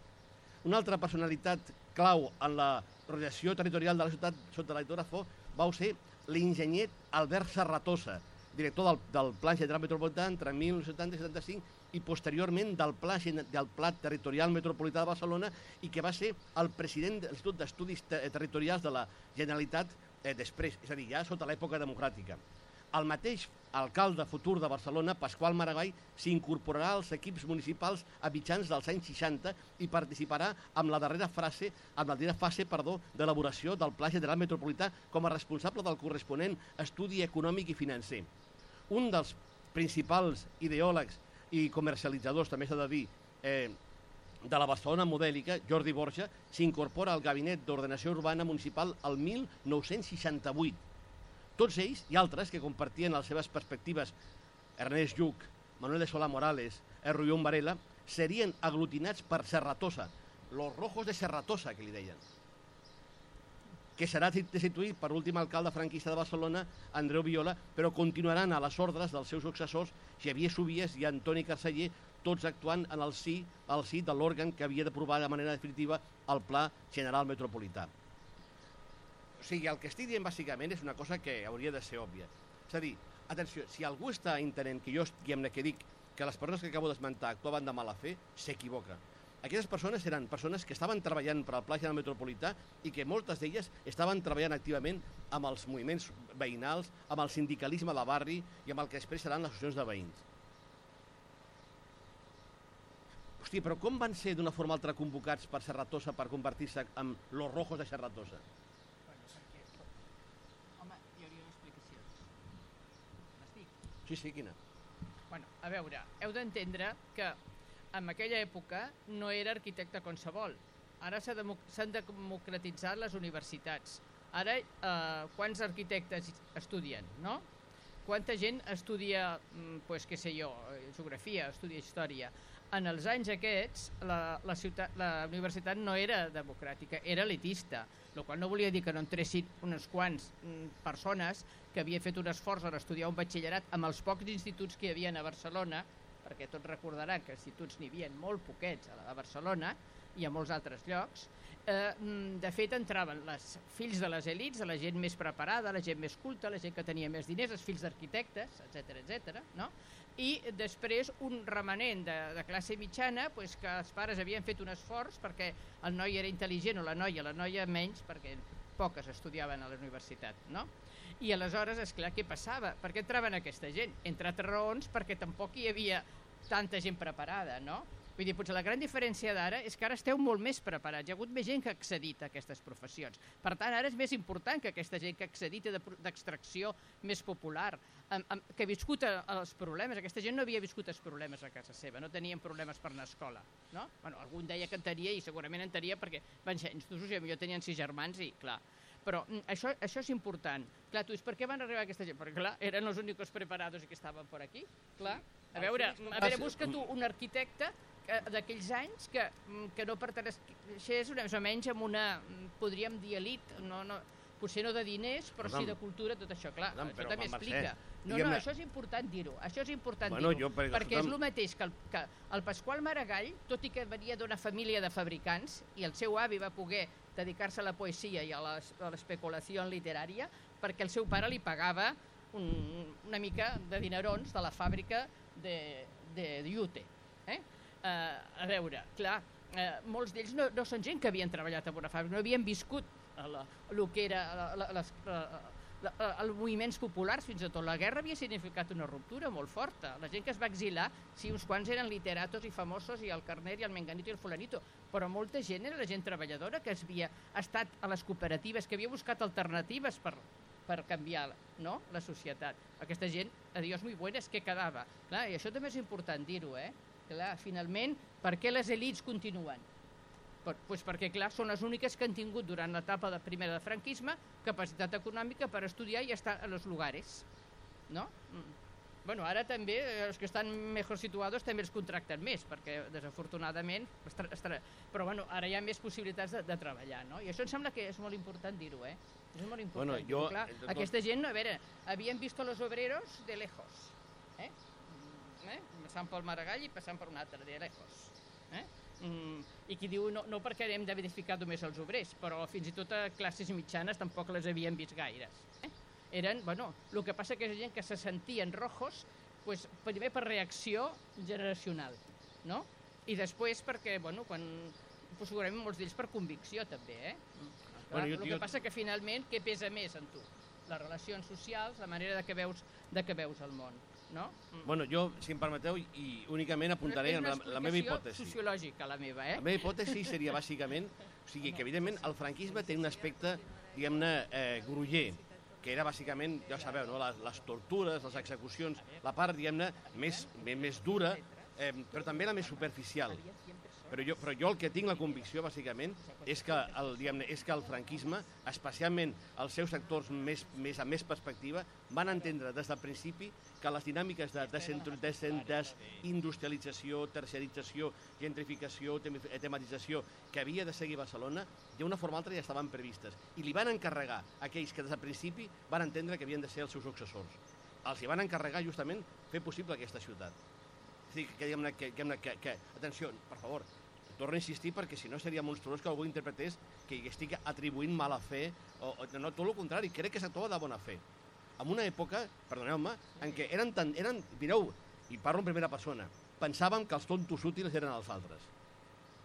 Una altra personalitat clau en la relació territorial de la ciutat sota la dictadura fou, vau ser l'enginyer Albert Serratosa, director del, del Pla General Metropolità entre 1970 i 75 i posteriorment del Pla, del Pla Territorial Metropolità de Barcelona i que va ser el president de l'Institut d'Estudis Te- Territorials de la Generalitat eh, després, és a dir, ja sota l'època democràtica. El mateix alcalde futur de Barcelona, Pasqual Maragall, s'incorporarà als equips municipals a mitjans dels anys 60 i participarà amb la darrera frase, amb la darrera fase, perdó, d'elaboració del Pla General Metropolità com a responsable del corresponent estudi econòmic i financer. Un dels principals ideòlegs i comercialitzadors, també s'ha de dir, eh, de la Barcelona modèlica, Jordi Borja, s'incorpora al Gabinet d'Ordenació Urbana Municipal el 1968. Tots ells i altres que compartien les seves perspectives, Ernest Lluc, Manuel de Solà Morales, Errullón Varela, serien aglutinats per Serratosa, los rojos de Serratosa, que li deien que serà destituït per l'últim alcalde franquista de Barcelona, Andreu Viola, però continuaran a les ordres dels seus successors Xavier Subies i Antoni Carceller, tots actuant en el sí, al sí de l'òrgan que havia d'aprovar de manera definitiva el Pla General Metropolità. O sigui, el que estic dient bàsicament és una cosa que hauria de ser òbvia. És a dir, atenció, si algú està entenent que jo diguem que dic que les persones que acabo d'esmentar actuaven de mala fe, s'equivoca. Aquestes persones eren persones que estaven treballant per al Pla General Metropolità i que moltes d'elles estaven treballant activament amb els moviments veïnals, amb el sindicalisme de barri i amb el que després seran les associacions de veïns. Hosti, però com van ser d'una forma altra convocats per Serratosa per convertir-se en los rojos de Serratosa? Bueno, perquè... Home, hi hauria una explicació. M'estic? Sí, sí, quina? Bueno, a veure, heu d'entendre que en aquella època no era arquitecte qualsevol. Ara s'han democratitzat les universitats. Ara, eh, quants arquitectes estudien, no? Quanta gent estudia, mm, pues, què sé jo, eh, geografia, estudia història. En els anys aquests, la, la, ciutat, la universitat no era democràtica, era elitista, el qual no volia dir que no entressin unes quants mm, persones que havia fet un esforç per estudiar un batxillerat amb els pocs instituts que hi havia a Barcelona, perquè tots recordaran que instituts n'hi havia molt poquets a, a Barcelona i a molts altres llocs, eh, mm, de fet entraven les fills de les elites, la gent més preparada, la gent més culta, la gent que tenia més diners, els fills d'arquitectes, etc etc. no? I després un remanent de, de classe mitjana pues, que els pares havien fet un esforç perquè el noi era intel·ligent o la noia, la noia menys, perquè poques estudiaven a la universitat, no? I aleshores, és clar, què passava? Per què entraven aquesta gent? Entre altres raons, perquè tampoc hi havia tanta gent preparada, no? Vull dir, potser la gran diferència d'ara és que ara esteu molt més preparats. Hi ha hagut més gent que ha accedit a aquestes professions. Per tant, ara és més important que aquesta gent que ha accedit d'extracció més popular, amb, amb, que ha viscut els problemes. Aquesta gent no havia viscut els problemes a casa seva, no tenien problemes per anar a escola. No? Bueno, algun deia que en tenia i segurament en tenia perquè van ser instituts i potser tenien sis germans i, clar, però mm, això, això és important. Clar, tu dius, per què van arribar aquesta gent? Perquè, clar, eren els únicos preparados i que estaven per aquí. Clar, a veure, a veure busca tu un arquitecte d'aquells anys que, mm, que no perteneixés més o menys amb una, mm, podríem dir, elit, no, no, potser no de diners, però sí Perdona'm. de cultura, tot això, clar, Perdona'm, això també explica. No, no, això és important dir-ho, això és important Bueno, dir-ho, jo, perquè és el mateix que el, que el Pasqual Maragall, tot i que venia d'una família de fabricants, i el seu avi va poder dedicar-se a la poesia i a les- a l'especulació literària, perquè el seu pare li pagava un, una mica de dinerons de la fàbrica de, de Iute. Eh? Uh, a veure, clar, uh, molts d'ells no, no són gent que havien treballat en una fàbrica, no havien viscut el, el que era la, la, les, la, la, els moviments populars fins i tot. La guerra havia significat una ruptura molt forta. La gent que es va exilar, sí, uns quants eren literatos i famosos, i el Carner i el Menganito i el Fulanito, però molta gent era la gent treballadora que havia estat a les cooperatives, que havia buscat alternatives per, per canviar no? la societat. Aquesta gent, a Dios muy buenas, que quedava. Clar, I això també és important dir-ho, eh? Clar, finalment, per què les elites continuen? Per, pues perquè, clar, són les úniques que han tingut durant l'etapa de primera de franquisme capacitat econòmica per estudiar i estar a los lugares. No? Mm. Bueno, ara també eh, els que estan mejor situados també els contracten més, perquè desafortunadament, però bueno, ara hi ha més possibilitats de, de treballar, no? I això em sembla que és molt important dir-ho, eh? És molt important. Bueno, jo- clar, aquesta gent, a veure, havien vist a los obreros de lejos, eh? Eh? Passant pel Maragall i passant per un altre, de lejos. Eh? Mm, I qui diu, no, no perquè hem d'edificar només els obrers, però fins i tot a classes mitjanes tampoc les havien vist gaires. Eh? Eren, bueno, el que passa que és gent que se sentien rojos, pues, primer per reacció generacional, no? I després perquè, bueno, quan, pues, segurament molts d'ells per convicció també, eh? Mm. Clar, Bueno, jo- el que jo- passa que finalment, què pesa més en tu? Les relacions socials, la manera de que veus, de que veus el món, no? Mm. Bueno, jo, si em permeteu, i, únicament apuntaré la, la meva hipòtesi. sociològica, la meva, eh? La meva hipòtesi seria bàsicament, o sigui, que evidentment el franquisme té un aspecte, diguem-ne, eh, gruller, que era bàsicament, ja sabeu, no? les, les tortures, les execucions, la part, diguem-ne, més, més dura, eh, però també la més superficial. Però jo, però jo el que tinc la convicció, bàsicament, és que el, és que el franquisme, especialment els seus sectors més, més, amb més perspectiva, van entendre des del principi que les dinàmiques de descentru- descen- desindustrialització, terciarització, gentrificació, tem- tematització que havia de seguir Barcelona, d'una forma o altra ja estaven previstes. I li van encarregar aquells que des del principi van entendre que havien de ser els seus successors. Els hi van encarregar justament fer possible aquesta ciutat. És dir, que, que, que, que, que, atenció, per favor, torno a insistir perquè si no seria monstruós que algú interpretés que hi estic atribuint mala fe o, o no, tot el contrari, crec que s'actua de bona fe. En una època, perdoneu-me, en què eren tan, eren, mireu, i parlo en primera persona, pensàvem que els tontos útils eren els altres.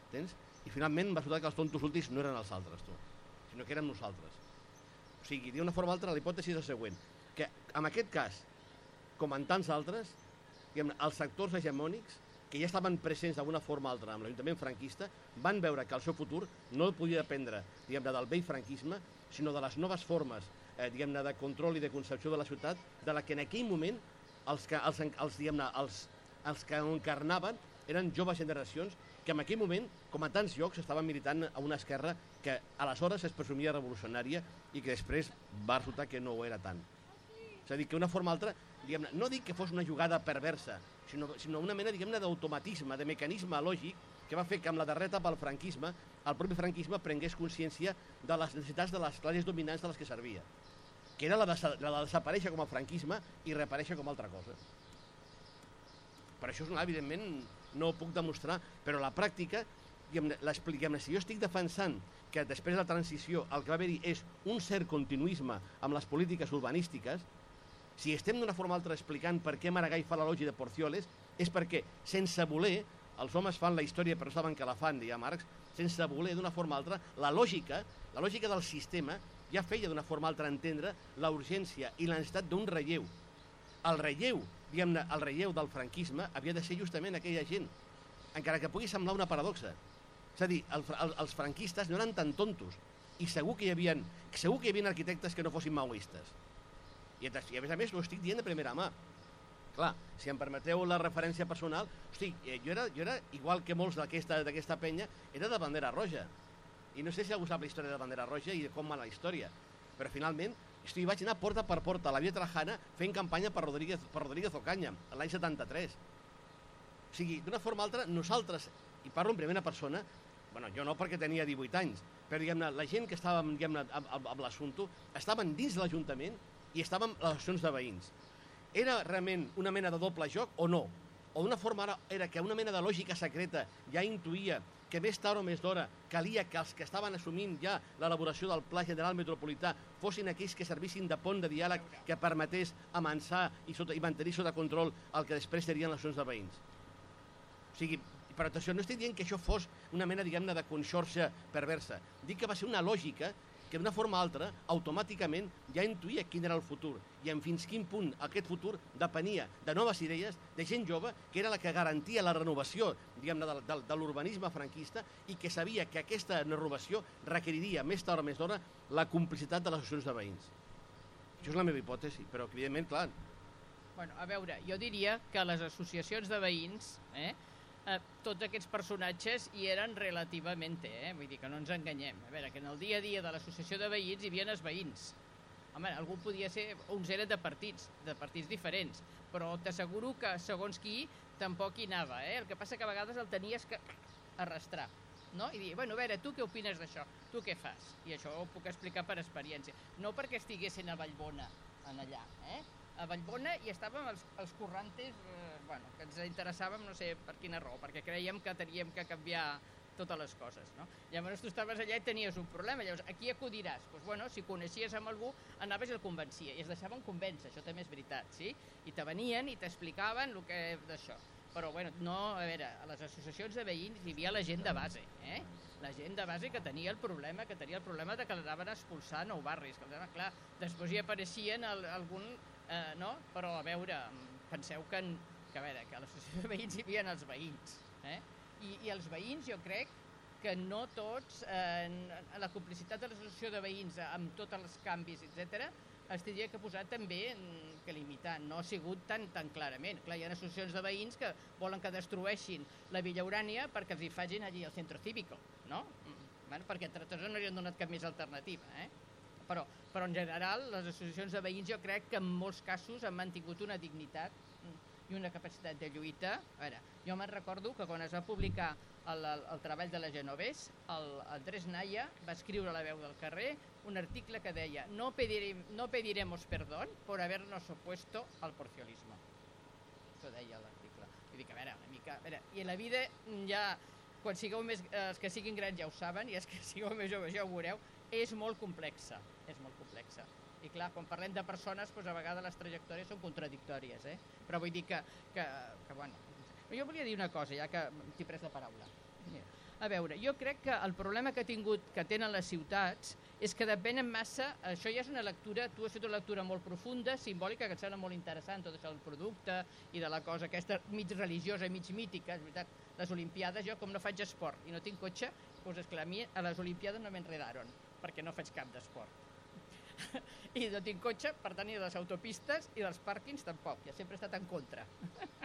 M'entens? I finalment va resultar que els tontos últims no eren els altres, tu, sinó que érem nosaltres. O sigui, d'una forma altra, la hipòtesi és la següent, que en aquest cas, com en tants altres, diguem, els sectors hegemònics que ja estaven presents d'alguna forma o altra amb l'Ajuntament franquista, van veure que el seu futur no podia dependre diguem del vell franquisme, sinó de les noves formes eh, diguem de control i de concepció de la ciutat, de la que en aquell moment els que, els, els, diguem els, els que encarnaven eren joves generacions que en aquell moment, com a tants llocs, estaven militant a una esquerra que aleshores es presumia revolucionària i que després va resultar que no ho era tant. És a dir, que una forma altra, diguem no dic que fos una jugada perversa, sinó, sinó una mena, diguem-ne, d'automatisme, de mecanisme lògic que va fer que amb la darreta pel franquisme, el propi franquisme prengués consciència de les necessitats de les classes dominants de les que servia, que era la de, la de desaparèixer com a franquisme i reaparèixer com a altra cosa. Per això, evidentment, no ho puc demostrar, però la pràctica, diguem si jo estic defensant que després de la transició el que va haver-hi és un cert continuisme amb les polítiques urbanístiques, si estem d'una forma o altra explicant per què Maragall fa la lògia de Porcioles, és perquè, sense voler, els homes fan la història però saben que la fan, deia Marx, sense voler d'una forma o altra, la lògica, la lògica del sistema ja feia d'una forma o altra entendre la urgència i la necessitat d'un relleu. El relleu diguem-ne, el relleu del franquisme havia de ser justament aquella gent, encara que pugui semblar una paradoxa. És a dir, el, el, els franquistes no eren tan tontos, i segur que hi havia, segur que hi havia arquitectes que no fossin maoistes. I, I a més a més ho estic dient de primera mà. Clar, si em permeteu la referència personal, hosti, eh, jo era, jo era igual que molts d'aquesta penya, era de bandera roja. I no sé si algú sap la història de bandera roja i com va la història, però finalment Hosti, vaig anar porta per porta a la Via Trajana fent campanya per Rodríguez, per Rodríguez Ocaña, l'any 73. O sigui, d'una forma o altra, nosaltres, i parlo en primera persona, bueno, jo no perquè tenia 18 anys, però diguem-ne, la gent que estava diguem amb, amb, amb l'assumpte estaven dins de l'Ajuntament i estàvem a les accions de veïns. Era realment una mena de doble joc o no? O d'una forma ara era que una mena de lògica secreta ja intuïa que més tard o més d'hora calia que els que estaven assumint ja l'elaboració del Pla General Metropolità fossin aquells que servissin de pont de diàleg que permetés amansar i, sota, i mantenir sota control el que després serien les zones de veïns. O sigui, per atenció, no estic dient que això fos una mena, diguem-ne, de conxorxa perversa. Dic que va ser una lògica que d'una forma o altra, automàticament, ja intuïa quin era el futur i en fins quin punt aquest futur depenia de noves idees, de gent jove, que era la que garantia la renovació diguem-ne de, de, de l'urbanisme franquista i que sabia que aquesta renovació requeriria més tard o més d'hora la complicitat de les associacions de veïns. Això és la meva hipòtesi, però evidentment, clar... Bueno, a veure, jo diria que les associacions de veïns, eh, eh, tots aquests personatges hi eren relativament, eh? vull dir que no ens enganyem. A veure, que en el dia a dia de l'associació de veïns hi havia els veïns. Home, algú podia ser, uns eren de partits, de partits diferents, però t'asseguro que segons qui tampoc hi anava, eh? El que passa que a vegades el tenies que arrastrar, no? I dir, bueno, a veure, tu què opines d'això? Tu què fas? I això ho puc explicar per experiència. No perquè estiguessin a Vallbona, en allà, eh? A Vallbona i estàvem els, els corrantes, eh, bueno, que ens interessàvem no sé per quina raó, perquè creiem que teníem que canviar totes les coses, no? Llavors tu estaves allà i tenies un problema, llavors a qui acudiràs? Doncs pues, bueno, si coneixies amb algú, anaves i el convencia, i es deixaven convèncer, això també és veritat, sí? I te venien i t'explicaven el que d'això. Però, bueno, no, a veure, a les associacions de veïns hi havia la gent de base, eh? La gent de base que tenia el problema, que tenia el problema de que l'anaven a nou barris, que clar, després hi apareixien el, algun eh, no? però a veure, penseu que, en, que, a veure, que a l'associació de veïns hi havia els veïns, eh? I, i els veïns jo crec que no tots, eh, la complicitat de l'associació de veïns amb tots els canvis, etc, es tindria que posar també que limitar, no ha sigut tan, tan clarament. Clar, hi ha associacions de veïns que volen que destrueixin la Villa Urània perquè els hi facin allí el centre cívico, no? Mm, bueno, perquè entre tots no hi han donat cap més alternativa, eh? Però, però en general les associacions de veïns jo crec que en molts casos han mantingut una dignitat i una capacitat de lluita. A veure, jo me'n recordo que quan es va publicar el, el, el treball de la Genovés, el, el Dres Naya va escriure a la veu del carrer un article que deia no, pedirem, no pediremos perdón por habernos opuesto al porciolismo. Això deia l'article. I dic, a veure, una mica... A veure, I la vida ja, quan sigueu més, els que siguin grans ja ho saben, i els que sigueu més joves ja ho veureu, és molt complexa, és molt complexa. I clar, quan parlem de persones, doncs a vegades les trajectòries són contradictòries, eh? Però vull dir que, que, que bueno... Jo volia dir una cosa, ja que t'he pres la paraula. A veure, jo crec que el problema que ha tingut, que tenen les ciutats, és que depenen massa, això ja és una lectura, tu has fet una lectura molt profunda, simbòlica, que et sembla molt interessant, tot això del producte i de la cosa aquesta mig religiosa, mig mítica, és veritat, les Olimpiades, jo com no faig esport i no tinc cotxe, doncs és clar, a mi a les Olimpiades no m'enredaron, perquè no faig cap d'esport. I no tinc cotxe, per tant, ni de les autopistes i dels pàrquings tampoc, ja sempre he estat en contra.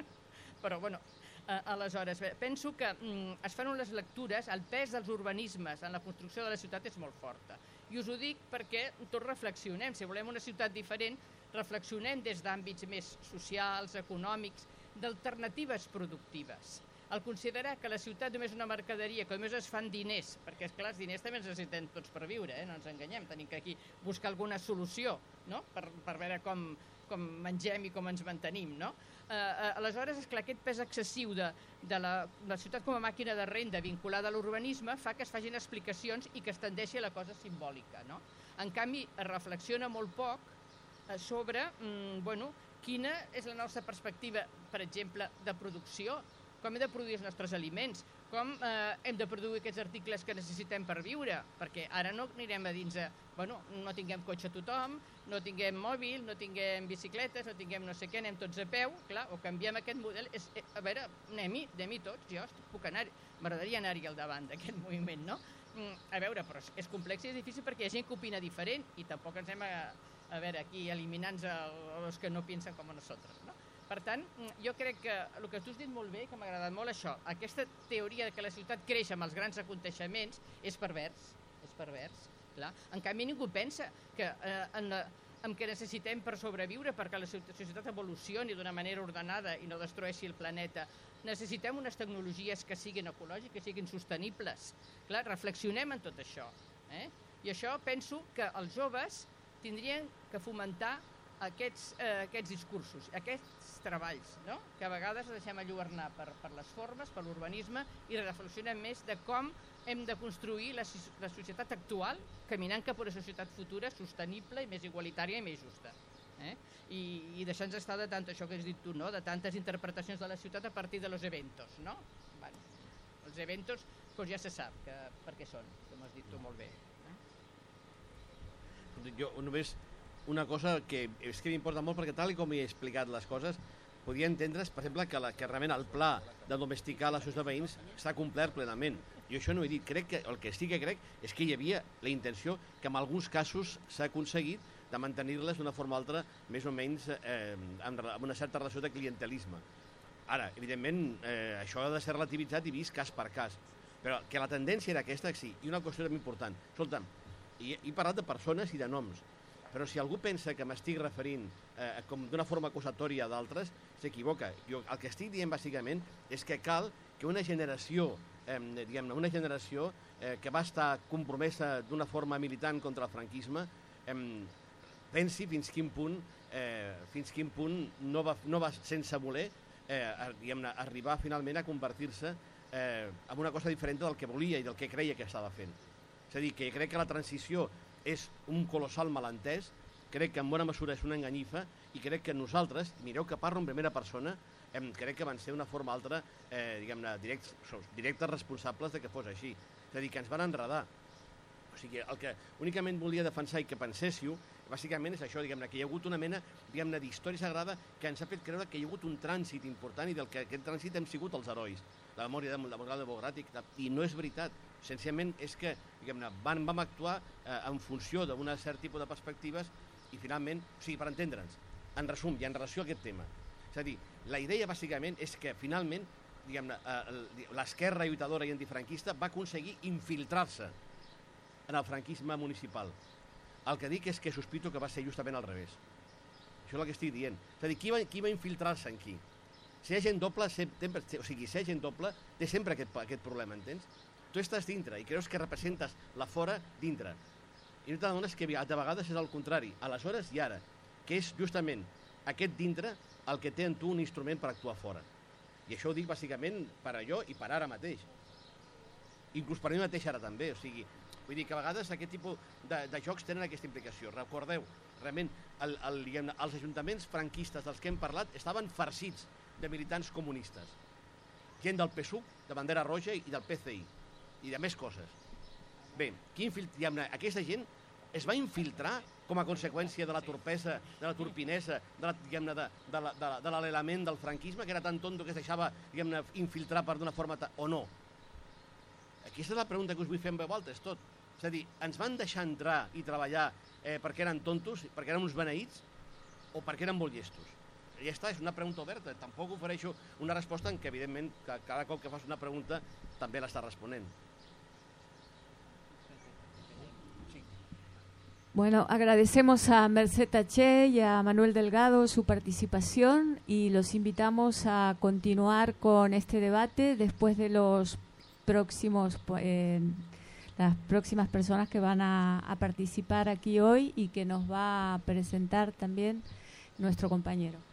Però, bueno, Eh, aleshores, bé, penso que mm, es fan unes lectures, el pes dels urbanismes en la construcció de la ciutat és molt forta. I us ho dic perquè tots reflexionem, si volem una ciutat diferent, reflexionem des d'àmbits més socials, econòmics, d'alternatives productives. El considerar que la ciutat només és una mercaderia, que només es fan diners, perquè és clar, els diners també els necessitem tots per viure, eh? no ens enganyem, tenim que aquí buscar alguna solució no? per, per veure com, com mengem i com ens mantenim, no? Eh, eh, aleshores, és clar, aquest pes excessiu de, de la, la ciutat com a màquina de renda vinculada a l'urbanisme fa que es facin explicacions i que es tendeixi a la cosa simbòlica, no? En canvi, es reflexiona molt poc eh, sobre, mm, bueno, quina és la nostra perspectiva, per exemple, de producció, com hem de produir els nostres aliments, com eh, hem de produir aquests articles que necessitem per viure, perquè ara no anirem a dins, a, bueno, no tinguem cotxe tothom, no tinguem mòbil, no tinguem bicicletes, no tinguem no sé què, anem tots a peu, clar, o canviem aquest model, és, eh, a veure, anem-hi, anem tots, jo puc anar m'agradaria anar-hi al davant d'aquest moviment, no? Mm, a veure, però és complex i és difícil perquè hi ha gent que opina diferent i tampoc ens hem a, a veure, aquí eliminant els que no pensen com a nosaltres, no? Per tant, mm, jo crec que el que tu has dit molt bé, que m'ha agradat molt això, aquesta teoria de que la ciutat creix amb els grans aconteixements és pervers, és pervers, clar. En canvi, ningú pensa que eh, en la, en què necessitem per sobreviure, perquè la societat evolucioni d'una manera ordenada i no destrueixi el planeta. Necessitem unes tecnologies que siguin ecològiques, que siguin sostenibles. Clar, reflexionem en tot això. Eh? I això penso que els joves tindrien que fomentar aquests, eh, aquests discursos, aquests treballs, no? que a vegades deixem alluernar per, per les formes, per l'urbanisme, i reflexionem més de com hem de construir la, la societat actual caminant cap a una societat futura sostenible i més igualitària i més justa. Eh? I, i deixar-nos estar de tant això que has dit tu, no? de tantes interpretacions de la ciutat a partir de los eventos. No? Bueno, els eventos pues ja se sap que, per què són, com has dit tu molt bé. Eh? Jo només una cosa que és que m'importa molt perquè tal com he explicat les coses podia entendre's, per exemple, que, la, que realment el pla de domesticar les de veïns està complert plenament. Jo això no he dit. Crec que el que sí que crec és que hi havia la intenció que en alguns casos s'ha aconseguit de mantenir-les d'una forma o altra més o menys eh, amb, amb una certa relació de clientelisme. Ara, evidentment, eh, això ha de ser relativitzat i vist cas per cas. Però que la tendència era aquesta, sí. I una qüestió també important. Escolta'm, he, he parlat de persones i de noms però si algú pensa que m'estic referint eh, com d'una forma acusatòria d'altres, s'equivoca. Jo el que estic dient bàsicament és que cal que una generació, eh, diguem una generació eh, que va estar compromesa d'una forma militant contra el franquisme, eh, pensi fins quin punt, eh, fins quin punt no va, no va sense voler eh, diguem arribar finalment a convertir-se eh, en una cosa diferent del que volia i del que creia que estava fent. És a dir, que crec que la transició és un colossal malentès, crec que en bona mesura és una enganyifa i crec que nosaltres, mireu que parlo en primera persona, em, crec que van ser una forma altra, eh, diguem-ne, directs, directes responsables de que fos així. És a dir, que ens van enredar. O sigui, el que únicament volia defensar i que penséssiu, bàsicament és això, diguem-ne, que hi ha hagut una mena diguem-ne d'història sagrada que ens ha fet creure que hi ha hagut un trànsit important i del que aquest trànsit hem sigut els herois. La memòria de, de de Bogràtic, i no és veritat. Senzillament és que diguem-ne vam, vam actuar eh, en funció d'un cert tipus de perspectives i finalment, o sigui, per entendre'ns, en resum i en relació a aquest tema. És a dir, la idea bàsicament és que finalment diguem-ne, eh, l'esquerra lluitadora i antifranquista va aconseguir infiltrar-se en el franquisme municipal. El que dic és que sospito que va ser justament al revés. Això és el que estic dient. És a dir, qui va, qui va infiltrar-se en qui? Si hi ha gent doble, sempre, o sigui, si hi ha gent doble, té sempre aquest, aquest problema, entens? Tu estàs dintre i creus que representes la fora dintre. I no t'adones que de vegades és el contrari, aleshores i ara, que és justament aquest dintre el que té en tu un instrument per actuar fora. I això ho dic bàsicament per allò i per ara mateix. Inclús per mi mateix ara també, o sigui, vull dir que a vegades aquest tipus de, de jocs tenen aquesta implicació. Recordeu, realment, el, el, diguem, els ajuntaments franquistes dels que hem parlat estaven farcits de militants comunistes. Gent del PSUC, de bandera roja i del PCI i de més coses. Bé, qui infil... aquesta gent es va infiltrar com a conseqüència de la torpesa, de la turpinesa, de la, diguem-ne, de, de, de, de del franquisme, que era tan tonto que es deixava, diguem-ne, infiltrar per d'una forma... O no? Aquesta és la pregunta que us vull fer en veu alta, és tot. És a dir, ens van deixar entrar i treballar eh, perquè eren tontos, perquè eren uns beneïts, o perquè eren molt llestos? I ja està, és una pregunta oberta. Tampoc ofereixo una resposta en què, evidentment, que cada cop que fas una pregunta també l'està responent. Bueno, agradecemos a Merced Taché y a Manuel Delgado su participación y los invitamos a continuar con este debate después de los próximos eh, las próximas personas que van a, a participar aquí hoy y que nos va a presentar también nuestro compañero.